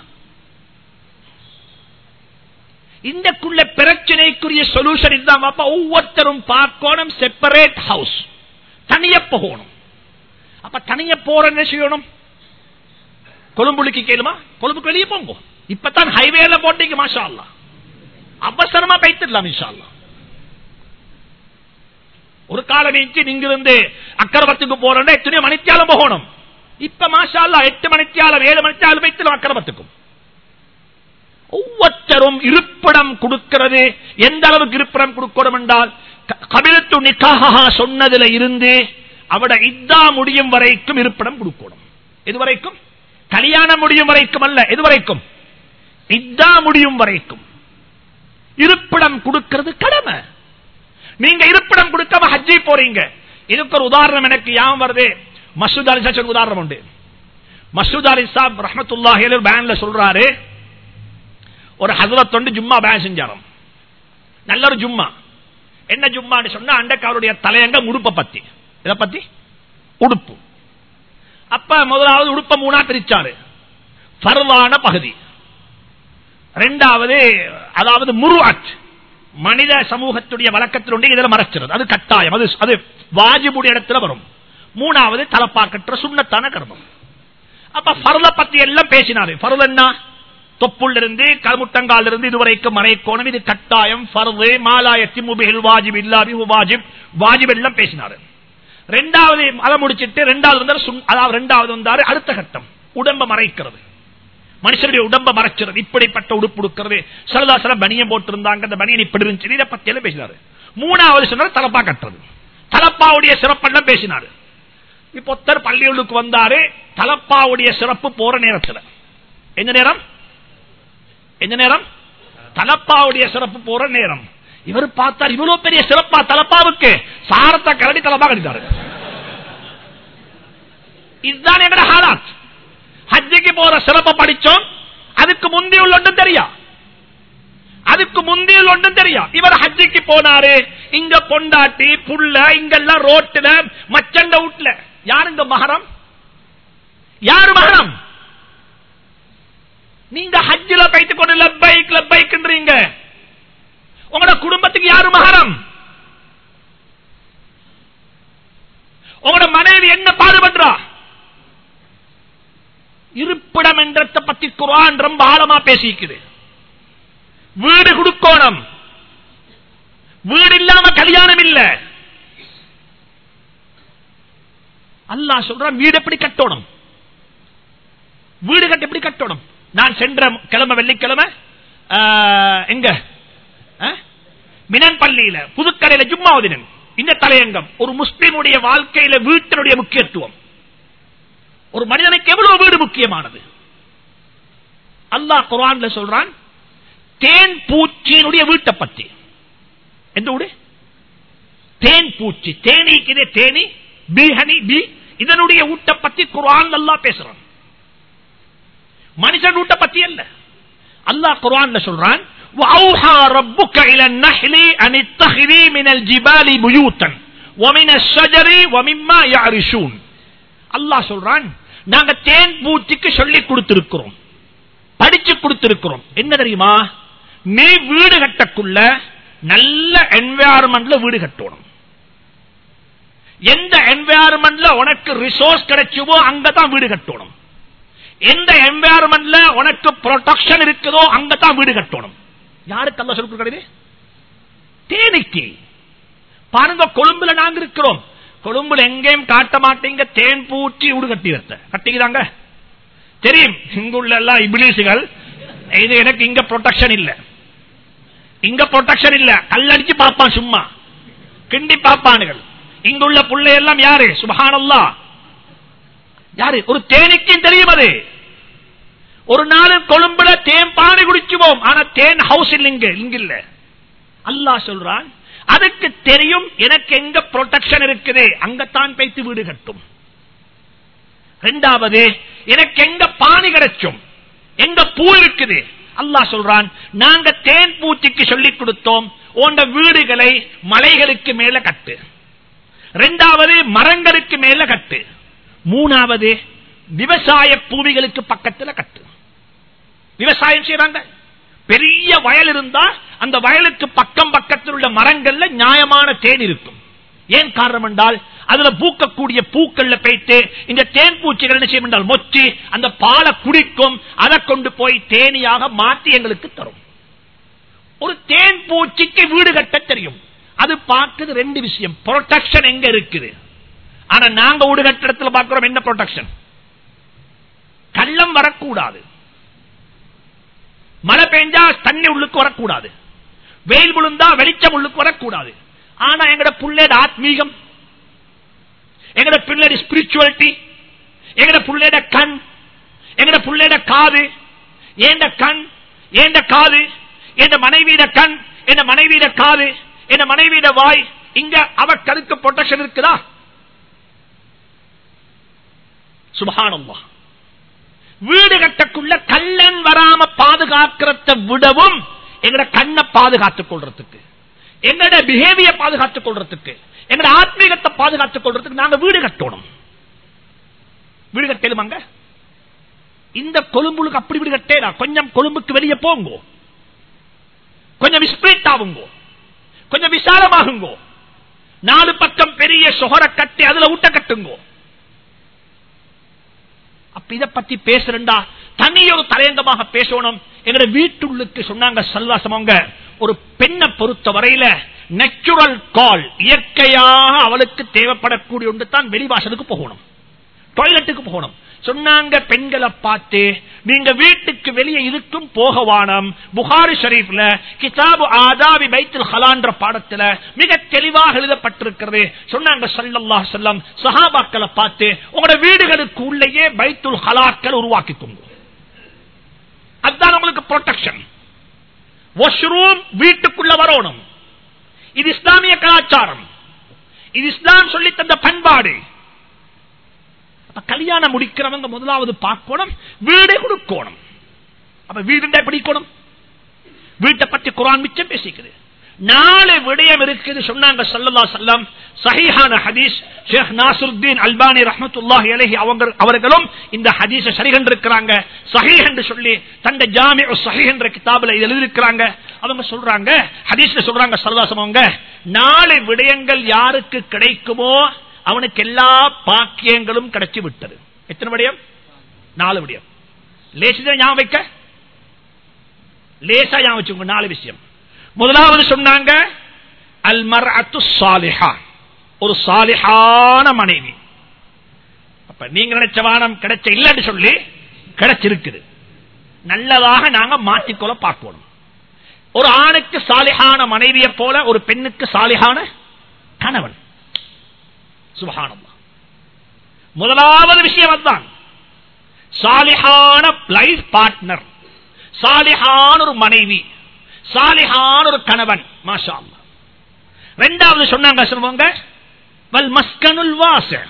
இந்தக்குள்ள பிரச்சனைக்குரிய சொல்யூஷன் இதுதான் பாப்பா ஒவ்வொருத்தரும் பார்க்கணும் செப்பரேட் ஹவுஸ் தனிய போகணும். அப்ப தனிய போற என்ன செய்யணும்? கொழும்புலிக்கு கேளுமா? கொழும்புக்கு வெளியே போங்க. இப்பதான் ஹைவேல போட்டீங்க மாஷா அல்லா அவசரமா பைத்திடலாம் இன்ஷா ஒரு காலம் நீச்சு நீங்க இருந்து அக்கரபத்துக்கு போறேன்னா எத்தனையோ மணித்தியாலம் போகணும். இப்ப மாஷா அல்லா எட்டு மணித்தியாலம் ஏழு மணித்தியாலும் பைத்திடலாம் அக்கரபத்துக்கும் ஒவ்வொருத்தரும் இருப்பிடம் கொடுக்கிறது. எந்த அளவுக்கு இருப்பிடம் கொடுக்கணும் என்றால் கபிலத்து நிக்காக சொன்னதுல இருந்து அவட இத்தா முடியும் வரைக்கும் இருப்பிடம் கொடுக்கணும். இதுவரைக்கும் கல்யாணம் முடியும் வரைக்கும் அல்ல. இதுவரைக்கும் இத்தா முடியும் வரைக்கும். இருப்பிடம் கொடுக்கிறது கடமை. நீங்க இருப்பிடம் கொடுக்காம ஹஜ்ஜி போறீங்க. இதுக்கு ஒரு உதாரணம் எனக்கு யாம் வருது. மசூத் அலிசா சார் உதாரணம் உண்டு. மசூத் அலிசா சாப் பேன்ல சொல்றாரு. ஒரு ஹசரத் ஜும்மா பேன் செஞ்சாராம். நல்ல ஒரு ஜும்மா. என்ன ஜும்மான்னு சொன்னா அண்டக்காருடைய தலையங்க உடுப்பை பத்தி. இதை பத்தி? உடுப்பு. அப்ப முதலாவது உடுப்ப மூணா பிரிச்சாரு. பருவான பகுதி. ரெண்டாவது அதாவது முருவாட். மனித சமூகத்துடைய வழக்கத்தில் இதுல மறைச்சிருது. அது கட்டாயம். அது அது வாஜிபுடைய இடத்துல வரும். மூணாவது தலப்பாக்கற்ற சுண்ணத்தான கர்மம். அப்ப பருள பத்தி எல்லாம் பேசினாரு. பருள் தொப்புள்ளிருந்து தொப்புள்ள இருந்து இதுவரைக்கும் மறைக்கோணம் இது கட்டாயம் பருது மாலாயத்தி முபில் வாஜிப் இல்லாபி வாஜிப். வாஜிப் எல்லாம் பேசினாரு. ரெண்டாவது அதை முடிச்சிட்டு ரெண்டாவது வந்தாரு அதாவது ரெண்டாவது வந்தாரு அடுத்த கட்டம். உடம்ப மறைக்கிறது. மனுஷனுடைய உடம்ப மறைச்சிருது. இப்படிப்பட்ட உடுப்பு கொடுக்கிறது சரதாசரம் பனியம் போட்டிருந்தாங்க. அந்த பனியன் இப்படி இருந்துச்சு. இதை பத்தி எல்லாம் பேசினாரு. மூணாவது சொன்னார் தலப்பா கட்டுறது. தலப்பாவுடைய சிறப்பெல்லாம் பேசினாரு. இப்ப ஒருத்தர் வந்தாரு. தலப்பாவுடைய சிறப்பு போற நேரத்தில். எந்த நேரம்? எந்த நேரம்? தலப்பாவுடைய சிறப்பு போற நேரம். இவர் பார்த்தார் இவ்வளவு பெரிய சிறப்பா தலப்பாவுக்கு. சாரத்தை கரடி தலப்பா கட்டிட்டாரு. இதுதான் எங்கட ஹாலாத். ஹஜ்ஜிக்கு போற சிறப்பை படிச்சோம். அதுக்கு முந்தி உள்ள ஒன்றும் தெரியா? அதுக்கு முந்தி உள்ள ஒன்றும் தெரியா? இவர் ஹஜ்ஜிக்கு போனாரு. இங்க பொண்டாட்டி புள்ள இங்கெல்லாம் ரோட்டுல மச்சண்ட வீட்டுல. யாருங்க மகரம்? யாரு மகரம்? நீங்க ஹஜ்ஜில பைத்து கொண்டு லப்பைக் லப்பைக்ன்றீங்க உங்களோட குடும்பத்துக்கு யாரு மகரம்? உங்களோட மனைவி என்ன பாடுபடுறா இருப்பிடம் என்றத்தை பத்தி குரான் ரொம்ப ஆழமா பேசிக்குது. வீடு கொடுக்கோணம். வீடு இல்லாம கல்யாணம் இல்ல. அல்லாஹ் சொல்றான் வீடு எப்படி கட்டணும்? வீடு கட்ட எப்படி கட்டணும்? நான் சென்ற கிழமை வெள்ளிக்கிழமை எங்க? மினன் பள்ளியில புதுக்கடையில ஜும்மாவதினன் இந்த தலையங்கம். ஒரு முஸ்லிமுடைய வாழ்க்கையில வீட்டினுடைய முக்கியத்துவம். ஒரு மனிதனுக்கு எவ்வளவு வீடு முக்கியமானது? அல்லாஹ் குரான்ல சொல்றான் தேன் பூச்சியினுடைய வீட்டை பத்தி எந்த ஊடு தேன் பூச்சி தேனீக்குதே தேனி பி ஹனி பி இதனுடைய வீட்டை பத்தி குரான் நல்லா பேசுறான். மனுஷன் வீட்டை பத்தி அல்ல அல்லாஹ் குரான்ல சொல்றான் وَأَوْحَى رَبُّكَ إِلَى النَّحْلِ أَنِ اتَّخِذِي مِنَ الْجِبَالِ بُيُوتًا وَمِنَ الشَّجَرِ وَمِمَّا يَعْرِشُونَ அல்லாஹ் சொல்றான் நாங்க தேன் பூச்சிக்கு சொல்லி கொடுத்திருக்கிறோம் படிச்சு கொடுத்திருக்கிறோம் என்ன தெரியுமா நீ வீடு கட்டக்குள்ள நல்ல என்வாயர்மெண்ட்ல வீடு கட்டணும் எந்த என்வாயர்மெண்ட்ல உனக்கு ரிசோர்ஸ் கிடைச்சுவோ அங்கதான் வீடு கட்டணும் எந்த என்வாயர்மெண்ட்ல உனக்கு புரொடக்ஷன் இருக்குதோ அங்கதான் வீடு கட்டணும். யாருக்கு அல்ல சொல்லி கிடையாது தேனிக்கு. பாருங்க கொழும்புல நாங்க இருக்கிறோம். கொழும்புல எங்கேயும் காட்ட மாட்டீங்க தேன் பூச்சி வீடு கட்டி வைத்த. கட்டிக்கிறாங்க? தெரியும். இங்குள்ள எல்லாம் இபிலிசுகள் இது எனக்கு இங்க புரொடக்ஷன் இல்ல. இங்க ப்ரொடெக்ஷன் இல்ல. கல்லடிச்சு பார்ப்பான் சும்மா. கிண்டி பார்ப்பானுகள். இங்குள்ள புள்ளை எல்லாம் யாரு? சுபஹானல்லா யாரு? ஒரு தேனிக்கும் தெரியும் அது. ஒரு நாள் கொழும்புல தேன் பானை குடிச்சுவோம். ஆனா தேன் ஹவுஸ் இல்ல இங்க. இங்க இல்ல. அல்லாஹ் சொல்றான் அதுக்கு தெரியும் எனக்கு எங்க ப்ரொடெக்ஷன் இருக்குது? அங்கத்தான் பேத்து வீடு கட்டும். ரெண்டாவது எனக்கு எங்க பானி கிடைச்சும் எங்க பூ இருக்குது? அல்லாஹ் சொல்றான் நாங்க தேன் பூச்சிக்கு சொல்லிக் கொடுத்தோம். உண்ட வீடுகளை மலைகளுக்கு மேல கட்டு. ரெண்டாவது மரங்களுக்கு மேல கட்டு. மூணாவது விவசாய பூமிகளுக்கு பக்கத்துல கட்டு விவசாயம் செய்யறாங்க பெரிய வயல் இருந்தா அந்த வயலுக்கு பக்கம் பக்கத்தில் உள்ள மரங்கள்ல நியாயமான தேன் இருக்கும். ஏன் காரணம் என்றால் அதுல பூக்கக்கூடிய பூக்கள்ல போயிட்டு இந்த தேன் பூச்சிகள் என்ன செய்யும் என்றால் மொச்சி அந்த பாலை குடிக்கும் அதை கொண்டு போய் தேனியாக மாற்றி எங்களுக்கு தரும். ஒரு தேன் பூச்சிக்கு வீடு கட்ட தெரியும். அது பார்க்கிறது ரெண்டு விஷயம். ப்ரொடெக்ஷன் எங்க இருக்குது? ஆனா நாங்க வீடு கட்ட இடத்துல பார்க்கிறோம் என்ன ப்ரொடெக்ஷன் கள்ளம் வரக்கூடாது. மழை பெஞ்சா தண்ணி உள்ளுக்கு வரக்கூடாது. வெயில் விழுந்தா வெளிச்சம் உள்ளுக்கு வரக்கூடாது. ஆனா எங்கட பிள்ளையோட ஆத்மீகம் எங்கட பிள்ளைட ஸ்பிரிச்சுவாலிட்டி எங்கட பிள்ளையோட கண் எங்கட பிள்ளையோட காது ஏண்ட கண் ஏண்ட காது என் மனைவியிட கண் என் மனைவியிட காது என் மனைவியிட வாய் இங்க அவ கருக்கு ப்ரொடெக்ஷன் இருக்குதா? சுபஹானம்மா வீடு கட்டக்குள்ள கல்லன் வராம பாதுகாக்கிறத விடவும் எங்கட கண்ணை பாதுகாத்துக் கொள்றதுக்கு எங்கட பிஹேவிய பாதுகாத்துக் கொள்றதுக்கு எங்கட ஆத்மீகத்தை பாதுகாத்துக் கொள்றதுக்கு நாங்க வீடு கட்டணும். வீடு கட்டலுமாங்க? இந்த கொழும்புக்கு அப்படி வீடு கட்டேடா. கொஞ்சம் கொழும்புக்கு வெளியே போங்கோ. கொஞ்சம் ஸ்பிரிட் ஆகுங்கோ. கொஞ்சம் விசாலமாகுங்கோ. நாலு பக்கம் பெரிய சொகர கட்டி அதுல ஊட்ட கட்டுங்கோ. அப்ப இத பத்தி பேசுறா தனியொரு தலையங்கமாக பேசணும். எங்க வீட்டுள்ளுக்கு சொன்னாங்க சல்லாசமங்க ஒரு பெண்ணை பொறுத்த வரையில நேச்சுரல் கால் இயற்கையாக அவளுக்கு தேவைப்படக்கூடிய ஒன்று தான் வெளிவாசலுக்கு போகணும். டாய்லெட்டுக்கு போகணும். சொன்னாங்க பெண்களை பார்த்து நீங்க வீட்டுக்கு வெளியே இருக்கும் போகவானம் புகாரி ஷரீப்ல கிதாபு ஆதாவி பைத்துல் ஹலான்ற பாடத்துல மிக தெளிவாக எழுதப்பட்டிருக்கிறது. சொன்னாங்க சல்லல்லா செல்லம் சஹாபாக்களை பார்த்து உங்களோட வீடுகளுக்கு உள்ளேயே பைத்துல் ஹலாக்கள் உருவாக்கிக்கோங்க அதுதான் உங்களுக்கு ப்ரொடெக்ஷன் வாஷ்ரூம் வீட்டுக்குள்ள வரணும். இது இஸ்லாமிய கலாச்சாரம். இது இஸ்லாம் சொல்லி தந்த பண்பாடு. கல்யாணம் முடிக்கிறவங்க முதலாவது பார்க்கணும் வீடு கொடுக்கணும். அப்ப வீடு பிடிக்கணும் வீட்டை பத்தி குரான் மிச்சம் பேசிக்குது. நாலு விடயம் இருக்குது சொன்னாங்க சல்லல்லா சல்லம் சஹிஹான ஹதீஸ் ஷேக் நாசுருத்தீன் அல்பானி ரஹமத்துல்லாஹி அலஹி அவங்க அவர்களும் இந்த ஹதீஸ சரிகண்டிருக்கிறாங்க சஹீஹ் என்று சொல்லி தந்த ஜாமி சஹீஹ் என்ற கிதாபில் எழுதியிருக்கிறாங்க. அவங்க சொல்றாங்க ஹதீஸ்ல சொல்றாங்க சல்லாசம் அவங்க நாலு விடயங்கள் யாருக்கு கிடைக்குமோ அவனுக்கு எல்லா பாக்கியங்களும் கிடைச்சு விட்டது. எத்தனை விடயம்? நாலு விடயம். லேசிதான் ஞாபகம் வைக்க? லேசா ஞாபகம் வச்சுக்கோங்க நாலு விஷயம். முதலாவது சொன்னாங்க அல்மர் அத்து சாலிஹா ஒரு சாலிஹான மனைவி. அப்ப நீங்க நினைச்ச வானம் கிடைச்ச இல்லைன்னு சொல்லி கிடைச்சிருக்குது. நல்லதாக நாங்க மாற்றிக்கொள்ள பார்க்கணும் ஒரு ஆணுக்கு சாலிஹான மனைவியை போல ஒரு பெண்ணுக்கு சாலிஹான கணவன். சுபகானம்மா முதலாவது விஷயம் அதுதான். சாலிஹான லைஃப் பார்ட்னர். சாலிஹான ஒரு மனைவி. சாலிஹான ஒரு கணவன். மாஷா ரெண்டாவது சொன்னாங்க சொல்லுவாங்க வல் மஸ்கனுல் வாச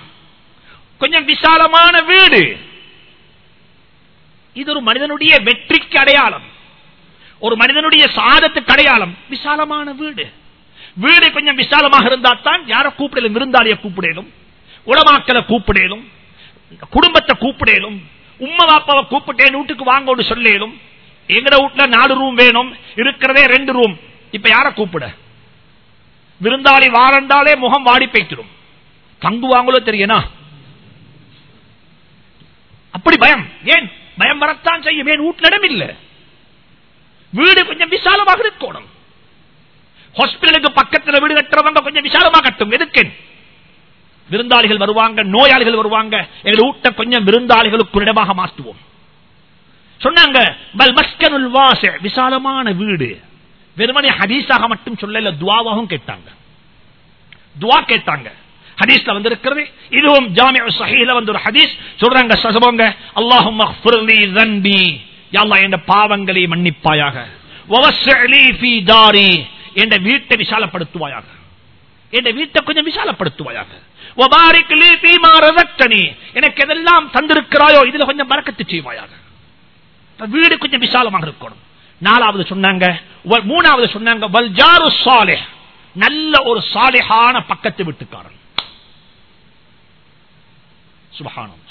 கொஞ்சம் விசாலமான வீடு. இது ஒரு மனிதனுடைய வெற்றிக்கு அடையாளம். ஒரு மனிதனுடைய சாதத்துக்கு அடையாளம். விசாலமான வீடு. வீடு கொஞ்சம் விசாலமாக இருந்தால் தான் யார கூப்பிடலும் இருந்தாலே கூப்பிடலும் உளமாக்கலை கூப்பிடலும் குடும்பத்தை கூப்பிடலும் உம்மா பாப்பாவை கூப்பிட்டேன் வீட்டுக்கு வாங்க சொல்லலும் எங்கட வீட்டுல நாலு ரூம் வேணும் இருக்கிறதே ரெண்டு ரூம் இப்ப யார கூப்பிட? விருந்தாளி வாரண்டாலே முகம் வாடி போய்த்திடும். தங்குவாங்களோ தெரியனா அப்படி பயம். ஏன்? பயம் வரத்தான் செய்யும். ஏன்? வீட்டுல இடம் இல்ல. வீடு கொஞ்சம் விசாலமாக இருக்கணும். ஹாஸ்பிட்டலுக்கு பக்கத்தில் வீடு கட்டுறவங்க கொஞ்சம் விசாலமா கட்டும். எதுக்கு? விருந்தாளிகள் வருவாங்க நோயாளிகள் வருவாங்க. எங்கள் ஊட்ட கொஞ்சம் விருந்தாளிகளுக்கு இடமாக மாற்றுவோம். சொன்னாங்க விசாலமான வீடு. வெறுமனை ஹதீஸாக மட்டும் சொல்லல துவாவாகவும் கேட்டாங்க. துவா கேட்டாங்க. ஹதீஸ்ல வந்திருக்கிறது. இதுவும் ஜாமியா சஹீல வந்து ஒரு ஹதீஸ். சொல்றாங்க சசபங்க அல்லாஹும் என் பாவங்களை மன்னிப்பாயாக. என் வீட்டை விசாலப்படுத்துவாயாக. என் வீட்டை கொஞ்சம் விசாலப்படுத்துவாயாக. எனக்கு எதெல்லாம் தந்திருக்கிறாயோ இதுல கொஞ்சம் மறக்கத்து செய்வாயாக. வீடு கொஞ்சம் விசாலமாக இருக்கணும். நாலாவது சொன்னாங்க மூணாவது சொன்னாங்க வல்ஜாரு சாலே நல்ல ஒரு சாலிஹான பக்கத்து வீட்டுக்காரன். சுபகானம்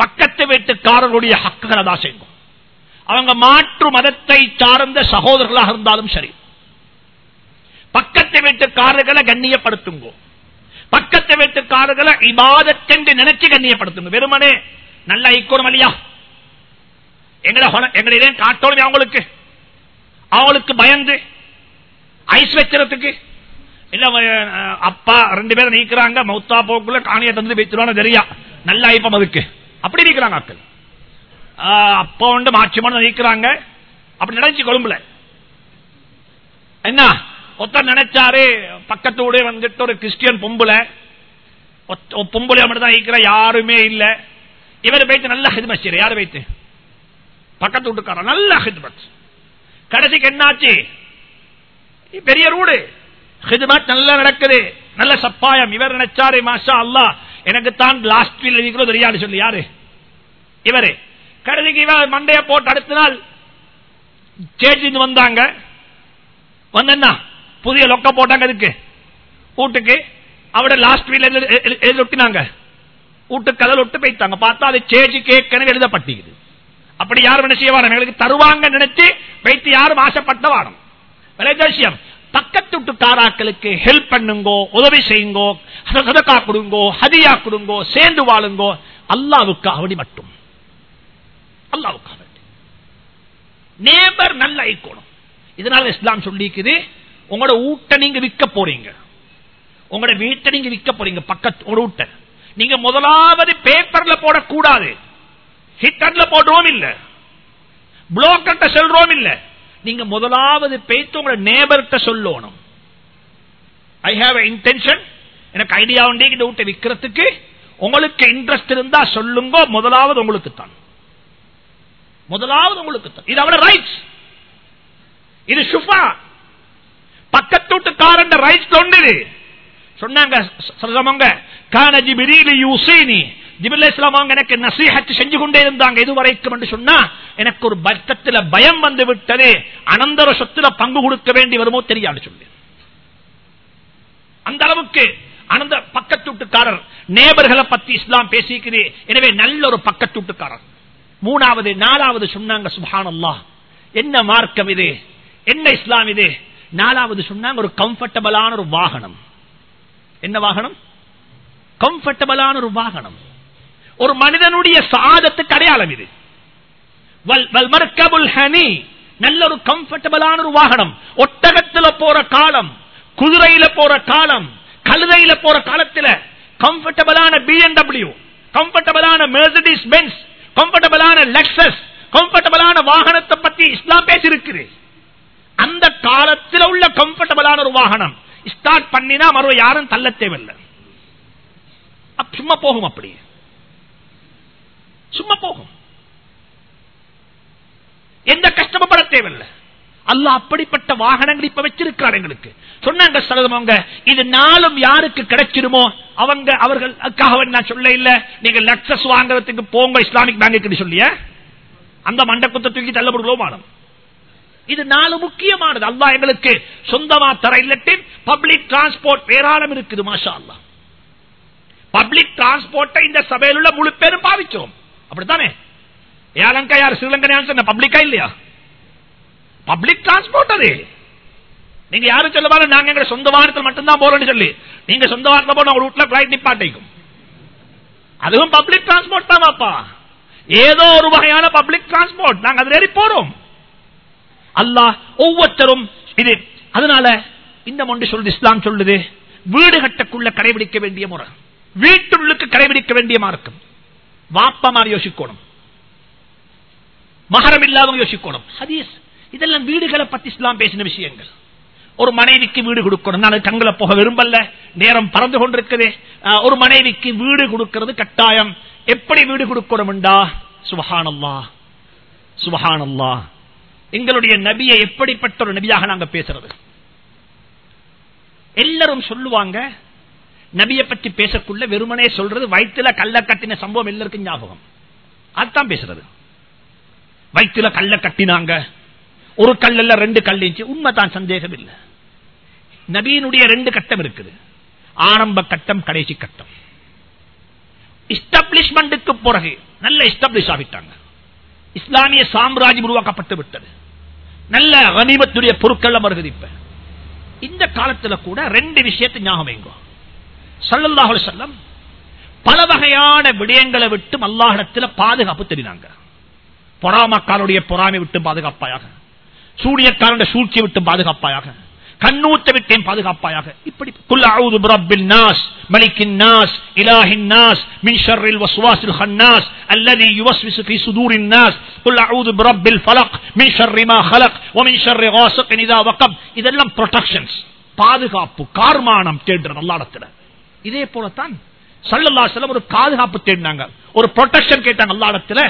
பக்கத்து வீட்டுக்காரர்களுடைய ஹக்குகளை தான் செய்யும் அவங்க மாற்று மதத்தை சார்ந்த சகோதரர்களாக இருந்தாலும் சரி. பக்கத்து வீட்டுக்காரர்களை கண்ணியப்படுத்துங்கோ. பக்கத்து வீட்டுக்காரர்களை இபாதத்தென்று நினைச்சு கண்ணியப்படுத்துங்க. வெறுமனே நல்ல ஐக்கோணும் இல்லையா எங்களை ஹொன- எங்களை இதே அவங்களுக்கு? அவங்களுக்கு பயந்து ஐஸ் வைக்கிறதுக்கு இல்ல அப்பா ரெண்டு பேரும் நீக்கிறாங்க மௌத்தா போக்குள்ள காணியை தந்து வைத்துருவான்னு தெரியா? நல்ல ஐப்பம் அதுக்கு. அப்படி நீக்கிறாங்க ஆக்கள் ஆஹ், அப்பா வந்து மண்ணு நீக்கிறாங்க. அப்படி நினைச்சு கொழும்புல. என்ன? ஒருத்தர் நினைச்சாரு பக்கத்து வீடு வந்துட்டு ஒரு கிறிஸ்டியன் பொம்புல. பொம்புல மட்டும் தான் இருக்கிற யாருமே இல்ல. இவர் வைத்து நல்ல ஹிதமத் செய்யற யாரு வைத்து பக்கத்து வீட்டுக்காரன் நல்ல ஹிதமத். கடைசிக்கு என்னாச்சு? பெரிய ரூடு. ஹிதமத் நல்லா நடக்குது. நல்ல சப்பாயம். இவர் நினைச்சாரு மாஷா அல்லாஹ் எனக்கு தான் லாஸ்ட் வீல் இருக்கிறோம் தெரியாது சொல்லி யாரு? இவரு. கடைசிக்கு இவர் மண்டைய போட்டு அடுத்த நாள் சேச்சிந்து வந்தாங்க. வந்தா புதிய லொக்க போட்டாங்க இதுக்கு வீட்டுக்கு. அவட லாஸ்ட் வீல் எழுதி வீட்டு கதல் ஒட்டு போய்த்தாங்க பார்த்தா அது சேஜி கேட்கணும் எழுதப்பட்டிருக்குது. அப்படி யாரும் என்ன செய்ய வாரம்? எங்களுக்கு தருவாங்க நினைச்சு வைத்து யாரும் ஆசைப்பட்ட வாரம்? விஷயம் பக்கத்து வீட்டுக்காராக்களுக்கு ஹெல்ப் பண்ணுங்கோ உதவி செய்யுங்கோ சதக்கா கொடுங்கோ ஹதியா கொடுங்கோ சேர்ந்து வாழுங்கோ. அல்லாவுக்கு அவடி மட்டும். அல்லாவுக்கு அவடி நேபர் நல்ல ஐக்கோணும். இதனால இஸ்லாம் சொல்லிக்குது உங்களோட ஊட்ட நீங்க விற்க போறீங்க. உங்களோட வீட்டை நீங்க விற்க போறீங்க. பக்கத்து ஊட்ட. நீங்க முதலாவது பேப்பர்ல போடக்கூடாது. ஹிட்டர்ல போடுறோம் இல்ல. புளோக்கர்ட்ட சொல்றோம் இல்ல. நீங்க முதலாவது பேத்து உங்களோட நேபர்கிட்ட சொல்லணும். ஐ ஹாவ் இன்டென்ஷன் எனக்கு ஐடியா உண்டே. இந்த ஊட்ட விற்கிறதுக்கு உங்களுக்கு இன்ட்ரெஸ்ட் இருந்தா சொல்லுங்க. முதலாவது உங்களுக்கு தான். முதலாவது உங்களுக்கு தான். இது அவட ரைட்ஸ் இது சுஃபா பக்கத்து வீட்டுக்காரன் ரைட்ஸ் ஒன்று சொன்னாங்க சொல்றவங்க எனக்கு செஞ்சு கொண்டே இருந்தாங்க இதுவரைக்கும் என்று சொன்னா எனக்கு ஒரு பக்கத்துல பயம் வந்து விட்டது அனந்தர சொத்துல பங்கு கொடுக்க வேண்டி வருமோ தெரியாது சொல்லி. அந்த அளவுக்கு அனந்த பக்கத்து வீட்டுக்காரர் நேபர்களை பத்தி இஸ்லாம் பேசிக்கிறே எனவே நல்ல ஒரு பக்கத்து வீட்டுக்காரர் மூணாவது நாலாவது சொன்னாங்க சுபான் என்ன மார்க்கம் இது? என்ன இஸ்லாம் இது? நாலாவது சொன்னாங்க ஒரு கம்ஃபர்டபுளான ஒரு வாகனம். என்ன வாகனம்? கம்ஃபர்டபுளான ஒரு வாகனம். ஒரு மனிதனுடைய சாதத்துக்கு அடையாளம் இது. வல் ஹனி நல்ல ஒரு கம்ஃபர்டபுளான ஒரு வாகனம். ஒட்டகத்துல போற காலம் குதிரையில போற காலம் கழுதையில போற காலத்துல கம்ஃபர்டபுளான பிஎன்டபிள்யூ கம்ஃபர்டபுளான மெர்சடிஸ் பென்ஸ் கம்ஃபர்டபுளான லெக்சஸ் கம்ஃபர்டபுளான வாகனத்தை பத்தி இஸ்லாம் பேசியிருக்குது அந்த காலத்தில் உள்ள கம்ஃபர்டபுளான ஒரு வாகனம். ஸ்டார்ட் பண்ணினா மறுவ யாரும் தள்ள தேவையில்லை. சும்மா போகும் அப்படி சும்மா போகும். எந்த கஷ்டமப்பட தேவையில்லை. அல்ல அப்படிப்பட்ட வாகனங்கள் இப்ப வச்சிருக்கிறார் எங்களுக்கு. சொன்னாங்க சரதமவங்க இது நாளும் யாருக்கு கிடைச்சிருமோ அவங்க அவர்களுக்காக நான் சொல்ல இல்ல. நீங்க லக்சஸ் வாங்குறதுக்கு போங்க இஸ்லாமிக் பேங்குக்கு சொல்லிய. அந்த மண்டக்குத்தை தூக்கி தள்ளப்படுவோம் இது நாலு முக்கியமானது. அல்லா எங்களுக்கு சொந்தமா தர இல்லட்டின் பப்ளிக் டிரான்ஸ்போர்ட் ஏராளம் இருக்குது மாஷா அல்லா பப்ளிக் டிரான்ஸ்போர்ட்டை இந்த சபையில் உள்ள முழு பேரும் பாவிச்சோம் அப்படித்தானே? ஏலங்கா யார் ஸ்ரீலங்கா பப்ளிக்கா இல்லையா? பப்ளிக் டிரான்ஸ்போர்ட் அது. நீங்க யாரும் சொல்ல நாங்க எங்க சொந்த வாரத்தில் மட்டும்தான் போறோம்னு சொல்லி. நீங்க சொந்த வாரத்தில் போன உங்க வீட்டுல பிளைட் நிப்பாட்டிக்கும் அதுவும் பப்ளிக் டிரான்ஸ்போர்ட் தான்ப்பா ஏதோ ஒரு வகையான பப்ளிக் டிரான்ஸ்போர்ட் நாங்க அதுல ஏறி போறோம். அல்லாஹ் ஒவ்வொருத்தரும் இது. அதனால இந்த ஒன்று சொல்லுது இஸ்லாம் சொல்லுது வீடு கட்டக்குள்ள கடைபிடிக்க வேண்டிய முறை. வீட்டுள்ளுக்கு கடைபிடிக்க வேண்டிய மார்க்கம். வாப்பமார் யோசிக்கணும். மகரம் இல்லாதவங்க யோசிக்கணும். ஹதீஸ். இதெல்லாம் வீடுகளை பத்தி இஸ்லாம் பேசின விஷயங்கள். ஒரு மனைவிக்கு வீடு கொடுக்கணும். நான் கண்களை போக விரும்பல. நேரம் பறந்து கொண்டிருக்குது. ஒரு மனைவிக்கு வீடு கொடுக்கிறது கட்டாயம். எப்படி வீடு கொடுக்கணும்டா? சுபஹானல்லா சுபஹானல்லா எங்களுடைய நபியை எப்படிப்பட்ட ஒரு நபியாக நாங்க பேசுறது? எல்லாரும் சொல்லுவாங்க நபியை பற்றி பேசக்குள்ள வெறுமனே சொல்றது வயிற்றுல கல்ல கட்டின சம்பவம் எல்லாருக்கும் ஞாபகம். அதுதான் பேசுறது. வயிற்றுல கல்ல கட்டினாங்க. ஒரு கல்ல ரெண்டு கல் உண்மை உண்மைதான் சந்தேகம் இல்லை. நபியினுடைய ரெண்டு கட்டம் இருக்குது. ஆரம்ப கட்டம் கடைசி கட்டம். இஸ்டாப்ளிஷ்மெண்ட்டுக்கு பிறகு நல்ல எஸ்டாப்ளிஷ் ஆகிட்டாங்க. இஸ்லாமிய சாம்ராஜ்யம் உருவாக்கப்பட்டு விட்டது. நல்ல கனிமத்துடைய பொருட்கள் வருகிறது இப்ப இந்த காலத்துல கூட ரெண்டு விஷயத்தை ஞாபகம் வைங்கோ. சல்லல்லாஹு செல்லம் பல வகையான விடயங்களை விட்டு அல்லாஹிடத்தில் பாதுகாப்பு தெரிவினாங்க பொறாமக்காரனுடைய பொறாமை விட்டு பாதுகாப்பாயாக. சூரியக்காரனுடைய சூழ்ச்சியை விட்டு பாதுகாப்பாயாக. கண்ணூத்த விட்டேன் பாதுகாப்பாயாக இப்படி குல் அவுது பிரப்பில் நாஸ் மலிக்கின் நாஸ் இலாஹின் நாஸ் மின் ஷர்ரில் வஸ்வாஸில் ஹன்னாஸ் அல்லதி யுவஸ்விசு ஃபீ சுதூரின் நாஸ் குல் அவுது பிரப்பில் ஃபலக் மின் ஷர்ரி மா خلق ومن شر غاسق اذا وقب இதெல்லாம் ப்ரொடெக்ஷன்ஸ் பாதுகாப்பு கார்மானம் தேடுறது அல்லாஹ்விடத்துல இதே போலத்தான் சல்லல்லாஹு அலைஹி வஸல்லம் ஒரு பாதுகாப்பு தேடினாங்க ஒரு ப்ரொடெக்ஷன் கேட்டாங்க அல்லாஹ்விடத்துல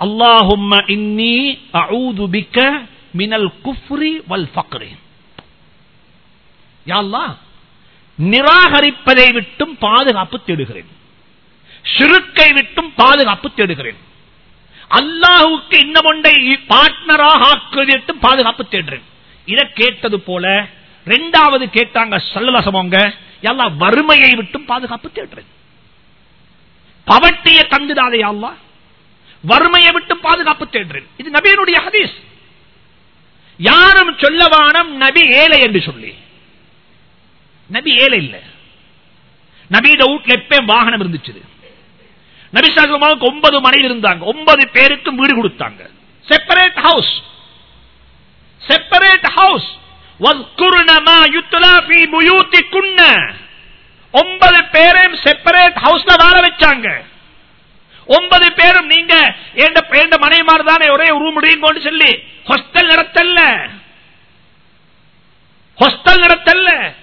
அல்லாஹும்ம இன்னி அஊது பிக்க மினல் குஃப்ரி வல் ஃபக்ரி நிராகரிப்பதை விட்டும் பாதுகாப்பு தேடுகிறேன். சிறுக்கை விட்டும் பாதுகாப்பு தேடுகிறேன். அல்லாஹுக்கு இன்னும் ஒன்றை பார்ட்னராக ஆக்குவதை விட்டும் பாதுகாப்பு தேடுறேன் இதை கேட்டது போல ரெண்டாவது கேட்டாங்க சல்லலசமங்க எல்லா வறுமையை விட்டும் பாதுகாப்பு தேடுறேன் பவட்டிய தந்துடாதே அல்லா வறுமையை விட்டு பாதுகாப்பு தேடுறேன் இது நபியனுடைய ஹதீஸ். யாரும் சொல்லவானம் நபி ஏழை என்று சொல்லி. நபி ஏழை இல்ல. நபியோட டவுட்ல எப்ப வாகனம் இருந்துச்சு நபி சாஸ்திரமாவுக்கு ஒன்பது மனைவி இருந்தாங்க. ஒன்பது பேருக்கும் வீடு கொடுத்தாங்க. செப்பரேட் ஹவுஸ் செப்பரேட் ஹவுஸ் ஒன்பது பேரையும் செப்பரேட் ஹவுஸ்ல வாழ வச்சாங்க. ஒன்பது பேரும் நீங்க எந்த மனைவிமார் தானே ஒரே ரூம் முடியுங்கன்னு சொல்லி ஹாஸ்டல் நடத்தல்ல. ஹாஸ்டல் நடத்தல்ல.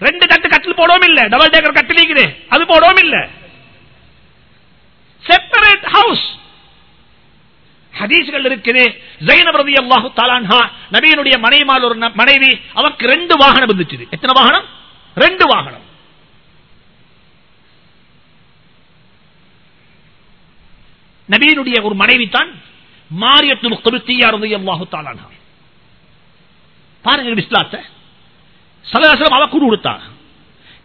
ரெண்டு தட்டு கட்டில் போடவும் இல்ல. டபுள் டேக்கர் கட்டிலிக்குது அது போடவும் இல்ல. செப்பரேட் ஹவுஸ் ஹதீஸ்கள் இருக்குது. ஜெயினப் ரதி அல்லாஹு தாலான்ஹா நபியினுடைய மனைவிமால் ஒரு மனைவி அவருக்கு ரெண்டு வாகனம் இருந்துச்சு எத்தனை வாகனம்? ரெண்டு வாகனம். நபியினுடைய ஒரு மனைவி தான் மாரியத்துல் குருத்தியா ரதி அல்லாஹு தாலான்ஹா பாருங்க இஸ்லாத்தை. சலதாசலம் அவ குரு கொடுத்தா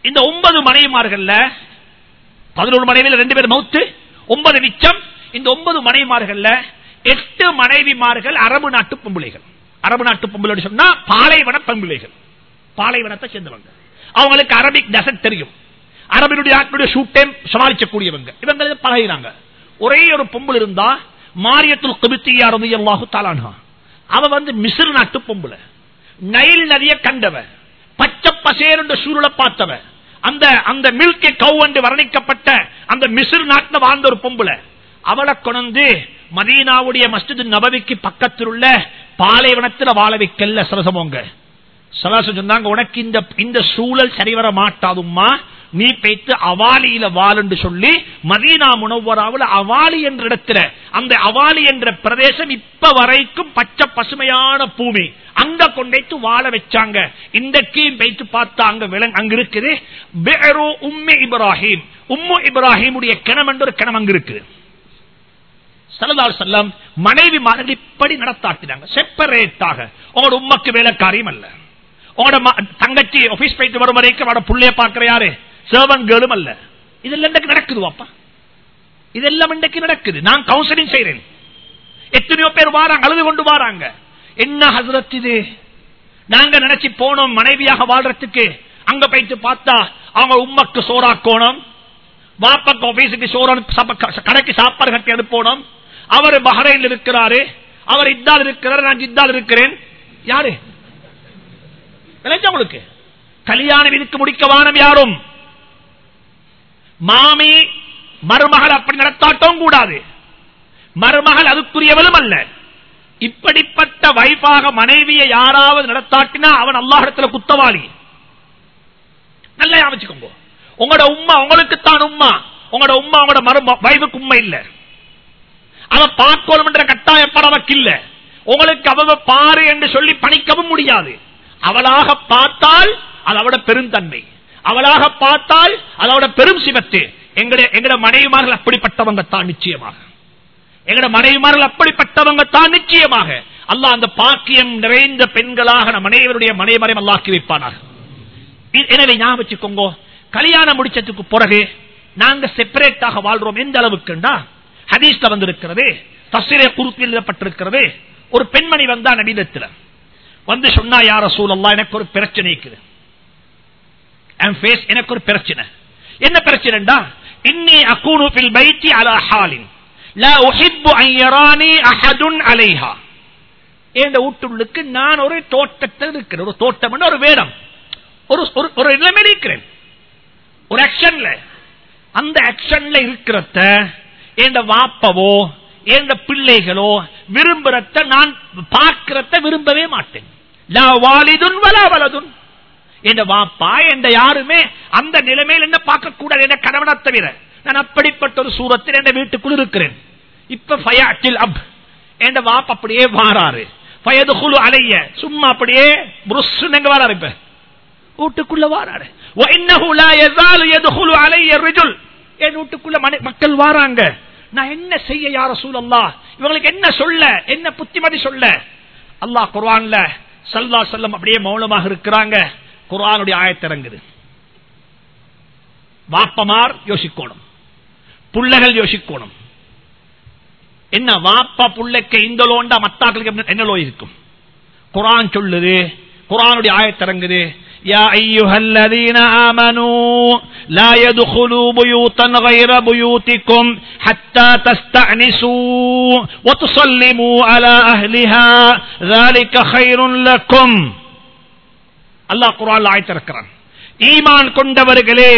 இந்த ஒன்பது மனைவிமார்கள்ல பதினோரு மனைவியில் ரெண்டு பேர் மவுத்து ஒன்பது மிச்சம். இந்த ஒன்பது மனைவிமார்கள்ல எட்டு மனைவிமார்கள் அரபு நாட்டு பொம்பளைகள். அரபு நாட்டு பொம்பளை சொன்னா பாலைவன பொம்பளைகள் பாலைவனத்தை சேர்ந்தவங்க. அவங்களுக்கு அரபிக் டசன் தெரியும். அரபினுடைய ஆட்களுடைய ஷூட்டையும் சமாளிக்கக்கூடியவங்க. இவங்க பழகினாங்க ஒரே ஒரு பொம்புல இருந்தா மாரியத்துல் கபித்தியா ரதி அல்லாஹு தாலானா அவ வந்து மிசிறு நாட்டு பொம்புல நைல் நதிய கண்டவ. பச்சை பசேருன்ற என்ற சூழலை பார்த்தவ. அந்த அந்த மில்கி கவ் என்று வர்ணிக்கப்பட்ட அந்த மிஸ்ர் நாட்டில் வாழ்ந்த ஒரு பொம்புல. அவளை கொண்டு மதீனாவுடைய மஸ்ஜித் நபவிக்கு பக்கத்தில் உள்ள பாலைவனத்தில் வாழ வைக்கல சரசமோங்க சலாசம் சொன்னாங்க உனக்கு இந்த இந்த சூழல் சரிவர மாட்டாதும்மா. நீ பேத்து அவாலியில வாழுன்னு சொல்லி மதீனா முனவராவில் அவாலி என்ற இடத்துல அந்த அவாலி என்ற பிரதேசம் இப்ப வரைக்கும் பச்சை பசுமையான பூமி. அங்க கொண்டைத்து வாழ வச்சாங்க. இன்றைக்கும் பைத்து பார்த்தா அங்க விலங்கு அங்க இருக்குது. உம்மு இப்ராஹிம். உம்மு இப்ராஹிமுடைய கிணம் என்று ஒரு கிணம் அங்க இருக்குது. சலதால் செல்லம் மனைவி மாதிரி இப்படி நடத்தாட்டினாங்க. செப்பரேட்டாக. உங்களோட உம்மக்கு வேலைக்காரியம் அல்ல. உங்களோட தங்கச்சி ஆபீஸ் போயிட்டு வரும் வரைக்கும் அவட புள்ளைய பாக்குற யாரு? சேவன் அல்ல. இதெல்லாம் இன்றைக்கு நடக்குது வாப்பா. இதெல்லாம் இன்றைக்கு நடக்குது. நான் கவுன்சிலிங் செய்யறேன் எத்தனையோ பேர் வாராங்க அழுது கொண்டு வாராங்க. என்ன ஹசரத் இது? நாங்க நினைச்சு போனோம் மனைவியாக வாழ்றதுக்கு. அங்க போயிட்டு பார்த்தா அவங்க உம்மக்கு சோறாக்கோணும். வாப்பக்கு ஆபீஸுக்கு சோறு கடைக்கு சாப்பாடு கட்டி அனுப்பணும். அவர் பஹ்ரைன் இருக்கிறாரு. அவர் இத்தால் இருக்கிறார் நான் இத்தால் இருக்கிறேன். யாரு? உங்களுக்கு? கல்யாணம் இதுக்கு முடிக்க வானம் யாரும்? மாமி மருமகள் அப்படி நடத்தாட்டும் கூடாது. மருமகள் அதுக்குரியவளும் அல்ல. இப்படிப்பட்ட வைஃபாக மனைவியை யாராவது நடத்தாட்டினா அவன் அல்லாஹிடத்துல குத்தவாளி. நல்லா அமைச்சுக்கோங்க உங்களோட உமா உங்களுக்கு தான் உமா உங்களோட உமா உங்களோட மரும வைஃபுக்கு உண்மை இல்ல. அவன் பார்க்கணும் என்ற கட்டாயப்படவக்கு இல்ல. உங்களுக்கு அவ பாரு என்று சொல்லி பணிக்கவும் முடியாது. அவளாக பார்த்தால் அதோட பெருந்தன்மை. அவளாக பார்த்தால் அதோட பெரும் சிவத்து எங்கட மனைவிமார்கள் அப்படிப்பட்டவங்க தான் நிச்சயமாக. எங்கட மனைவிமார்கள் அப்படிப்பட்டவங்க தான் நிச்சயமாக. அல்ல அந்த பாக்கியம் நிறைந்த பெண்களாக நம் அனைவருடைய மனைவரை அல்லாக்கி வைப்பானாக. எனவே ஞாபகம் வச்சுக்கோங்க கல்யாணம் முடிச்சதுக்கு பிறகு நாங்க செப்பரேட்டாக வாழ்றோம். எந்த அளவுக்குண்டா ஹதீஸ்ல வந்திருக்கிறது தஸ்ரீர குறிப்பில் எழுதப்பட்டிருக்கிறது. ஒரு பெண்மணி வந்தா நடிதத்தில் வந்து சொன்னா யார சூழல்லா எனக்கு ஒரு பிரச்சனை இருக்குது. என் face எனக்கு ஒரு பிரச்சனை. என்ன பிரச்சனைடா இன்னி அகூனு ஃபில் பைத்தி அலா ஹாலின். லா உஹிப்பு அன் யரானி அஹதுன் அலைஹா. என்ற வீட்டுள்ளுக்கு நான் ஒரு தோட்டத்தில் இருக்கிறேன். ஒரு தோட்டம் ஒரு வேடம். ஒரு ஒரு- ஒரு இருக்கிறேன். ஒரு ஆக்ஷன்ல அந்த ஆக்ஷன்ல இருக்கிறத என் வாப்பவோ என் பிள்ளைகளோ விரும்புறத நான் பார்க்கிறத விரும்பவே மாட்டேன். என் வாப்பா என்ற யாருமே அந்த நிலைமையில் என்ன பார்க்கக்கூடாது என கணவனை தவிர. நான் அப்படிப்பட்ட ஒரு சூரத்தில் என் வீட்டுக்குள் இருக்கிறேன். இப்ப ஃபயாட்டில் அப். என் வாப் அப்படியே வாராரு. பயது குழு அலைய. சும்மா அப்படியே புருஷனுங்க வாராரு இப்ப? வீட்டுக்குள்ள வாராரு. என் வீட்டுக்குள்ள மக்கள் வாராங்க. நான் என்ன செய்ய யார சூழல்லா இவங்களுக்கு என்ன சொல்ல? என்ன புத்திமதி சொல்ல? அல்லாஹ் குர்வான்ல சல்லா செல்லம் அப்படியே மௌனமாக இருக்கிறாங்க. குர்ஆனுடைய ஆயத்திறங்குது வாப்பமார் யோசிக்கணும் புள்ளைகள் யோசிக்கணும் என்ன வாப்பா புள்ளைக்கு இந்த லோண்டா மத்தாக்களுக்கு என்ன- என்ன லோ இருக்கும் குரான் சொல்லுது குரானுடைய ஆயத்திறங்குது يا أيها الذين آمنوا لا يدخلوا بيوتا غير بيوتكم حتى تستأنسوا وتصلموا على أهلها ذلك خير لكم அல்லாஹ் குரான் ஆயத்திருக்கிறான் ஈமான் கொண்டவர்களே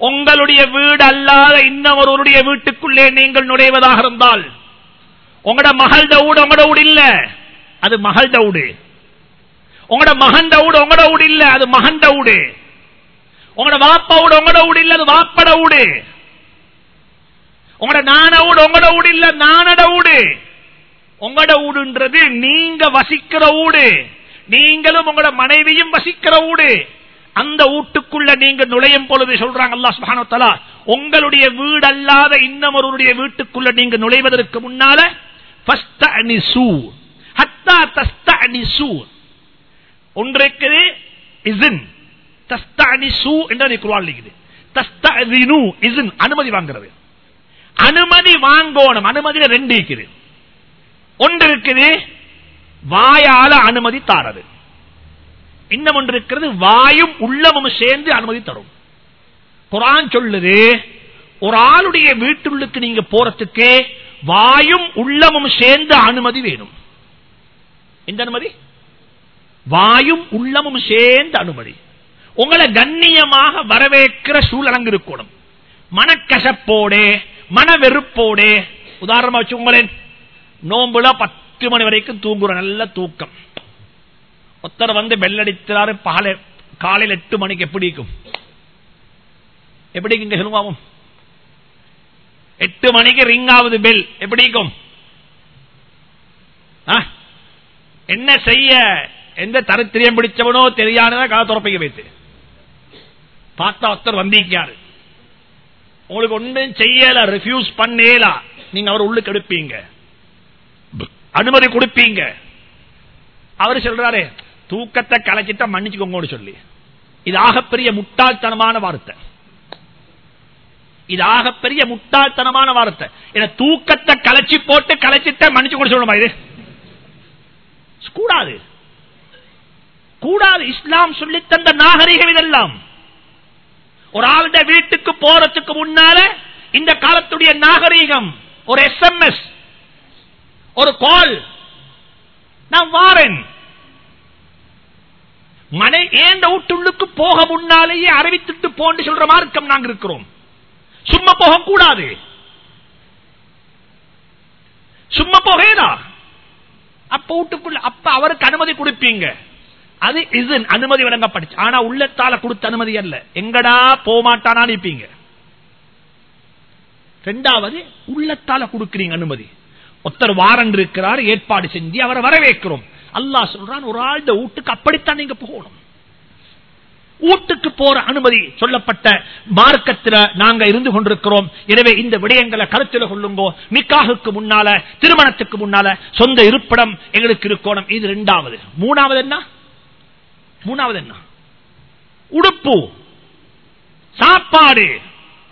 உங்களுடைய வீடு அல்லாத இன்னொருவருடைய வீட்டுக்குள்ளே நீங்கள் நுழைவதாக இருந்தால் உங்களோட மகள் தவுடு உங்களோட வீடு இல்ல அது மகள் தவுடு. உங்களோட மகன் தவுடு உங்களோட வீடு இல்ல அது மகன் தவுடு. உங்களோட வாப்பாவுடு உங்களோட வீடு இல்ல அது வாப்பட வீடு உங்களோட நான ஊடு உங்களோட வீடு இல்ல நானட வீடு உங்களோட வீடுன்றது நீங்க வசிக்கிற வீடு நீங்களும் உங்களோட மனைவியும் வசிக்கிற வீடு அந்த வீட்டுக்குள்ள நீங்க நுழையும் பொழுது சொல்றாங்க அல்லாஹ் சுபானோத்தலா உங்களுடைய வீடு அல்லாத இன்னமொருடைய வீட்டுக்குள்ள நீங்க நுழைவதற்கு முன்னால ஃபஸ்தஅனிசு ஹத்தா அனுமதி வாங்குறது. அனுமதி வாங்கணும் அனுமதியில ரெண்டு இருக்குது. ஒன்று இருக்குது வாயால அனுமதி தாரது இன்னும் ஒன்று இருக்கிறது வாயும் உள்ளமும் சேர்ந்து அனுமதி தரும் குரான் சொல்லுது ஒரு ஆளுடைய வீட்டுள்ளுக்கு நீங்க போறதுக்கு வாயும் உள்ளமும் சேர்ந்து அனுமதி வேணும். எந்த அனுமதி? வாயும் உள்ளமும் சேர்ந்து அனுமதி. உங்களை கண்ணியமாக வரவேற்கிற சூழலங்கு இருக்கணும். மனக்கசப்போடு மன வெறுப்போடு உதாரணமா வச்சுக்கோங்களேன் நோம்புல பத்து மணி வரைக்கும் தூங்குற நல்ல தூக்கம். ஒருத்தர் வந்து பெல்லடித்தாரு பகல காலையில் எட்டு மணிக்கு எப்படி எப்படி இங்க சொல்லுவாவும்? எட்டு மணிக்கு ரிங் ஆகுது பெல் எப்படி என்ன செய்ய எந்த தரத்திரியம் பிடிச்சவனோ தெரியாததா கதை துறப்பிக்க வைத்து. பார்த்தா ஒருத்தர் வந்திருக்காரு. உங்களுக்கு ஒன்றும் செய்யல ரிஃப்யூஸ் பண்ணேலா. நீங்க அவர் உள்ளுக்கு எடுப்பீங்க. அனுமதி கொடுப்பீங்க. அவர் சொல்றாரு தூக்கத்தை கலைச்சிட்டா மன்னிச்சுக்கோங்கன்னு சொல்லி. இது ஆகப்பெரிய முட்டாள்தனமான வார்த்தை. இது ஆகப்பெரிய முட்டாள்தனமான வார்த்தை. என தூக்கத்தை கலைச்சி போட்டு கலைச்சிட்ட மன்னிச்சு கொண்டு சொல்லணுமா இது? கூடாது. கூடாது. இஸ்லாம் சொல்லி தந்த நாகரிகம் இதெல்லாம். ஒரு ஆளுடைய வீட்டுக்கு போறதுக்கு முன்னால இந்த காலத்துடைய நாகரீகம் ஒரு எஸ் ஒரு கால். நான் வாரேன். மனை ஏந்த வீட்டுள்ளுக்கு போக முன்னாலேயே அறிவித்துட்டு போன்று சொல்ற மார்க்கம் நாங்க இருக்கிறோம். சும்மா போக கூடாது. சும்மா போகேதா? அப்ப வீட்டுக்குள்ள அப்ப அவருக்கு அனுமதி கொடுப்பீங்க. அது இது அனுமதி வழங்கப்பட்டுச்சு ஆனா உள்ளத்தால கொடுத்த அனுமதி அல்ல. எங்கடா போமாட்டானா நிப்பீங்க ரெண்டாவது உள்ளத்தால கொடுக்கிறீங்க அனுமதி. ஒத்தர் வாரன் இருக்கிறார் ஏற்பாடு செஞ்சு அவரை வரவேற்கிறோம். அல்லாஹ் சொல்றான் ஒரு ஆள் வீட்டுக்கு அப்படித்தான் நீங்க போகணும். வீட்டுக்கு போற அனுமதி சொல்லப்பட்ட மார்க்கத்தில் நாங்க இருந்து கொண்டிருக்கிறோம். எனவே இந்த விடயங்களை கருத்தில் கொள்ளுங்கோ. நிக்காகுக்கு முன்னால திருமணத்துக்கு முன்னால சொந்த இருப்பிடம் எங்களுக்கு இருக்கணும். இது இரண்டாவது மூணாவது என்ன? மூணாவது என்ன? உடுப்பு. சாப்பாடு.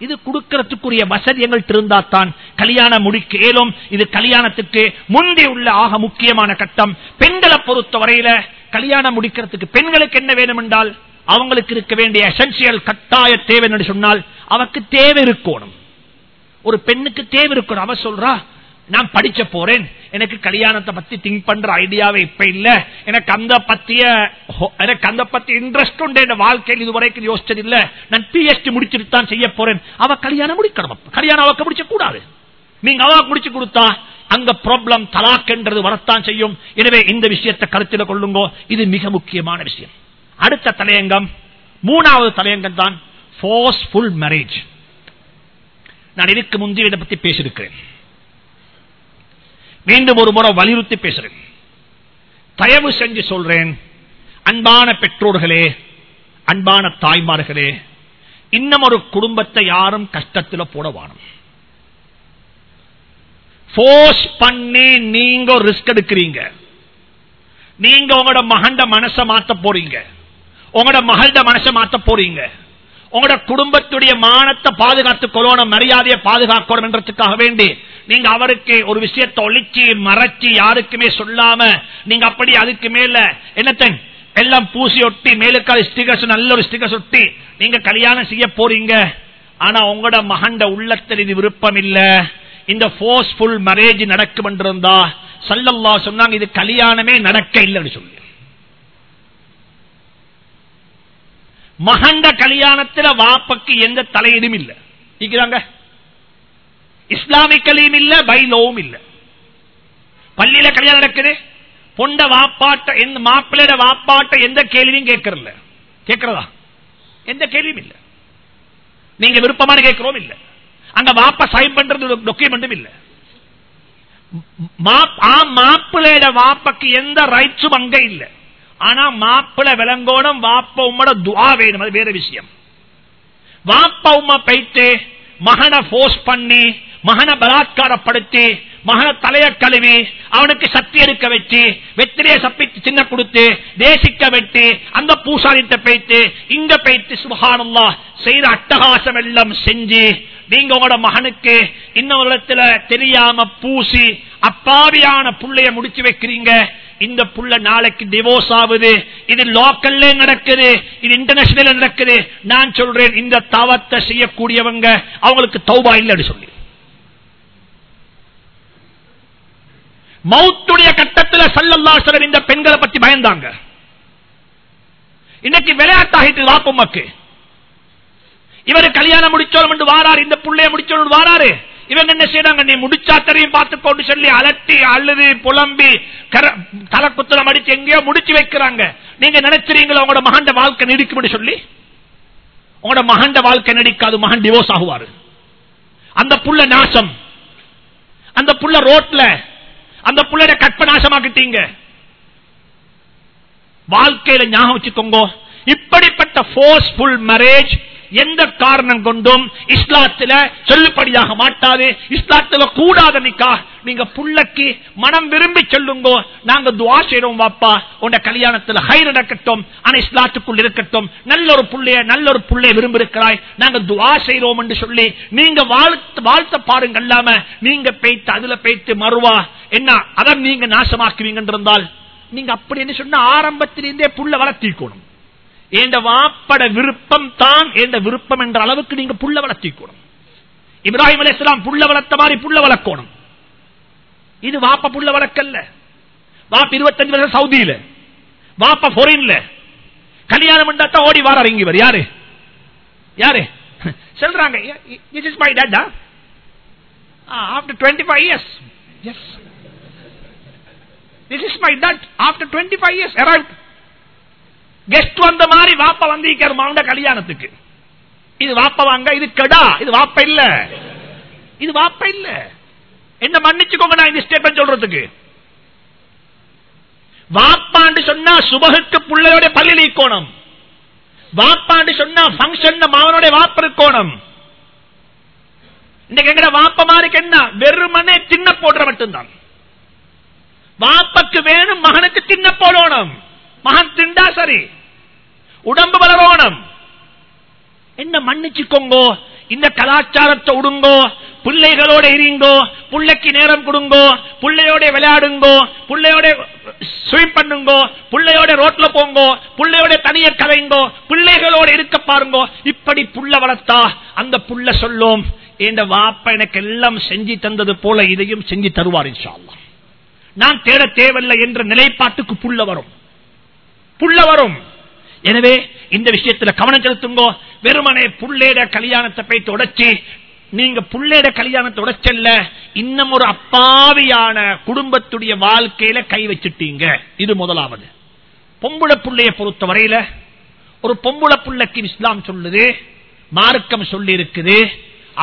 இது கொடுக்கறதுக்குரிய வசதி எங்கள்கிட்ட இருந்தா தான் கல்யாணம் முடிக்க ஏலும் இது கல்யாணத்துக்கு முந்தி உள்ள ஆக முக்கியமான கட்டம். பெண்களை பொறுத்த வரையில கல்யாணம் முடிக்கிறதுக்கு பெண்களுக்கு என்ன வேணும் என்றால் அவங்களுக்கு இருக்க வேண்டிய எசென்சியல் கட்டாய தேவை என்று சொன்னால் அவருக்கு தேவை இருக்கணும். ஒரு பெண்ணுக்கு தேவை இருக்கணும். அவ சொல்றா நான் படிச்ச போறேன். எனக்கு கல்யாணத்தை பத்தி திங்க் பண்ற ஐடியாவே இப்ப இல்ல. எனக்கு அந்த பத்திய எனக்கு அந்த பத்தி இன்ட்ரெஸ்ட் உண்டு. என் வாழ்க்கையில் இதுவரைக்கும் யோசிச்சது இல்ல. நான் பிஎஸ்டி முடிச்சுட்டு தான் செய்ய போறேன். அவ கல்யாணம் முடிக்கணும். கல்யாணம் அவக்க முடிச்ச கூடாது. நீங்க அவ முடிச்சு கொடுத்தா அங்க ப்ராப்ளம் தலாக்ன்றது வரத்தான் செய்யும். எனவே இந்த விஷயத்தை கருத்தில் கொள்ளுங்கோ. இது மிக முக்கியமான விஷயம். அடுத்த தலையங்கம் மூணாவது தலையங்கம் தான் போர்ஸ்ஃபுல் மேரேஜ் நான் இதுக்கு முந்தைய இதை பத்தி பேசியிருக்கிறேன். மீண்டும் ஒரு முறை வலியுறுத்தி பேசுறேன். தயவு செஞ்சு சொல்றேன் அன்பான பெற்றோர்களே அன்பான தாய்மார்களே இன்னும் ஒரு குடும்பத்தை யாரும் கஷ்டத்தில் போட வாணும் போர்ஸ் பண்ணி நீங்க ரிஸ்க் எடுக்கிறீங்க. நீங்க உங்களோட மகண்ட மனச மாத்த போறீங்க. உங்களோட மகள்ட மனச மாத்த போறீங்க. உங்களோட குடும்பத்துடைய மானத்தை பாதுகாத்துக் கொள்ளணும் மரியாதையை பாதுகாக்கணும் என்றதுக்காக வேண்டி நீங்க அவருக்கு ஒரு விஷயத்தை ஒழிச்சு மறைச்சு யாருக்குமே சொல்லாம நீங்க அப்படி அதுக்கு மேல என்னத்தன்? எல்லாம் பூசி ஒட்டி மேலுக்கால ஸ்டிகர்ஸ் நல்ல ஒரு ஸ்டிகர்ஸ் ஒட்டி நீங்க கல்யாணம் செய்ய போறீங்க. ஆனா உங்களோட மகண்ட உள்ளத்தில் இது விருப்பம் இல்ல இந்த போர்ஸ்ஃபுல் மேரேஜ் நடக்கும் என்றிருந்தா சல்லல்லா சொன்னாங்க இது கல்யாணமே நடக்க இல்லைன்னு சொல்லி. மகண்ட கல்யாணத்துல வாப்பக்கு எந்த தலையீடும் இல்லை. இருக்கிறாங்க இஸ்லாமிக்கலையும் இல்ல பைலோவும் இல்ல. பள்ளியில கல்யாணம் நடக்குது. பொண்ட வாப்பாட்ட எந்த மாப்பிள்ளையோட வாப்பாட்ட எந்த கேள்வியும் கேட்கறல கேட்கறதா? எந்த கேள்வியும் இல்ல. நீங்க விருப்பமான கேட்கிறோம் இல்ல. அங்க வாப்ப சைன் பண்றது டொக்குமெண்டும் இல்ல. மாப்பிள்ளையோட வாப்பக்கு எந்த ரைட்ஸும் அங்க இல்ல. ஆனா மாப்பிள்ள விளங்கோடும் வாப்ப உம்மோட துவா வேணும். அது வேற விஷயம். வாப்ப உம்மா போயிட்டு மகனை போர்ஸ் பண்ணி மகனை பலாத்காரப்படுத்தி மகனை தலைய கழுவி அவனுக்கு சக்தி எடுக்க வச்சு வெற்றிலே சப்பித்து சின்ன கொடுத்து தேசிக்க வெட்டி அந்த பூசாரிட்ட போயிட்டு இங்க போயிட்டு சுபகானல்லா செய்யற அட்டகாசம் எல்லாம் செஞ்சு நீங்க உங்களோட மகனுக்கு இன்னொரு இடத்துல தெரியாம பூசி அப்பாவியான புள்ளைய முடிச்சு வைக்கிறீங்க. இந்த புள்ள நாளைக்கு டிவோர்ஸ் ஆகுது இது லோக்கல்ல நடக்குது. இது இன்டர்நேஷனல் நடக்குது. நான் சொல்றேன் இந்த தவத்தை செய்யக்கூடியவங்க அவங்களுக்கு தௌபா இல்லைன்னு சொல்லி. மௌத்துடைய கட்டத்தில் சல்லல்லாசர் இந்த பெண்களை பத்தி பயந்தாங்க. இன்னைக்கு விளையாட்டாகிட்டு வாப்பம்மக்கு இவரு கல்யாணம் முடிச்சோம் என்று வாராரு இந்த புள்ளைய முடிச்சோம் வாராரு. இவங்க என்ன செய்யறாங்க நீ முடிச்சா தெரியும் பார்த்துக்கொண்டு சொல்லி அலட்டி அழுது புலம்பி தலைக்குத்தலம் அடிச்சு எங்கேயோ முடிச்சு வைக்கிறாங்க. நீங்க நினைச்சிருங்களா உங்களோட மகண்ட வாழ்க்கை நீடிக்கும் சொல்லி? உங்களோட மகண்ட வாழ்க்கை நடிக்காது மகன் டிவோர்ஸ் ஆகுவாரு. அந்த புள்ள நாசம். அந்த புள்ள ரோட்ல அந்த புள்ளைய கற்ப நாசமாக்கிட்டீங்க. வாழ்க்கையில ஞாபகம் வச்சுக்கோங்க. இப்படிப்பட்ட போர்ஸ்ஃபுல் மேரேஜ் எந்த காரணம் கொண்டும் இஸ்லாத்துல சொல்லுபடியாக மாட்டாது. இஸ்லாத்துல கூடாத நிக்கா நீங்க புள்ளக்கு மனம் விரும்பி சொல்லுங்க. நாங்க துவா செய்யறோம் வாப்பா. உண்ட கல்யாணத்துல ஹை நடக்கட்டும். ஆனா இஸ்லாத்துக்குள் இருக்கட்டும். நல்ல ஒரு புள்ளைய நல்ல ஒரு புள்ளைய விரும்பி இருக்கிறாய் நாங்க துவா செய்யறோம் என்று சொல்லி நீங்க வாழ்த்து வாழ்த்த பாருங்க இல்லாம நீங்க பெய்த்து அதுல பெய்த்து மறுவா. என்ன? அதை நீங்க நாசமாக்குவீங்க இருந்தால் நீங்க அப்படி என்று சொன்ன ஆரம்பத்திலிருந்தே புள்ள வளர்த்திக்கணும். என்ற வாப்பட விருப்பம் தான் என்ற விருப்பம் என்ற அளவுக்கு நீங்க புள்ள வளர்த்திக்கணும் இப்ராஹிம் அலி இஸ்லாம் புள்ள வளர்த்த மாதிரி புள்ள வளர்க்கணும். இது வாப்ப புள்ள வளர்க்கல்ல. வாப்ப இருபத்தஞ்சு வருஷம் சவுதியில. வாப்ப பொரின்ல கல்யாணம் பண்ணா ஓடி வாரார் இங்க யாரு? யாரு? சொல்றாங்க this is my dad ah, after 25 years. Yes. This is my dad after 25 years arrived. Guest வந்த மாதிரி வாப்ப வந்திருக்கார் மாவுண்ட கல்யாணத்துக்கு. இது வாப்ப வாங்க இது கெடா இது வாப்ப இல்ல. இது வாப்ப இல்ல. என்ன மன்னிச்சுக்கோங்க நான் இந்த ஸ்டேட்மெண்ட் சொல்றதுக்கு. வாப்பாண்டு சொன்னா சுபகுக்கு பிள்ளையோட பள்ளி நீக்கோணும் வாப்பாண்டு சொன்னா பங்கன் மாவனுடைய வாப்ப இருக்கணும். இன்னைக்கு எங்கட வாப்ப மாதிரி என்ன? வெறுமனே தின்ன போடுற மட்டும்தான். வாப்பக்கு வேணும் மகனுக்கு தின்ன போடணும். மகன் திண்டா சரி. உடம்பு வளரணும் என்ன மன்னிச்சுக்கோங்கோ இந்த கலாச்சாரத்தை உடுங்கோ பிள்ளைகளோட இருங்கோ புள்ளைக்கு நேரம் கொடுங்கோ புள்ளையோட விளையாடுங்கோ புள்ளையோட ஸ்விம் பண்ணுங்கோ புள்ளையோட ரோட்ல போங்கோ புள்ளையோட தனிய கலைங்கோ பிள்ளைகளோட இருக்க பாருங்கோ இப்படி புள்ள வளர்த்தா அந்த புள்ள சொல்லும் என் வாப்ப எனக்கு எல்லாம் செஞ்சு தந்தது போல இதையும் செஞ்சு தருவார் இன்ஷா நான் தேட தேவையில்லை என்ற நிலைப்பாட்டுக்கு புள்ள வரும். புள்ள வரும். எனவே இந்த விஷயத்துல கவனம் செலுத்துங்கோ. வெறுமனே புள்ளேட கல்யாணத்தை போய் தொடச்சி நீங்க புள்ளேட கல்யாணத்தை உடைச்சல்ல இன்னும் ஒரு அப்பாவியான குடும்பத்துடைய வாழ்க்கையில கை வச்சிட்டீங்க. இது முதலாவது. பொம்புள புள்ளைய பொறுத்த வரையில ஒரு பொம்புள புள்ளைக்கு இஸ்லாம் சொல்லுது மார்க்கம் சொல்லி இருக்குது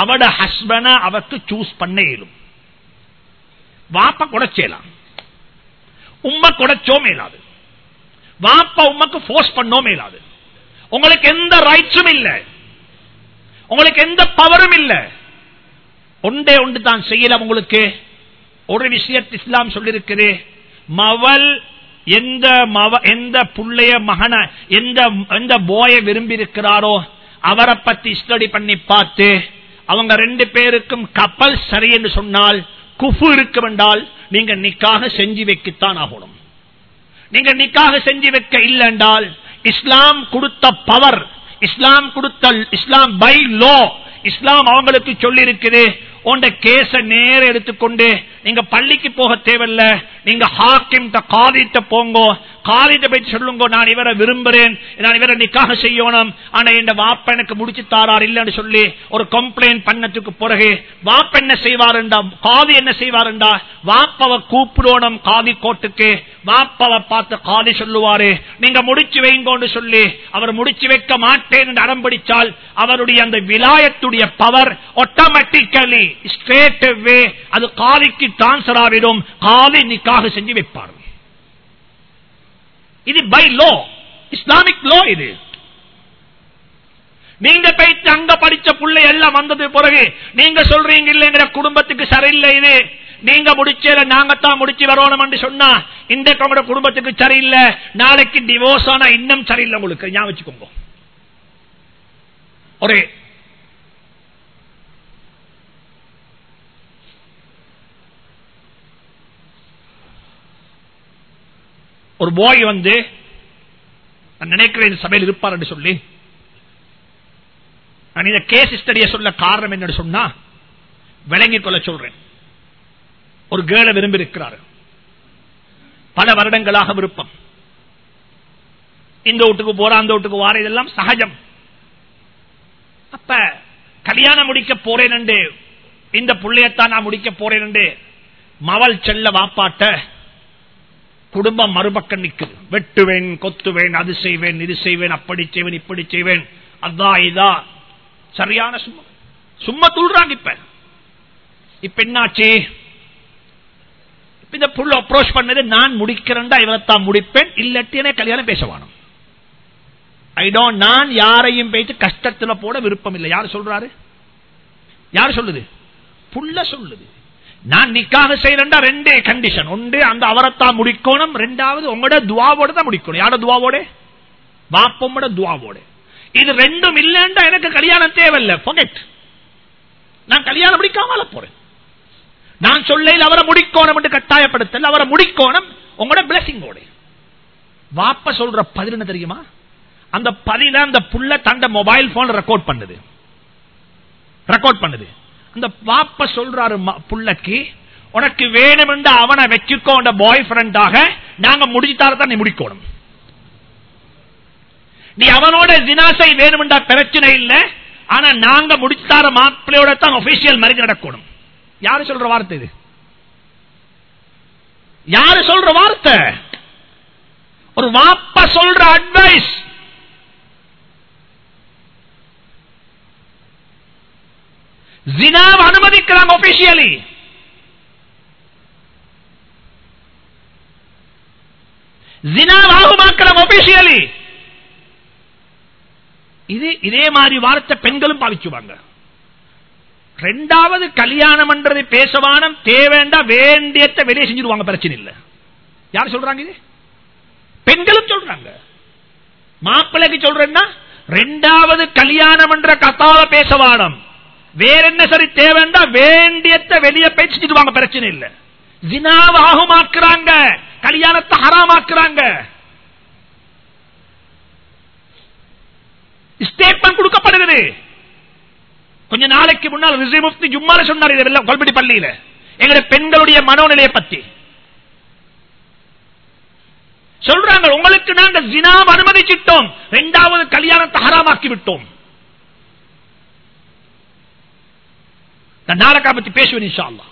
அவட ஹஸ்பன அவக்கு சூஸ் பண்ண இயலும். வாப்ப குடைச்சேலாம். உம்ம குடைச்சோ மேலாது வாப்பா உமக்கு போர்ஸ் பண்ணோ உங்களுக்கு எந்த ரைட்ஸும் இல்லை. உங்களுக்கு எந்த பவரும் இல்லை. ஒன்றே ஒன்று தான் செய்யலாம் உங்களுக்கு. ஒரு விஷயத்தை இஸ்லாம் சொல்லிருக்குது. மவல் எந்த மவ எந்த புள்ளைய மகனை எந்த எந்த போய விரும்பி இருக்கிறாரோ அவரை பத்தி ஸ்டடி பண்ணி பார்த்து அவங்க ரெண்டு பேருக்கும் கப்பல் சரி என்று சொன்னால் குஃபு இருக்கும் என்றால் நீங்க நிக்காக செஞ்சு வைக்கத்தான் ஆகணும். நீங்க நிக்காக செஞ்சு வைக்க இல்லை என்றால் இஸ்லாம் கொடுத்த பவர் இஸ்லாம் கொடுத்த இஸ்லாம் பை லோ இஸ்லாம் அவங்களுக்கு சொல்லி இருக்குது உண்ட கேச நேர எடுத்துக்கொண்டு நீங்க பள்ளிக்கு போக தேவையில்ல நீங்க ஹாக்கிம் காதிட்ட போங்கோ காதிட்ட போய் சொல்லுங்க நான் இவரை விரும்புறேன் நான் இவரை நிக்காக செய்யணும். ஆனா இந்த வாப்ப எனக்கு முடிச்சு தாரார் இல்லைன்னு சொல்லி ஒரு கம்ப்ளைண்ட் பண்ணதுக்கு பிறகு வாப்ப என்ன செய்வாருண்டா? காதி என்ன செய்வாருண்டா? வாப்பவ கூப்பிடணும் காதி கோட்டுக்கு வாப்பவ பார்த்து காதி சொல்லுவாரு. நீங்க முடிச்சு வைங்கோன்னு சொல்லி அவர் முடிச்சு வைக்க மாட்டேன் என்று அடம்பிடிச்சால் அவருடைய அந்த விலாயத்துடைய பவர் ஆட்டோமேட்டிக்கலி ஸ்ட்ரேட் அது காலிக்கு டிரான்ஸ்பர் ஆகிடும். காலி நிக்காக செஞ்சு வைப்பார். இது பை லோ இஸ்லாமிக் லோ இது. நீங்க போயிட்டு அங்க படிச்ச பிள்ளை எல்லாம் வந்தது பிறகு நீங்க சொல்றீங்க இல்லைங்கிற குடும்பத்துக்கு சரியில்லை இது. நீங்க முடிச்சல நாங்கத்தான் முடிச்சு வரணும் என்று சொன்னா இந்த உங்களோட குடும்பத்துக்கு சரியில்லை. நாளைக்கு டிவோர்ஸ் ஆனா இன்னும் சரியில்லை உங்களுக்கு. ஞாபகம் ஒரு ஒரு பாய் வந்து நான் நினைக்கிறேன் சபையில் இருப்பார் என்று சொல்லி நான் இந்த கேஸ் ஸ்டடியை சொல்ல காரணம் என்ன சொன்னா விளங்கிக் கொள்ள சொல்றேன். ஒரு கேள விரும்பி இருக்கிறார் பல வருடங்களாக விருப்பம். இந்த வீட்டுக்கு போற அந்த வீட்டுக்கு வார இதெல்லாம் சகஜம். அப்ப கல்யாணம் முடிக்க போறேன் இந்த புள்ளையத்தான் நான் முடிக்க போறேன் என்று மவள் செல்ல வாப்பாட்ட குடும்பம் மறுபக்கம் நிற்குது வெட்டுவேன் கொத்துவேன் அது செய்வேன் இது செய்வேன் அப்படி செய்வேன் இப்படி செய்வேன். அதான் இதா. சரியான சும்மா. சும்மா துள்றாங்க இப்ப. இப்ப என்னாச்சு? இந்த புள்ள அப்ரோச் பண்ணது நான் முடிக்கிறேன்டா இவரைத்தான் முடிப்பேன். இல்லட்டினே கல்யாணம் பேசவானும் ஐ டோன்ட் நான் யாரையும் பேசி கஷ்டத்துல போட விருப்பம் இல்லை. யார் சொல்றாரு? யார் சொல்லுது? புள்ள சொல்லுது. நான் நிக்காக செய்யறேன்டா ரெண்டே கண்டிஷன் ஒன்று அந்த அவரத்தான் முடிக்கணும். ரெண்டாவது உங்களோட துவாவோட தான் முடிக்கணும். யாரோட துவாவோட? வாப்பமோட துவாவோட. இது ரெண்டும் இல்லைன்னா எனக்கு கல்யாணம் தேவையில்லை. பொகெட் நான் கல்யாணம் முடிக்காமல போறேன். நான் சொல்லையில் அவரை முடிக்கோணம் என்று கட்டாயப்படுத்தல அவரை முடிக்கோணம் உங்களோட பிளஸிங்கோட வாப்ப சொல்ற பதில் என்ன தெரியுமா? அந்த பதில அந்த புள்ள தண்ட மொபைல் போன் ரெக்கார்ட் பண்ணுது. ரெக்கார்ட் பண்ணுது. அந்த பாப்ப சொல்றாரு புள்ளக்கு உனக்கு வேணும் என்று அவனை வச்சுக்கோ பாய் ஃப்ரெண்டாக நாங்க முடிச்சுட்டாரத்தான் நீ முடிக்கணும். நீ அவனோட தினாசை வேணும்டா பிரச்சனை இல்லை ஆனா நாங்க முடிச்சுட்டார மாப்பிள்ளையோட தான் ஒபிஷியல் மேரேஜ் நடக்கணும். யாரு சொல்ற வார்த்தை இது? யாரு சொல்ற வார்த்தை? ஒரு வாப்ப சொல்ற அட்வைஸ் ஜினாவை அனுமதிக்கிறாங்க ஒபிஷியலி ஜினாவாகுமாக்கிறாங்க ஒபிஷியலி இது இதே மாதிரி வார்த்தை பெண்களும் பாவிச்சுவாங்க. ரெண்டாவது கல்யாணம் என்றது பேசவானம் தேவேண்டா வேண்டியத்தை வெளியே செஞ்சிருவாங்க பிரச்சனை இல்ல. யார் சொல்றாங்க இது? பெண்களும் சொல்றாங்க. மாப்பிள்ளைக்கு சொல்றேன்னா ரெண்டாவது கல்யாணம் என்ற கத்தால பேசவானம். வேற என்ன சரி தேவைண்டா வேண்டியத்தை வெளியே பேசிட்டுவாங்க பிரச்சனை இல்ல. ஜினாவாகுமாக்குறாங்க கல்யாணத்தை ஹராமாக்குறாங்க. ஸ்டேட்மெண்ட் கொடுக்கப்படுகிறது. கொஞ்ச நாளைக்கு முன்னால் ரிசி முஃப்தி ஜும்மால சொன்னார் இதெல்லாம் கொல்படி பள்ளியில. எங்களுடைய பெண்களுடைய மனோநிலையை பத்தி. சொல்றாங்க உங்களுக்கு நாங்கள் ஜினாவை அனுமதிச்சிட்டோம். இரண்டாவது கல்யாணத்தை ஹராமாக்கி விட்டோம். நான் நாளைக்கா பத்தி பேசுவேன் இன்ஷா அல்லாஹ்.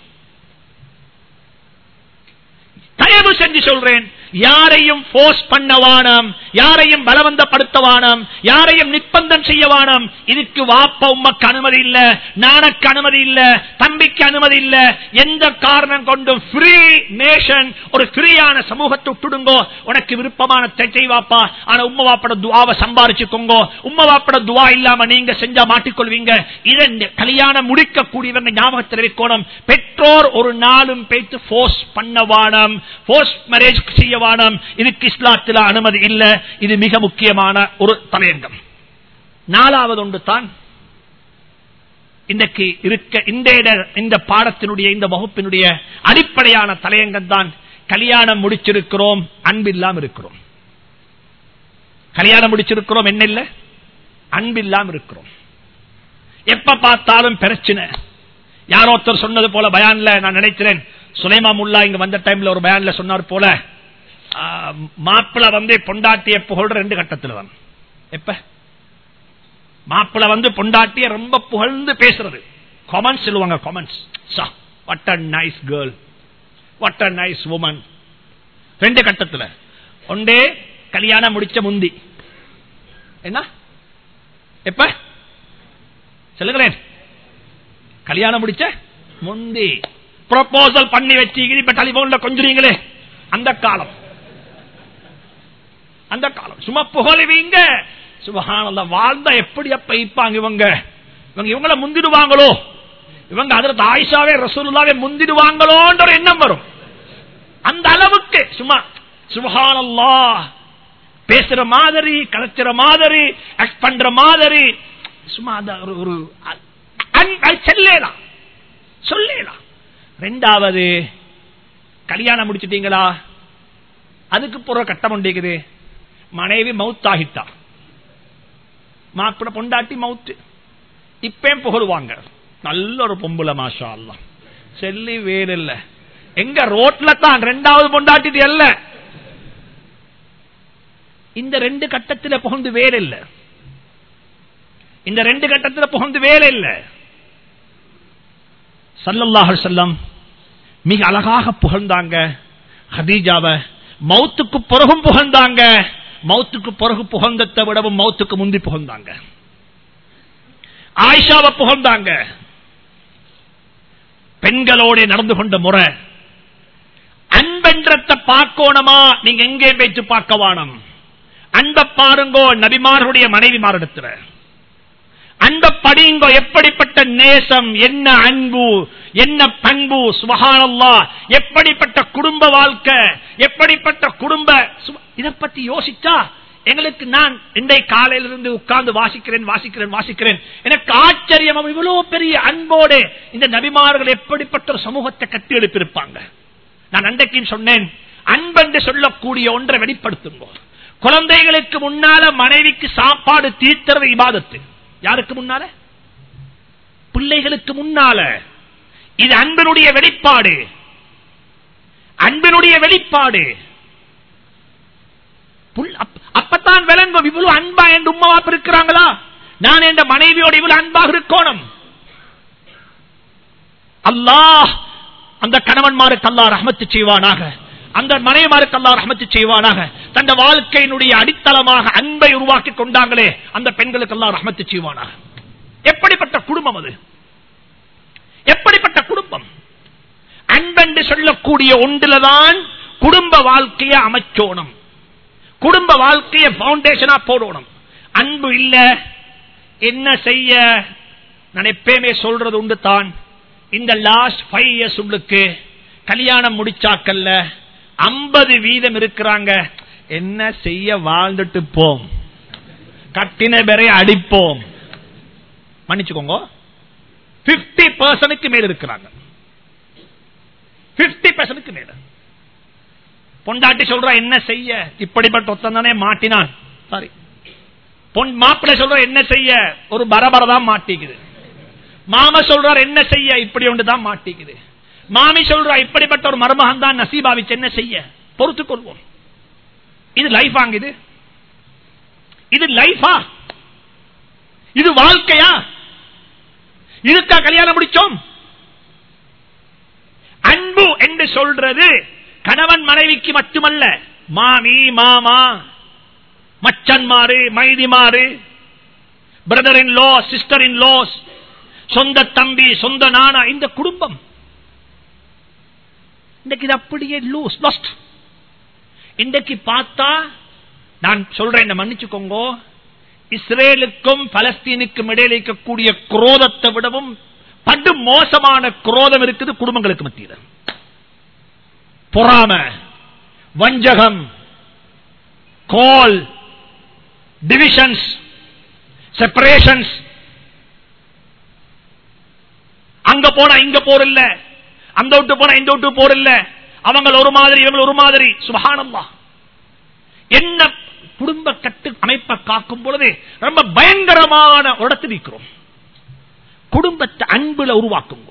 தயவு செஞ்சு சொல்றேன் யாரையும் போர்ஸ் பண்ணவானாம் யாரையும் பலவந்தப்படுத்தவானாம் யாரையும் நிர்பந்தம் செய்யவானாம். இதுக்கு வாப்ப உமக்கு அனுமதி இல்ல நானக்கு அனுமதி இல்ல தம்பிக்கு அனுமதி இல்ல. எந்த காரணம் கொண்டும் ஃப்ரீ நேஷன் ஒரு ஃப்ரீயான சமூகத்தை விட்டுடுங்கோ. உனக்கு விருப்பமான தெச்சை வாப்பா. ஆனா உம்ம வாப்பட துவாவை சம்பாரிச்சுக்கோங்கோ. உம்ம வாப்பட துவா இல்லாம நீங்க செஞ்சா மாட்டிக்கொள்வீங்க. இதை கல்யாணம் முடிக்கக்கூடியவங்க ஞாபகத்தில் இருக்கணும் பெற்றோர் ஒரு நாளும் பேச்சு போர்ஸ் பண்ணவானம். போர்ஸ் மேரேஜ் பிரமாணம் இதுக்கு இஸ்லாத்தில் அனுமதி இல்ல. இது மிக முக்கியமான ஒரு தலையங்கம். நாலாவது ஒன்று தான் இன்றைக்கு இருக்க இந்த இந்த பாடத்தினுடைய இந்த வகுப்பினுடைய அடிப்படையான தலையங்கம் தான் கல்யாணம் முடிச்சிருக்கிறோம் அன்பில்லாம் இருக்கிறோம். கல்யாணம் முடிச்சிருக்கிறோம் என்ன இல்லை? அன்பில்லாம் இருக்கிறோம். எப்ப பார்த்தாலும் பிரச்சனை. யாரோ ஒருத்தர் சொன்னது போல பயான்ல நான் நினைக்கிறேன். சுலைமா முல்லா இங்க வந்த டைம்ல ஒரு பயான்ல சொன்னார் போல மாப்பிள வந்து பொண்டாட்டிய புகழ்ற ரெண்டு கட்டத்துல தான். எப்ப? மாப்பிள வந்து பொண்டாட்டிய ரொம்ப புகழ்ந்து பேசுறது. காமன்ஸ் சொல்லுவாங்க comments what a nice girl what a nice woman ரெண்டு கட்டத்துல. ஒன்றே கல்யாணம் முடிச்ச முந்தி. என்ன? எப்ப? சொல்லுங்களேன். கல்யாணம் முடிச்ச முந்தி. ப்ரொபோசல் பண்ணி வச்சு இப்ப டெலிபோன்ல கொஞ்சுறீங்களே. அந்த காலம். அந்த காலம். சும்மா புகழிவீங்க சுபஹானல்ல வாழ்ந்தா எப்படி அப்ப இப்பாங்க இவங்க? இவங்க இவங்கள முந்திடுவாங்களோ? இவங்க அதற்கு ஆயிஷாவே ரசூலுல்லாவே முந்திடுவாங்களோன்ற ஒரு எண்ணம் வரும். அந்த அளவுக்கு சும்மா சுபஹானல்லா பேசுற மாதிரி கலைச்சுற மாதிரி ஆக்ட் பண்ற மாதிரி சும்மா அந்த ஒரு ஒரு அன்- சொல்லலாம். சொல்லலாம். ரெண்டாவது கல்யாணம் முடிச்சிட்டீங்களா? அதுக்கு போற கட்டம் உண்டிக்குது மனைவி மவுத் ஆகிட்டா மாப்பிட பொண்டாட்டி மவுத்து. இப்பயும் புகழுவாங்க. நல்ல ஒரு பொம்புல மாஷா அல்லா செல்லி வேறு இல்ல எங்க ரோட்ல தான் ரெண்டாவது பொண்டாட்டி அல்ல. இந்த ரெண்டு கட்டத்துல புகழ்ந்து வேறு இல்ல இந்த ரெண்டு கட்டத்துல புகழ்ந்து வேலை இல்ல சல்லல்லாஹு செல்லம் மிக அழகாக புகழ்ந்தாங்க. ஹதீஜாவ மௌத்துக்கு பிறகும் புகழ்ந்தாங்க. மௌத்துக்கு பிறகு புகந்தத்தை விடவும் மௌத்துக்கு முந்தி புகழ்ந்தாங்க. ஆயிஷாவை புகழ்ந்தாங்க. பெண்களோட நடந்து கொண்ட முறை. அன்பென்றத்தை பார்க்கணுமா? நீங்க எங்கே பேச்சு பார்க்க வானம் அன்ப பாருங்கோ நபிமார்களுடைய மனைவி மாறிடத்துல அன்ப படிங்கோ எப்படிப்பட்ட நேசம் என்ன அன்பு என்ன பண்பு? சுபகானல்லா எப்படிப்பட்ட குடும்ப வாழ்க்கை? எப்படிப்பட்ட குடும்ப? இதை பத்தி யோசிச்சா? எங்களுக்கு நான் இன்றை காலையிலிருந்து உட்கார்ந்து வாசிக்கிறேன் வாசிக்கிறேன் வாசிக்கிறேன். எனக்கு ஆச்சரியம் இவ்வளவு பெரிய அன்போடு இந்த நபிமார்கள் எப்படிப்பட்ட ஒரு சமூகத்தை கட்டி எழுப்பியிருப்பாங்க? நான் அன்றைக்கு சொன்னேன் அன்பென்று சொல்லக்கூடிய ஒன்றை வெளிப்படுத்துங்க. குழந்தைகளுக்கு முன்னால மனைவிக்கு சாப்பாடு தீர்த்துறது இபாதத்து. யாருக்கு முன்னால? பிள்ளைகளுக்கு முன்னால. இது அன்பினுடைய வெளிப்பாடு. அன்பினுடைய வெளிப்பாடு. அப்பத்தான் விளங்கும். இவ்வளவு அன்பா என்று உமாவாப்பு இருக்கிறாங்களா? நான் என்ற மனைவியோடு இவ்வளவு அன்பாக இருக்கோணும். அல்லாஹ் அந்த கணவன்மாருக்கு அல்லா ரஹமத்து செய்வானாக. அந்த மனைவிமாருக்கு அல்லா ரஹமத்து செய்வானாக. தந்த வாழ்க்கையினுடைய அடித்தளமாக அன்பை உருவாக்கி கொண்டாங்களே அந்த பெண்களுக்கு அல்லா ரஹமத்து செய்வானாக. எப்படிப்பட்ட குடும்பம் அது? எப்படிப்பட்ட குடும்பம்? அன்பென்று சொல்லக்கூடிய ஒன்றில்தான் குடும்ப வாழ்க்கையை அமைச்சோணும். குடும்ப வாழ்க்கையை பவுண்டேஷனா போடணும். அன்பு இல்ல என்ன செய்ய? நான் எப்பயுமே சொல்றது உண்டு தான் இந்த லாஸ்ட் ஃபைவ் இயர்ஸ் உள்ளுக்கு கல்யாணம் முடிச்சாக்கல்ல ஐம்பது வீதம் இருக்கிறாங்க. என்ன செய்ய வாழ்ந்துட்டு போம். கட்டின பெறைய அடிப்போம். மன்னிச்சுக்கோங்க. பிப்டி பர்சனுக்கு மேல இருக்கிறாங்க. பிப்டி பர்சனுக்கு மேல. பொண்டாட்டி சொல்ற என்ன செய்ய? இப்படிப்பட்ட ஒத்தந்தானே மாட்டினான். சாரி பொன் மாப்பிள்ளை சொல்ற என்ன செய்ய? ஒரு பரபரதான் மாட்டிக்குது. மாம சொல்றார் என்ன செய்ய? இப்படி ஒன்றுதான் மாட்டிக்குது. மாமி சொல்றா இப்படிப்பட்ட ஒரு மருமகன் தான் நசீபாவிச்சு என்ன செய்ய? பொறுத்துக் கொள்வோம். இது லைஃப் இது. இது லைஃபா? இது வாழ்க்கையா? இதுக்கா கல்யாணம் முடிச்சோம். அன்பு என்று சொல்றது கணவன் மனைவிக்கு மட்டுமல்ல. மாமி மாமா மச்சன்மாரு மைதிமாரு brother in laws sister in laws சொந்த தம்பி சொந்த நானா இந்த குடும்பம். இன்றைக்கு இது அப்படியே லூஸ் லாஸ்ட் இன்றைக்கு பார்த்தா நான் சொல்றேன் என்ன மன்னிச்சுக்கோங்க. இஸ்ரேலுக்கும் பலஸ்தீனுக்கும் இடையில இருக்கக்கூடிய குரோதத்தை விடவும் படு மோசமான குரோதம் இருக்குது குடும்பங்களுக்கு மத்தியில். பொறாம வஞ்சகம் கோல் டிவிஷன்ஸ் செப்பரேஷன்ஸ் அங்க போனா இங்க போர் இல்ல அந்த விட்டு போனா இந்த விட்டு போர் இல்ல அவங்க ஒரு மாதிரி இவங்க ஒரு மாதிரி. சுபகானம்மா என்ன குடும்ப கட்டு அமைப்பை காக்கும் பொழுது ரொம்ப பயங்கரமான இடத்தில் நிற்கிறோம் குடும்பத்தை அன்புல உருவாக்குங்க.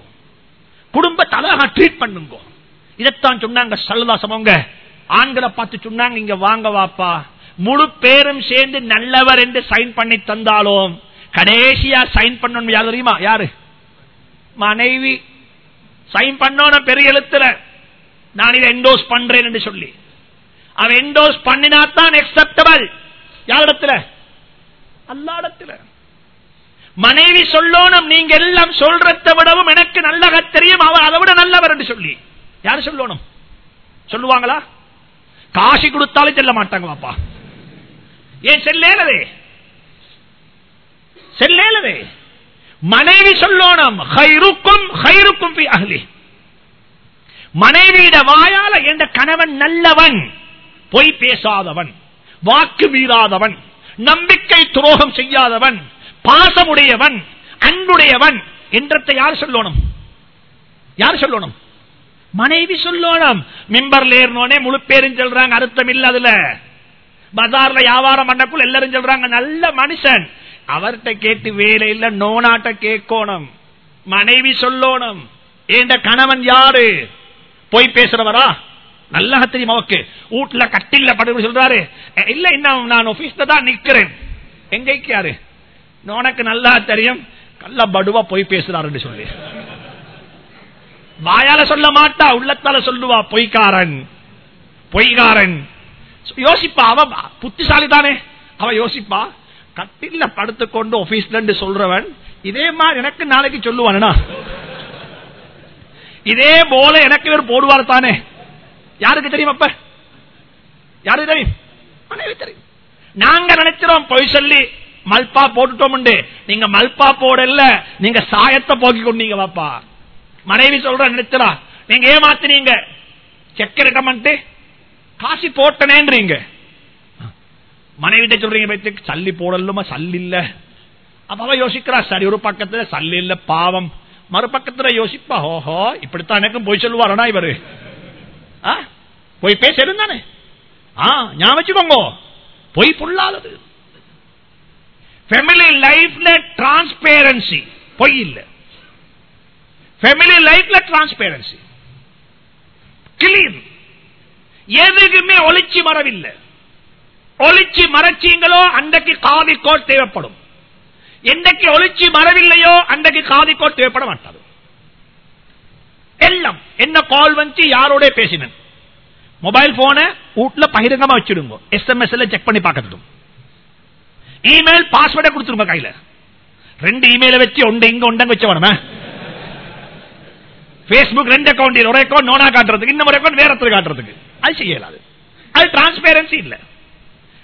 குடும்பத்தை அழகா ட்ரீட் பண்ணுங்க. இதைத்தான் சொன்னாங்க சல்லதாசமங்க ஆண்களை பார்த்து சொன்னாங்க இங்க வாங்க வாப்பா. முழு பேரும் சேர்ந்து நல்லவர் என்று சைன் பண்ணி தந்தாலும் கடைசியா சைன் பண்ணணும் யார் தெரியுமா? யாரு? மனைவி. சைன் பண்ணோன பெரிய எழுத்துல. நான் இதை என்டோஸ் பண்றேன் என்று சொல்லி. அவன் என்டோஸ் பண்ணினாத்தான் அக்செப்டபிள் யாரிடத்துல அல்லாடத்துல மனைவி சொல்லணும் நீங்க எல்லாம் சொல்றதை விடவும் எனக்கு நல்லக தெரியும் அவர் அதை விட நல்லவர் என்று சொல்லி. யாரு சொல்லணும்? சொல்லுவாங்களா? காசி கொடுத்தாலும் செல்ல மாட்டாங்க பாப்பா. ஏன் செல்லேலவே செல்லேலவே மனைவி சொல்லணும் ஹைருக்கும் ஹைருக்கும் அகலி மனைவியிட வாயால என்ற கணவன் நல்லவன். பொய் பேசாதவன் வாக்கு மீறாதவன் நம்பிக்கை துரோகம் செய்யாதவன் பாசமுடையவன் அன்புடையவன் என்றத்தை யார் சொல்லணும்? யார் சொல்லணும்? மனைவி சொல்லணும். மிம்பர்ல ஏறினோனே முழு பேரும் சொல்றாங்க அர்த்தம் இல்ல அதுல. பஜார்ல வியாபாரம் பண்ணக்குள்ள எல்லாரும் சொல்றாங்க நல்ல மனுஷன். அவர்கிட்ட கேட்டு வேலை இல்ல நோனாட்ட கேட்கணும். மனைவி சொல்லணும். ஏண்ட கணவன் யாரு? போய் பேசுறவரா? நல்லா தெரியும் அவக்கு வீட்டுல கட்டில படுக்க சொல்றாரு. இல்ல இன்னும் நான் ஆபீஸ்ல தான் நிக்கிறேன். எங்கைக்கு யாரு உனக்கு நல்லா தெரியும். கல்ல படுவா போய் பேசுறாருன்னு சொல்லி. வாயால சொல்ல மாட்டா உள்ளத்தால சொல்லுவா பொய்க்காரன். பொய்காரன். யோசிப்பா அவ புத்திசாலி தானே அவ யோசிப்பா கட்டில படுத்துக்கொண்டு ஆபீஸ்ல சொல்றவன் இதே மாதிரி எனக்கு நாளைக்கு சொல்லுவானா இதே போல எனக்கு இவர் போடுவார் தானே? யாருக்கு தெரியும் அப்ப? யாருக்கு தெரியும்? மனைவி தெரியும். நாங்க நினைச்சிரோம் பொய் சொல்லி மல்பா போட்டுட்டோம் நீங்க மல்பா போடல நீங்க சாயத்தை போக்கி கொண்டீங்க பாப்பா மனைவி சொல்ற நினைச்சரா நீங்க ஏமாத்தினீங்க. செக் இருக்கமன்ட்டு காசி போட்டனேன்றீங்க. மனைவிட்ட சொல்றீங்க சல்லி போடலுமா? சல்லி இல்ல. அப்பாவ யோசிக்கிறா சரி ஒரு பக்கத்துல சல்லி இல்ல பாவம். மறுபக்கத்துல யோசிப்பா ஓஹோ இப்படித்தான் எனக்கும் போய் சொல்லுவாரா இவரு? போய் பேச இருந்தானே? ஞாபகம் வச்சுக்கோங்க. பொய் பொல்லாதது. ஃபேமிலி லைஃப்ல டிரான்ஸ்பேரன்சி பொய் இல்ல. ஃபேமிலி லைஃப்ல டிரான்ஸ்பேரன்சி கிளீன் எதுக்குமே ஒளிச்சு மரவில்லை ஒளிச்சு மறைச்சீங்களோ அன்றைக்கு காதி தேவைப்படும். என்றைக்கு ஒளிச்சு மறவில்லையோ அன்றைக்கு காதி கோட் தேவைப்பட மாட்டாது. எல்லாம். என்ன கால் வந்து யாரோட பேசினேன் மொபைல் போன வீட்டுல பகிரங்கமா வச்சிடுங்க. எஸ்எம்எஸ் செக் பண்ணி பார்க்கட்டும் இமெயில் பாஸ்வேர்டை கொடுத்துருங்க கையில. ரெண்டு இமெயில வச்சு ஒன்று இங்க ஒன்றங்க வச்ச வேணுமே? பேஸ்புக் ரெண்டு அக்கௌண்ட் ஒரு அக்கௌண்ட் நோனா காட்டுறதுக்கு இன்னும் ஒரு அக்கௌண்ட் வேற காட்டுறதுக்கு. அது செய்யலாது அது. டிரான்ஸ்பேரன்சி இல்ல.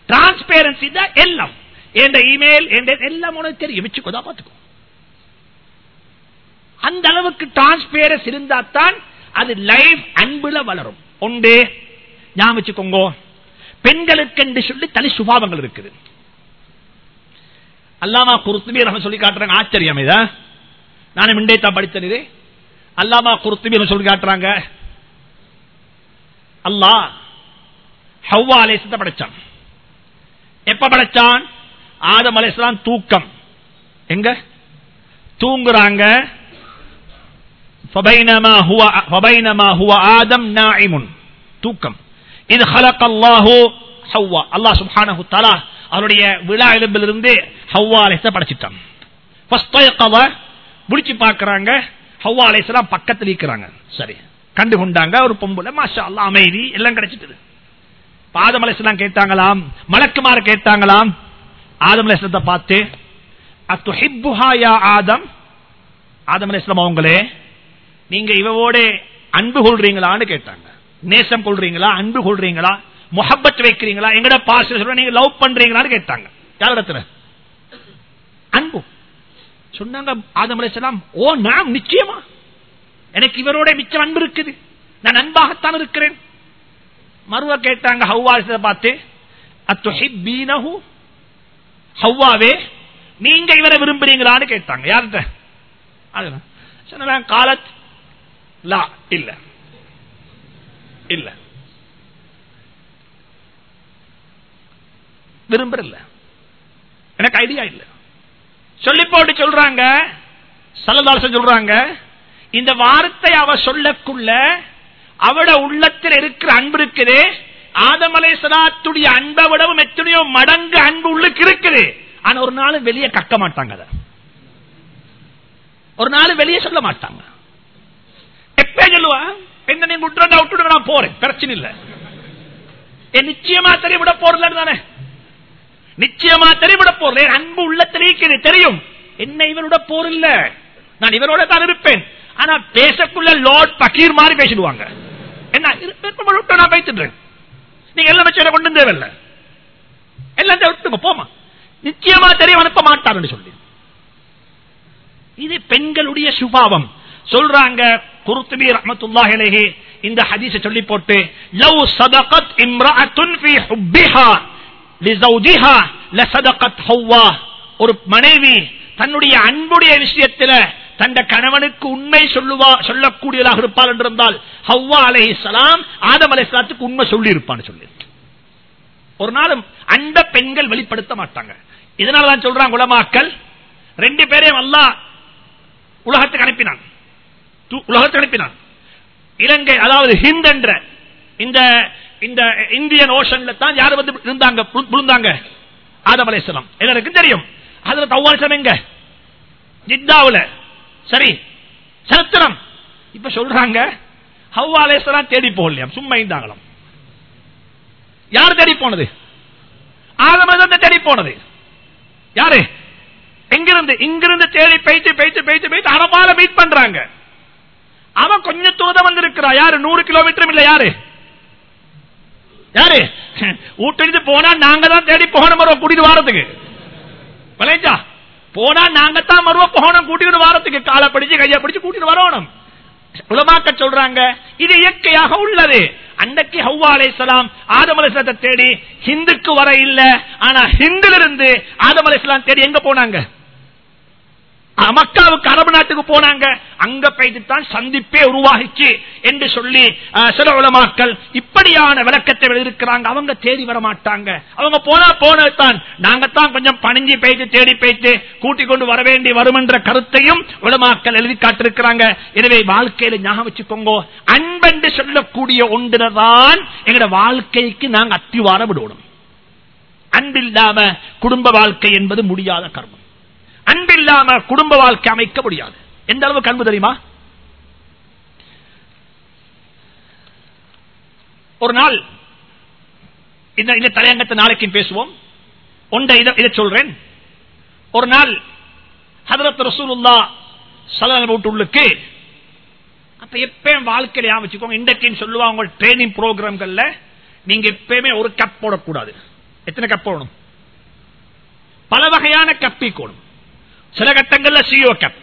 டிரான்ஸ்பேரன்சி தான் எல்லாம். என் இமெயில் எல்லாம் உனக்கு தெரியும். வச்சுக்கோதான் பாத்துக்கோ அந்த அளவுக்கு டிரான்ஸ்பேரன்ஸ் இருந்தா தான் அது லைஃப் அன்புல வளரும். ஒன்று ஞாபகம் வச்சுக்கோங்க. பெண்களுக்கு என்று சொல்லி தனி சுபாவங்கள் இருக்குது. அல்லாமா குருத்துபி நம்ம சொல்லி காட்டுறாங்க. ஆச்சரியம் இதா? நானும் தான் படித்தது அல்லாமா குருத்துபி சொல்லி காட்டுறாங்க. அல்லாஹ் ஹவ்வா அலேசத்தை படைச்சான். எப்ப படைச்சான்? ஆதம் அலேஸ்லாம் தூக்கம். எங்க? தூங்குறாங்க. தூக்கம். இது ஹலக் அல்லாஹோ ஹவ்வா அல்லா சுபானஹு தலா அவருடைய விழா எலும்பிலிருந்து ஹவ்வா அலேச படைச்சிட்டான். முடிச்சு பார்க்கறாங்க. ஹவ்வா அலேசலாம் பக்கத்தில் இருக்கிறாங்க சரி. கண்டு கொண்டாங்க ஒரு பொம்புல மாஷா அல்லா அமைதி. எல்லாம் கிடைச்சிட்டு ஆதம் கேட்டாங்களாம். மலக்குமார கேட்டாங்களாம். ஆதம் அலேசத்தை பார்த்து அத்து யா ஆதம்? ஆதமலைசலம் அவங்களே நீங்க இவவோட அன்பு கொள்றீங்களான்னு கேட்டாங்க. நேசம் கொள்றீங்களா? அன்பு கொள்றீங்களா? முகப்பத் வைக்கிறீங்களா? எங்கட பாச சொல்ற நீங்க லவ் பண்றீங்களான்னு கேட்டாங்க. யாரிடத்துல அன்பு. சொன்னாங்க ஆதம் அலைஹிஸ்ஸலாம் ஓ நாம் நிச்சயமா. எனக்கு இவரோட மிச்சம் அன்பு இருக்குது. நான் அன்பாகத்தான் இருக்கிறேன். மறுவ கேட்டாங்க ஹவ்வாசத்தை பார்த்து அத்துஹிப்பீனஹு? ஹவ்வாவே நீங்க இவரை விரும்புறீங்களான்னு கேட்டாங்க. யார்கிட்ட? காலத் லா இல்ல இல்ல விரும்புறல எனக்கு ஐடியா இல்ல. சொல்லி போட்டு சொல்றாங்க சலதாசன் சொல்றாங்க இந்த வார்த்தை அவ சொல்லக்குள்ள அவட உள்ளத்தில் இருக்கிற அன்பு இருக்குது ஆதமலை சலாத்துடைய அன்பை விடவும் எத்தனையோ மடங்கு அன்பு உள்ளுக்கு இருக்குது. ஆனா ஒரு நாள் வெளியே கக்க மாட்டாங்க அதை. ஒரு நாள் வெளியே சொல்ல மாட்டாங்க. சொல்லுவான் என்ன நீங்க விட்டுறதா விட்டுடுங்க நான் போறேன். பிரச்சனை இல்ல. நிச்சயமா தெரிய விட போறல தானே? நிச்சயமா தெரிவிட போறேன். அன்பு உள்ளத்திலே தெரியும். என்ன இவரோட போர் இல்ல. நான் இவரோட தான் இருப்பேன். ஆனா பேசக்குள்ள லார்ட் பக்கீர் மாதிரி பேசிடுவாங்க. என்ன விட்டு நான் பேசிடுறேன். நீங்க எல்லாம் வச்சு கொண்டு தேவையில்ல எல்லாம் விட்டுங்க போமா நிச்சயமா தெரியும் அனுப்ப மாட்டாருன்னு சொல்லி. இது பெண்களுடைய சுபாவம். சொல்றாங்க குருத்துபி ரஹமத்துல்லாஹி அலைஹி இந்த ஹதீஸை சொல்லி போட்டு லவ் சதகத் இம்ரா ஃபீ ஹுப்பிஹா லிஸௌஜிஹா லசதகத் ஹவ்வா. ஒரு மனைவி தன்னுடைய அன்புடைய விஷயத்துல தந்த கணவனுக்கு உண்மை சொல்லுவா சொல்லக்கூடியதாக இருப்பாள் என்றிருந்தால் ஹவ்வா அலை சலாம் ஆதம் அலை உண்மை சொல்லி இருப்பான்னு சொல்லி ஒரு நாளும் அந்த பெண்கள் வெளிப்படுத்த மாட்டாங்க. இதனாலதான் சொல்றாங்க உலமாக்கள் ரெண்டு பேரையும் அல்லா உலகத்துக்கு அனுப்பினான். உலகத்தை அனுப்பினான். இலங்கை அதாவது ஹிந்த் என்ற இந்த இந்த இந்தியன் ஓஷன்ல தான் யாரும் வந்து இருந்தாங்க விழுந்தாங்க ஆதம் அலைசலாம் எல்லாருக்கும் தெரியும். அதுல தவ்வாலிசம் எங்க? ஜித்தாவுல. சரி. சரித்திரம். இப்ப சொல்றாங்க ஹவ்வா தேடி போகலையா சும்மா இருந்தாங்களாம். யார் தேடி போனது? ஆதம் தேடி போனது. யாரு? எங்கிருந்து? இங்கிருந்து தேடி பயிற்சி பயிற்சி பயிற்சி பயிற்சி அரபால மீட் பண்றாங்க. அவன் கொஞ்சம் தூரம் வந்திருக்கிறா. யாரு? நூறு கிலோமீட்டரும் இல்ல யாரு? யாரு? வீட்டு போனா நாங்க தான் தேடி போகணும் வருவோம் கூட்டிட்டு வாரத்துக்கு. விளைஞ்சா? போனா நாங்க தான் மருவ போகணும் கூட்டிட்டு வாரத்துக்கு. காலை பிடிச்சு கையை பிடிச்சு கூட்டிட்டு வரணும். உலமாக்க சொல்றாங்க இது இயற்கையாக உள்ளது. அன்றைக்கு ஹவ்வா அலைசலாம் ஆதம் அலிஸ்லாத்தை தேடி ஹிந்துக்கு வர இல்ல. ஆனா ஹிந்துல இருந்து ஆதம் அலிஸ்லாம் தேடி எங்க போனாங்க? மக்காவுக்கு அரபு நாட்டுக்கு போனாங்க. அங்க போயிட்டு தான் சந்திப்பே உருவாகிச்சு என்று சொல்லி சில உலமாக்கள் இப்படியான விளக்கத்தை எழுதியிருக்கிறாங்க அவங்க தேடி வர மாட்டாங்க. அவங்க போனா போனதுதான். நாங்கத்தான் கொஞ்சம் பணிஞ்சு பெய்து தேடி போயிட்டு கூட்டிக் கொண்டு வர வேண்டி வரும் என்ற கருத்தையும் உலமாக்கள் எழுதி காட்டிருக்கிறாங்க. எனவே வாழ்க்கையில ஞாபகம் வச்சுக்கோங்க. அன்பென்று சொல்லக்கூடிய ஒன்றுதான் எங்களோட வாழ்க்கைக்கு நாங்க அத்திவார விடுவோம். அன்பில்லாம குடும்ப வாழ்க்கை என்பது முடியாத கர்மம். அன்பில்லாம குடும்ப வாழ்க்கை அமைக்க முடியாது. எந்த அளவுக்கு அன்பு தெரியுமா? ஒரு நாள் இந்த இந்த தலையங்கத்தை நாளைக்கு பேசுவோம். ஒன்றை இதை சொல்றேன். ஒரு நாள் ஹதரத் ரசூலுல்லா சலன அப்ப எப்பயும் வாழ்க்கையில ஆமிச்சுக்கோங்க இன்றைக்கு சொல்லுவாங்க ட்ரைனிங் ப்ரோக்ராம்கள்ல நீங்க எப்பயுமே ஒரு கப் போடக்கூடாது. எத்தனை கப் போடணும்? பல வகையான கப்பி கூடும் சில கட்டங்கள்ல சிஓ கப்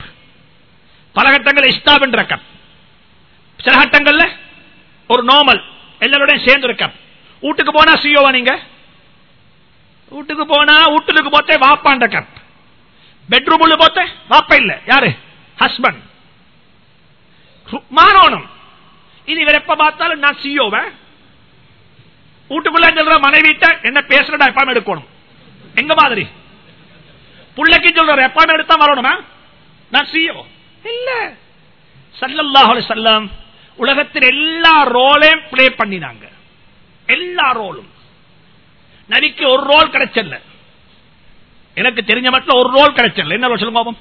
பல கட்டங்கள்ல இஸ்தாப் என்ற கப் சில கட்டங்கள்ல ஒரு நார்மல் எல்லாரோடையும் சேர்ந்து ஒரு கப் வீட்டுக்கு போனா சிஓவா நீங்க? வீட்டுக்கு போனா வீட்டுக்கு போத்தே வாப்பான்ற கப் பெட்ரூம் உள்ள போத்தே வாப்பா இல்ல. யாரு? ஹஸ்பண்ட் மாறணும் இது இவர் எப்ப பார்த்தாலும் நான் சிஓவ வீட்டுக்குள்ள சொல்ற மனைவிட்ட என்ன பேசுறடா எப்பாம எடுக்கணும். எங்க மாதிரி? புள்ளைக்கு சொல்ற எப்பாம எடுத்தா வரணுமா? நான் சிஓ இல்ல. சல்லல்லாஹு வஸல்லம் உலகத்தில் எல்லா ரோலையும் பிளே பண்ணினாங்க. எல்லா ரோலும். நபிக்கு ஒரு ரோல் கிடைச்சல எனக்கு தெரிஞ்ச மட்டும் ஒரு ரோல் கிடைச்சல என்ன ரோல் சொல்லுங்க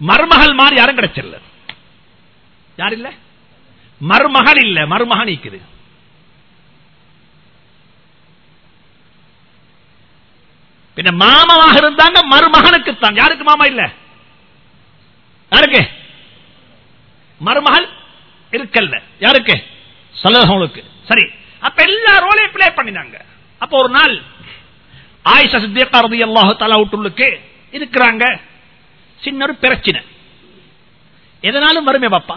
மருமகள் மாதிரி யாரும் கிடைச்சல யார் இல்ல? மருமகள் இல்ல. மருமகன் நிக்குது. பின்ன மாமாவாக இருந்தாங்க மருமகனுக்கு தான் யாருக்கு மாமா இல்ல? யாருக்கு? மருமகள் இருக்கல்ல. யாருக்கு? சல்லவங்களுக்கு சரி. அப்ப எல்லா ரோலையும் பிளே பண்ணினாங்க. அப்ப ஒரு நாள் ஆயிஷா சித்தியக்கா ரதி அல்லாஹு தலா விட்டுள்ளுக்கு இருக்கிறாங்க. சின்ன ஒரு பிரச்சனை. எதனாலும் வருமே பாப்பா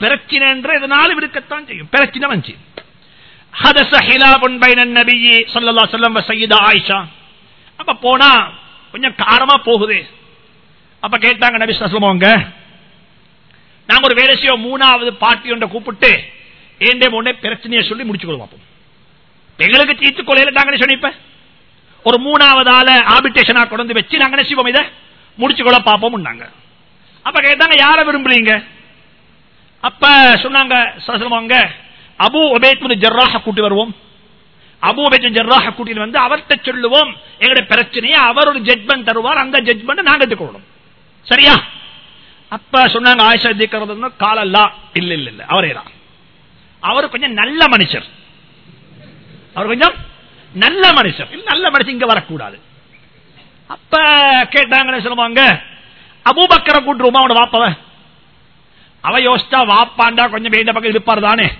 பிரச்சனை என்ற எதனாலும் இருக்கத்தான் செய்யும். பிரச்சனை வந்துச்சு. ஹதச ஹிலாபுன் பைனன் நபியி ஸல்லல்லாஹு அலைஹி வஸல்லம் சையதா ஆயிஷா. அப்ப போனா கொஞ்சம் காரமா போகுது. அப்ப கேட்டாங்க நபி சல்லல்லாஹு நாங்க ஒரு வேலை செய்ய மூணாவது பார்ட்டி ஒன்றை கூப்பிட்டு ஏண்டே ஒன்னே பிரச்சனையை சொல்லி முடிச்சு கொள்வோம் எங்களுக்கு தீர்த்து கொள்ளையில நாங்க சொன்னிப்ப ஒரு மூணாவது ஆள ஆபிட்டேஷனா கொண்டு வச்சு நாங்க நினைச்சுவோம் இதை? முடிச்சு கொள்ள பார்ப்போம் நாங்க. அப்ப கேட்டாங்க யார விரும்புறீங்க? அப்ப சொன்னாங்க அபு ஒபேத் ஜர்ராக கூட்டி வருவோம். அபு உபேத் ஜர்ராக கூட்டிட்டு வந்து அவர்கிட்ட சொல்லுவோம். எங்களுடைய பிரச்சனையை அவர் ஒரு ஜட்மெண்ட் தருவார். அந்த ஜட்மெண்ட் நாங்க எடுத்துக்கணும் சரியா? அப்ப சொன்னாங்க ஆயுஷா திக்கிறது காலல்லா. இல்ல இல்ல இல்ல. அவரே தான். அவர் கொஞ்சம் நல்ல மனுஷர். அவர் கொஞ்சம் நல்ல மனுஷர். இல்ல நல்ல மனுஷன் இங்க வரக்கூடாது. அப்ப கேட்டாங்கன்னு சொல்லுவாங்க அபூபக்கரை கூட்டுருமா அவனோட வாப்பவ? அவ யோசிச்சா வாப்பாண்டா கொஞ்சம் வேண்ட பக்கம் இருப்பார் தானே.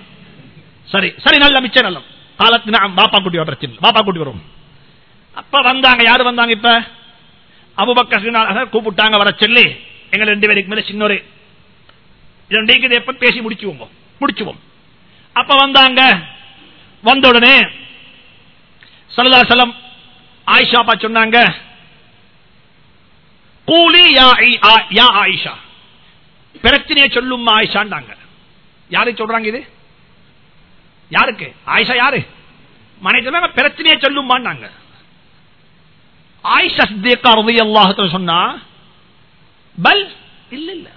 சரி. சரி நல்ல மிச்சம் நல்ல. காலத்து பாப்பா கூட்டி வர பாப்பா கூட்டி வரும். அப்ப வந்தாங்க. யாரு வந்தாங்க இப்ப? அபுபக்கர் கூப்பிட்டாங்க வர சொல்லி. எங்க ரெண்டு பேருக்கு மேல சின்னொரு. ரெண்டு எப்ப பேசி முடிச்சுவோம் முடிச்சுவோம். அப்ப வந்தாங்க. வந்த உடனே சல்லா சலம் ஆயிஷா சொன்னாங்க. கூலி யா ஆயிஷா. பிரச்சனையை சொல்லும் ஆயிஷாண்டாங்க யாரை சொல்றாங்க இது? யாருக்கு? ஆயிஷா யாரு? மனைவி சொன்னாங்க பிரச்சனையை சொல்லுமாண்டாங்க ஆயிஷா சித்தியக்கா ரவி அல்லாஹத்துல சொன்னா பல் இல்ல இல்ல.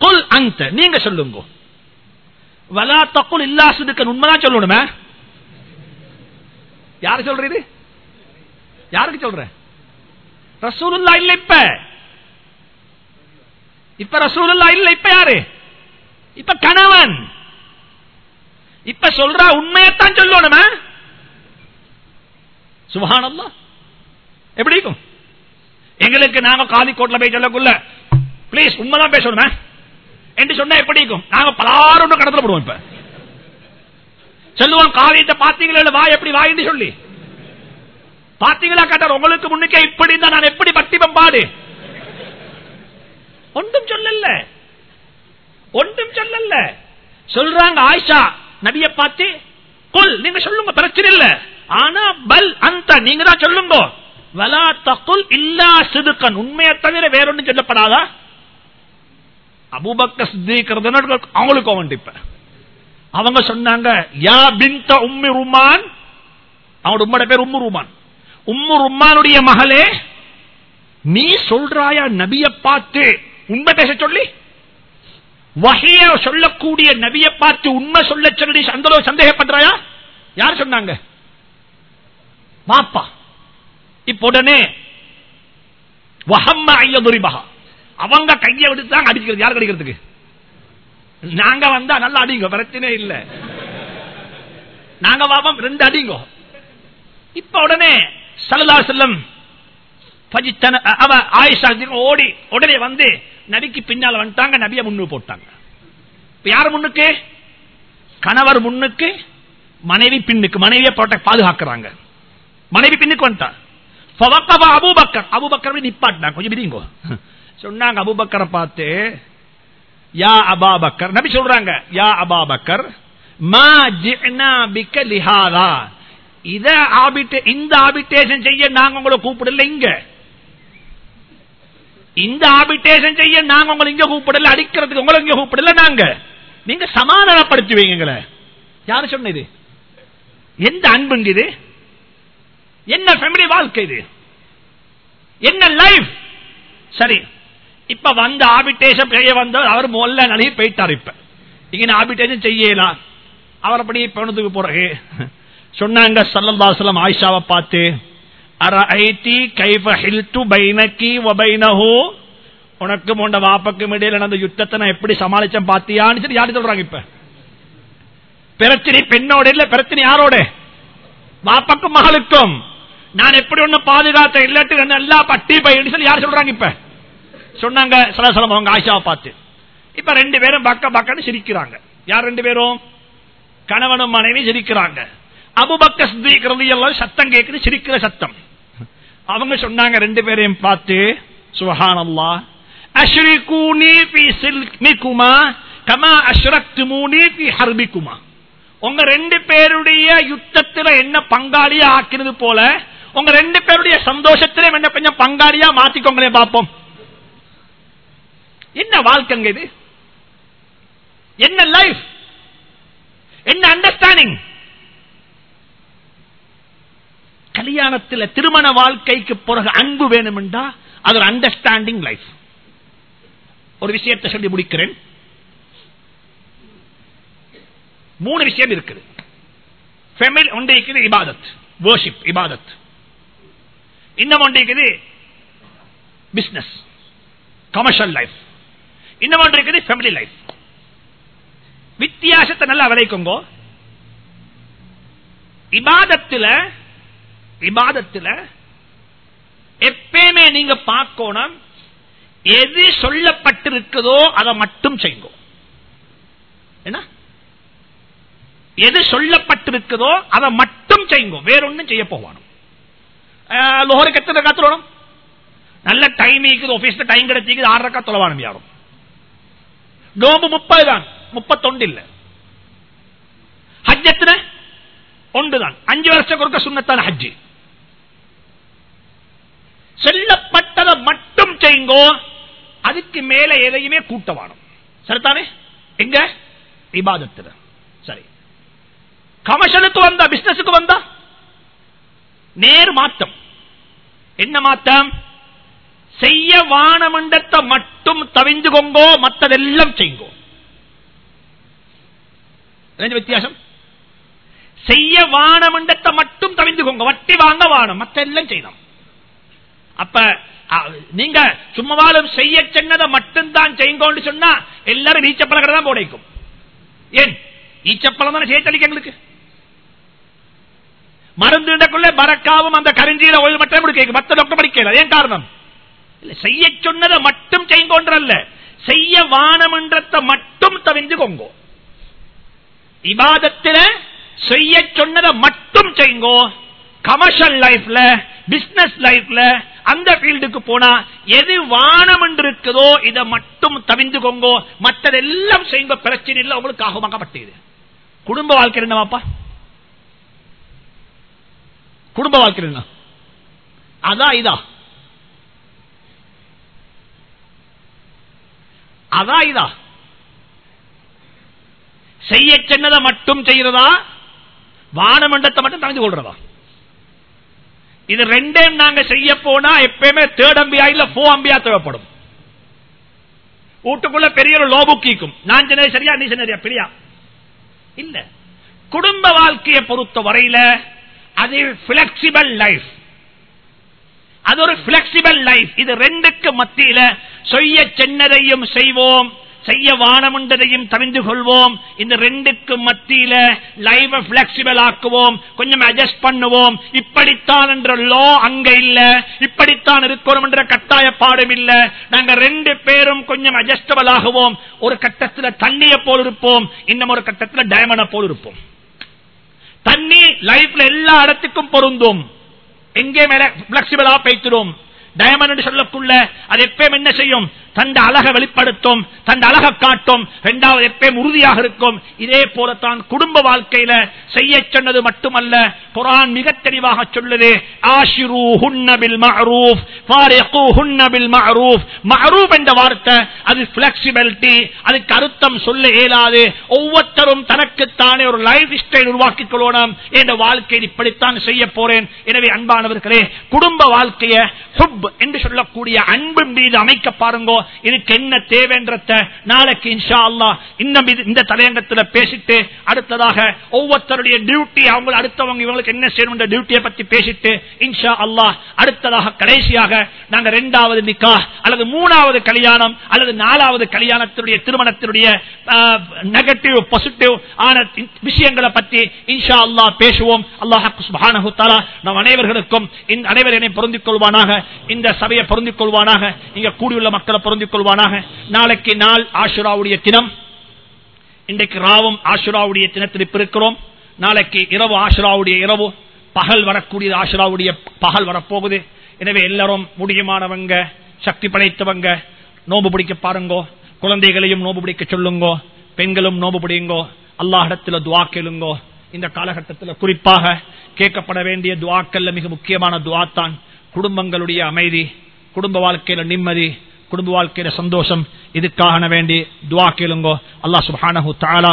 கொல் அந்த நீங்க சொல்லுங்க. வலா தக்குள் இல்லா சிதுக்கன் உண்மைதான் சொல்லணுமே. யாரு சொல்றது யாருக்கு சொல்ற? ரசூலுல்லா இல்ல இப்ப. இப்ப ரசூலுல்லா இல்ல இப்ப யாரு? இப்ப கணவன். இப்ப சொல்றா உண்மையத்தான் சொல்லணுமே? சுபஹானல்லா. எப்படி இருக்கும்? எங்களுக்கு நாங்க காலிக்கோட்ல போய் சொல்லக்குள்ள. பிளீஸ் உண்மைதான் பேசணுமே என்று சொன்னா எப்படி இருக்கும்? நாங்க பலாரும் கடத்துல போடுவோம் இப்ப. சொல்லுவோம் காவியத்தை பாத்தீங்களா வா எப்படி வாயின்னு சொல்லி. பாத்தீங்களா கேட்டார் உங்களுக்கு முன்னுக்கே இப்படி இருந்தா நான் எப்படி பட்டி பம்பாடு ஒன்றும் சொல்லல. ஒன்றும் சொல்லல. சொல்றாங்க ஆயிஷா நபிய பார்த்து கொல் நீங்க சொல்லுங்க பிரச்சனை இல்ல. ஆனா பல் அந்த நீங்க தான் சொல்லுங்க. வலா தகுல் இல்லா சிதுக்கன் உண்மையை தவிர வேறொன்னும் சொல்லப்படாதா? அபுபக்க சித்திக்கிறது அவங்களுக்கு அவன் இப்ப. அவங்க சொன்னாங்க யா பிந்த உம்மி ருமான். அவனோட உம்மோட பேர் உம்மு ருமான். உம்மு ருமானுடைய மகளே நீ சொல்றாயா நபிய பார்த்து? உண்மை பேச சொல்லி வகைய சொல்லக்கூடிய நபிய பார்த்து உண்மை சொல்ல சொல்லி அந்த சந்தேகப்படுறாயா? யார் சொன்னாங்க? பாப்பா இப்ப உடனே அவங்க கையை விடுத்து அடிக்கிறது. யார் அடிக்கிறதுக்கு? நாங்க வந்தா நல்லா அடிங்க பிரச்சனை இல்ல. நாங்க வாபம் ரெண்டு அடிங்கோ. இப்ப உடனே சல்லா செல்லம் அவ ஆயிஷா ஓடி உடனே வந்து நபிக்கு பின்னால் வந்துட்டாங்க நபிய முன்னு போட்டாங்க. யார் முன்னுக்கு? கணவர் முன்னுக்கு மனைவி பின்னுக்கு. மனைவியை protect- பாதுகாக்கிறாங்க. மனைவி பின்னுக்கு வந்துட்டா அபுபக்கர். Abu Bakr Abu Bakr நிப்பாட்டினாங்க. கொஞ்சம் பிரிங்கோ சொன்னாங்க அபுபக்கரை பார்த்து யா அபாபக்கர். நபி சொல்றாங்க யா அபாபக்கர் மா ஜிஅனா லிஹாதா. இத ஆபிட்டே இந்த ஆபிட்டேஷன் செய்ய நாங்க உங்களை கூப்பிடல இங்க. இந்த ஆபிட்டேஷன் செய்ய நாங்க உங்களை இங்க கூப்பிடல அடிக்கிறதுக்கு உங்களை இங்க கூப்பிடல நாங்க. நீங்க சமாதானப்படுத்துவீங்க எங்களை யாரு சொன்னது? எந்த அன்புங்க இது? என்ன ஃபேமிலி வாழ்க்கை இது? என்ன லைஃப் சரி இப்ப வந்த ஆபிட்டேஷன் செய்ய வந்தவர் அவர் முதல்ல நிலையை போயிட்டார் இப்ப. இங்க ஆபிட்டேஷன் செய்யலாம் அவர் அப்படி பணத்துக்கு பிறகு சொன்னாங்க சல்லல்லாசலம் ஆயிஷாவை பார்த்து அரஐதி கைஃப ஹில்து பைனகி வபைனஹு உனக்கு உண்ட வாப்பக்கும் இடையில நடந்த யுத்தத்தை நான் எப்படி சமாளிச்சேன் பாத்தியான்னு சொல்லி யாரு சொல்றாங்க இப்ப? பிரச்சனை பெண்ணோட இல்ல பிரச்சனை யாரோட? வாப்பக்கும் மகளுக்கும். நான் எப்படி ஒண்ணு பாதுகாத்த இல்லாட்டு நல்லா பட்டி பையன் சொல்லி யார் சொல்றாங்க இப்ப? சொன்னாங்க சலசலம் அவங்க ஆயிஷாவை பார்த்து. இப்ப ரெண்டு பேரும் பக்க பக்கன்னு சிரிக்கிறாங்க. யார் ரெண்டு பேரும்? கணவனும் மனைவி சிரிக்கிறாங்க. அபுபக்க சித்திக்கிறது எல்லாம் சத்தம் கேட்குது சிரிக்கிற சத்தம். அவங்க சொன்னாங்க ரெண்டு பேரையும் பார்த்து சுபஹானல்லா. அஷ்ரிகூனி ஃபீ சில்மிகுமா கமா அஷ்ரக்துமூனி ஃபீ ஹர்பிகுமா. உங்க ரெண்டு பேருடைய யுத்தத்துல என்ன பங்காளியா ஆக்கினது போல உங்க ரெண்டு பேருடைய சந்தோஷத்திலே என்ன கொஞ்சம் பங்காளியா மாத்திக்கோங்களே பார்ப்போம் என்ன வாழ்க்கைங்க இது? என்ன லைஃப் என்ன அண்டர்ஸ்டாண்டிங் கல்யாணத்தில் திருமண வாழ்க்கைக்கு பிறகு அன்பு வேணுமெண்டா அது ஒரு அண்டர்ஸ்டாண்டிங் லைஃப் ஒரு விஷயத்தை சொல்லி முடிக்கிறேன். மூணு விஷயம் இருக்குது. ஒன்று இருக்குது இபாதத். வர்ஷிப் இபாதத். இன்னும் ஒன்று இருக்குது பிசினஸ் கமர்ஷியல் லைஃப் இன்னும் ஒன்று இருக்குது ஃபேமிலி லைஃப் வித்தியாசத்தை நல்லா விளைக்குங்கோ. இபாதத்தில் விவாதத்துல எப்பயுமே நீங்க பார்க்கணும் எது சொல்லப்பட்டிருக்குதோ அதை மட்டும் செய்யும் என்ன? எது சொல்லப்பட்டிருக்குதோ அதை மட்டும் செய்யுங்க. வேறொன்னும் செய்ய போவானும் லோகருக்கு எத்தனை காத்துறோம் நல்ல டைம் இருக்குது ஆபீஸ்ல டைம் கிடைச்சிக்குது ஆறு ரக்கா தொலைவானும் யாரும். நோம்பு முப்பது தான் முப்பத்தொண்டு இல்ல. ஹஜ் எத்தனை? ஒன்றுதான் அஞ்சு வருஷம் கொடுக்க சுண்ணத்தான ஹஜ்ஜி. சொல்லப்பட்டதை மட்டும் செய்யுங்கோ அதுக்கு மேல எதையுமே கூட்டவானும் சரித்தானே எங்க? விவாதத்துல சரி. கமர்ஷனுக்கு வந்தா பிசினஸுக்கு வந்தா? நேர் மாத்தம் என்ன மாத்தம் செய்ய வானமண்டத்தை மட்டும் தவிந்துகோங்கோ மற்றதெல்லாம் செய்யுங்கோ வித்தியாசம்? செய்ய வானமண்டத்தை மட்டும் தவிந்துகோங்க. வட்டி வாங்க வானம் மற்ற எல்லாம் செய்யணும் அப்ப நீங்க சும்மாவாலும் செய்ய சொன்னதை மட்டும்தான் செய்யுங்கன்னு சொன்னா எல்லாரும் ஈச்சப்பழம் தான் போடைக்கும். ஏன்? ஈச்சப்பழம் தானே சேர்த்தளிக்க எங்களுக்கு. மருந்துக்குள்ள பறக்காவும் அந்த கரிஞ்சீர ஒழு மட்டும் கேட்கும்? மத்த டாக்டர் படிக்கல ஏன் காரணம்? இல்ல செய்ய சொன்னதை மட்டும் செய்யுங்கொன்றல்ல செய்ய வானமன்றத்தை மட்டும் தவிந்து கொங்கோ இபாதத்தில செய்ய சொன்னதை மட்டும் செய்யுங்கோ. கமர்ஷியல் லைஃப்ல பிசினஸ் லைஃப்ல அந்த ஃபீல்டுக்கு போனா எது வானம் என்று இருக்குதோ இதை மட்டும் தவிந்து கொங்கோ மற்றதெல்லாம் செய்யுங்க பிரச்சனை இல்லை உங்களுக்கு ஆகமாக்கப்பட்டது குடும்ப வாழ்க்கை என்னவாப்பா குடும்ப வாழ்க்கை என்ன? அதான் இதா. அதான் இதா. செய்ய சென்னதை மட்டும் செய்யறதா வானமண்டத்தை மட்டும் தணிந்து கொள்றதா இது ரெண்டையும் நாங்க செய்ய போனா எப்பயுமே தேர்ட் அம்பியா இல்ல போ அம்பியா தேவைப்படும். வீட்டுக்குள்ள பெரிய ஒரு லோபுக்கிக்கும் நான் சின்ன சரியா நீ சின்ன பிரியா? இல்ல. குடும்ப வாழ்க்கையை பொறுத்த வரையில அது பிளெக்சிபிள் லைஃப் அது ஒரு பிளெக்சிபிள் லைஃப் இது ரெண்டுக்கு மத்தியில செய்ய சென்னதையும் செய்வோம். செய்ய வானமுண்டதையும் தவிந்து கொள்வோம். இந்த ரெண்டுக்கும் மத்தியில லைவ பிளெக்சிபிள் ஆக்குவோம். கொஞ்சம் அட்ஜஸ்ட் பண்ணுவோம். இப்படித்தான் என்ற லோ அங்க இல்ல. இப்படித்தான் இருக்கணும் என்ற கட்டாய பாடம் இல்ல. நாங்க ரெண்டு பேரும் கொஞ்சம் அட்ஜஸ்டபிள் ஆகுவோம். ஒரு கட்டத்தில் தண்ணிய போல் இருப்போம். இன்னும் ஒரு கட்டத்தில் டயமண்ட போல் இருப்போம். தண்ணி லைஃப்ல எல்லா இடத்துக்கும் பொருந்தும். எங்கே மேல பிளெக்சிபிளா பேய்த்திடும். டயமண்ட் சொல்லக்குள்ள அது எப்பயும் என்ன செய்யும்? தந்த அழக வெளிப்படுத்தும் தந்த அழக காட்டும் இரண்டாவது எப்பயும் உறுதியாக இருக்கும். இதே போலத்தான் குடும்ப வாழ்க்கையில செய்ய சொன்னது மட்டுமல்ல குரான் மிக தெளிவாக சொல்லுது ஆஷிரு ஹுன்னபில் மஅரூஃப் ஹுன்னபில் என்ற வார்த்தை அது பிளெக்சிபிலிட்டி அதுக்கு அர்த்தம் சொல்ல இயலாது. ஒவ்வொருத்தரும் தனக்குத்தானே ஒரு லைஃப் ஸ்டைல் உருவாக்கிக் கொள்ளணும். என்ற வாழ்க்கையில் இப்படித்தான் செய்ய போறேன். எனவே அன்பானவர்களே குடும்ப வாழ்க்கைய ஹுப் என்று சொல்லக்கூடிய அன்பு மீது அமைக்க பாருங்கோ. இதுக்கு என்ன தேவைன்றத நாளைக்கு இன்ஷா அல்லா இந்த தலையங்கத்தில் பேசிட்டு அடுத்ததாக ஒவ்வொருத்தருடைய டியூட்டி அவங்க அடுத்தவங்க இவங்களுக்கு என்ன செய்யணும் டியூட்டியை பத்தி பேசிட்டு இன்ஷா அல்லாஹ் அடுத்ததாக கடைசியாக நாங்க ரெண்டாவது நிக்கா அல்லது மூணாவது கல்யாணம் அல்லது நாலாவது கல்யாணத்தினுடைய திருமணத்தினுடைய நெகட்டிவ் பாசிட்டிவ் ஆன விஷயங்களை பத்தி இன்ஷா அல்லாஹ் பேசுவோம் அல்லாஹ் நம் அனைவர்களுக்கும் அனைவர் என்னை பொருந்திக் கொள்வானாக. இந்த சபையை பொருந்திக் கொள்வானாக இங்க கூடியுள்ள மக்களை பொருந்திக் கொள்வானாக நாளைக்கு நாள் ஆஷுராவுடைய தினம். இன்றைக்கு ராவும் ஆஷுராவுடைய தினத்தில் இருக்கிறோம். நாளைக்கு இரவு ஆஷுராவுடைய இரவு. பகல் வரக்கூடிய ஆஷுராவுடைய பகல் வரப்போகுது. எனவே எல்லாரும் முடியுமானவங்க சக்தி படைத்தவங்க நோம்பு பிடிக்க பாருங்கோ. குழந்தைகளையும் நோம்பு பிடிக்க சொல்லுங்கோ. பெண்களும் நோம்பு பிடிங்கோ. அல்லாஹிடத்தில் துவா கேளுங்கோ. இந்த காலகட்டத்தில் குறிப்பாக கேட்கப்பட வேண்டிய துவாக்கல்ல மிக முக்கியமான துவா தான் குடும்பங்களுடைய அமைதி குடும்ப வாழ்க்கையில நிம்மதி குடும்ப வாழ்க்கையில சந்தோஷம் இதுக்காக வேண்டி துவா கேளுங்கோ. அல்லாஹ் சுப்ஹானஹு தாலா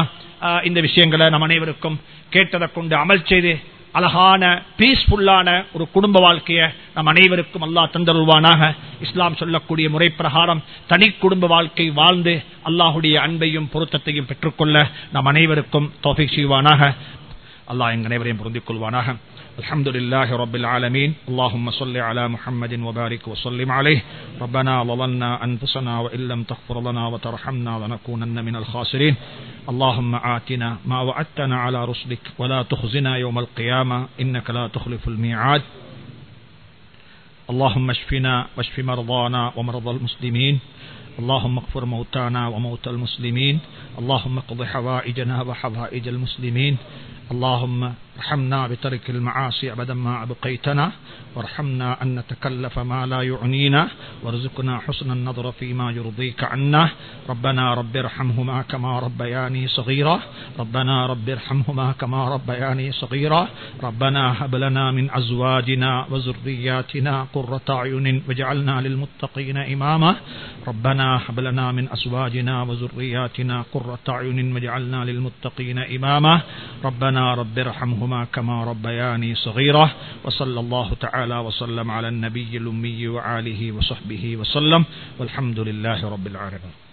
இந்த விஷயங்களை நம் அனைவருக்கும் கேட்டதை கொண்டு அமல் செய்து அழகான பீஸ்ஃபுல்லான ஒரு குடும்ப வாழ்க்கையை நம் அனைவருக்கும் அல்லாஹ் தந்தருவானாக இஸ்லாம் சொல்லக்கூடிய முறை பிரகாரம் தனி குடும்ப வாழ்க்கை வாழ்ந்து அல்லாஹுடைய அன்பையும் பொருத்தத்தையும் பெற்றுக்கொள்ள நம் அனைவருக்கும் தோஃபிக் செய்வானாக. அல்லாஹ் எங்கள் அனைவரையும் பொருந்திக் கொள்வானாக. الحمد لله رب العالمين. اللهم صل على محمد وبارك وسلم عليه. ربنا ظلمنا أنفسنا وإن لم تغفر لنا وترحمنا لنكونن من الخاسرين. اللهم آتنا ما وعدتنا على رسلك ولا تخزنا يوم القيامة. إنك لا تخلف الميعاد. اللهم اشفنا واشف مرضانا ومرضى المسلمين. اللهم اغفر موتانا وموتى المسلمين. اللهم اقض حوائجنا وحوائج المسلمين. اللهم ارحمنا بترك المعاصي أبدا ما أبقيتنا وارحمنا أن نتكلف ما لا يعنينا وارزقنا حسن النظر فيما يرضيك عنا. ربنا رب ارحمهما كما ربياني صغيرا. ربنا رب ارحمهما كما ربياني صغيرا. ربنا هب لنا من أزواجنا وذرياتنا قرة أعين واجعلنا للمتقين إماما. ربنا هب لنا من أزواجنا وذرياتنا قرة أعين واجعلنا للمتقين إماما. ربنا رب ارحمهما كما ربياني صغيرا وصلى الله تعالى وسلم على النبي الأمي وآله وصحبه وسلم والحمد لله رب العالمين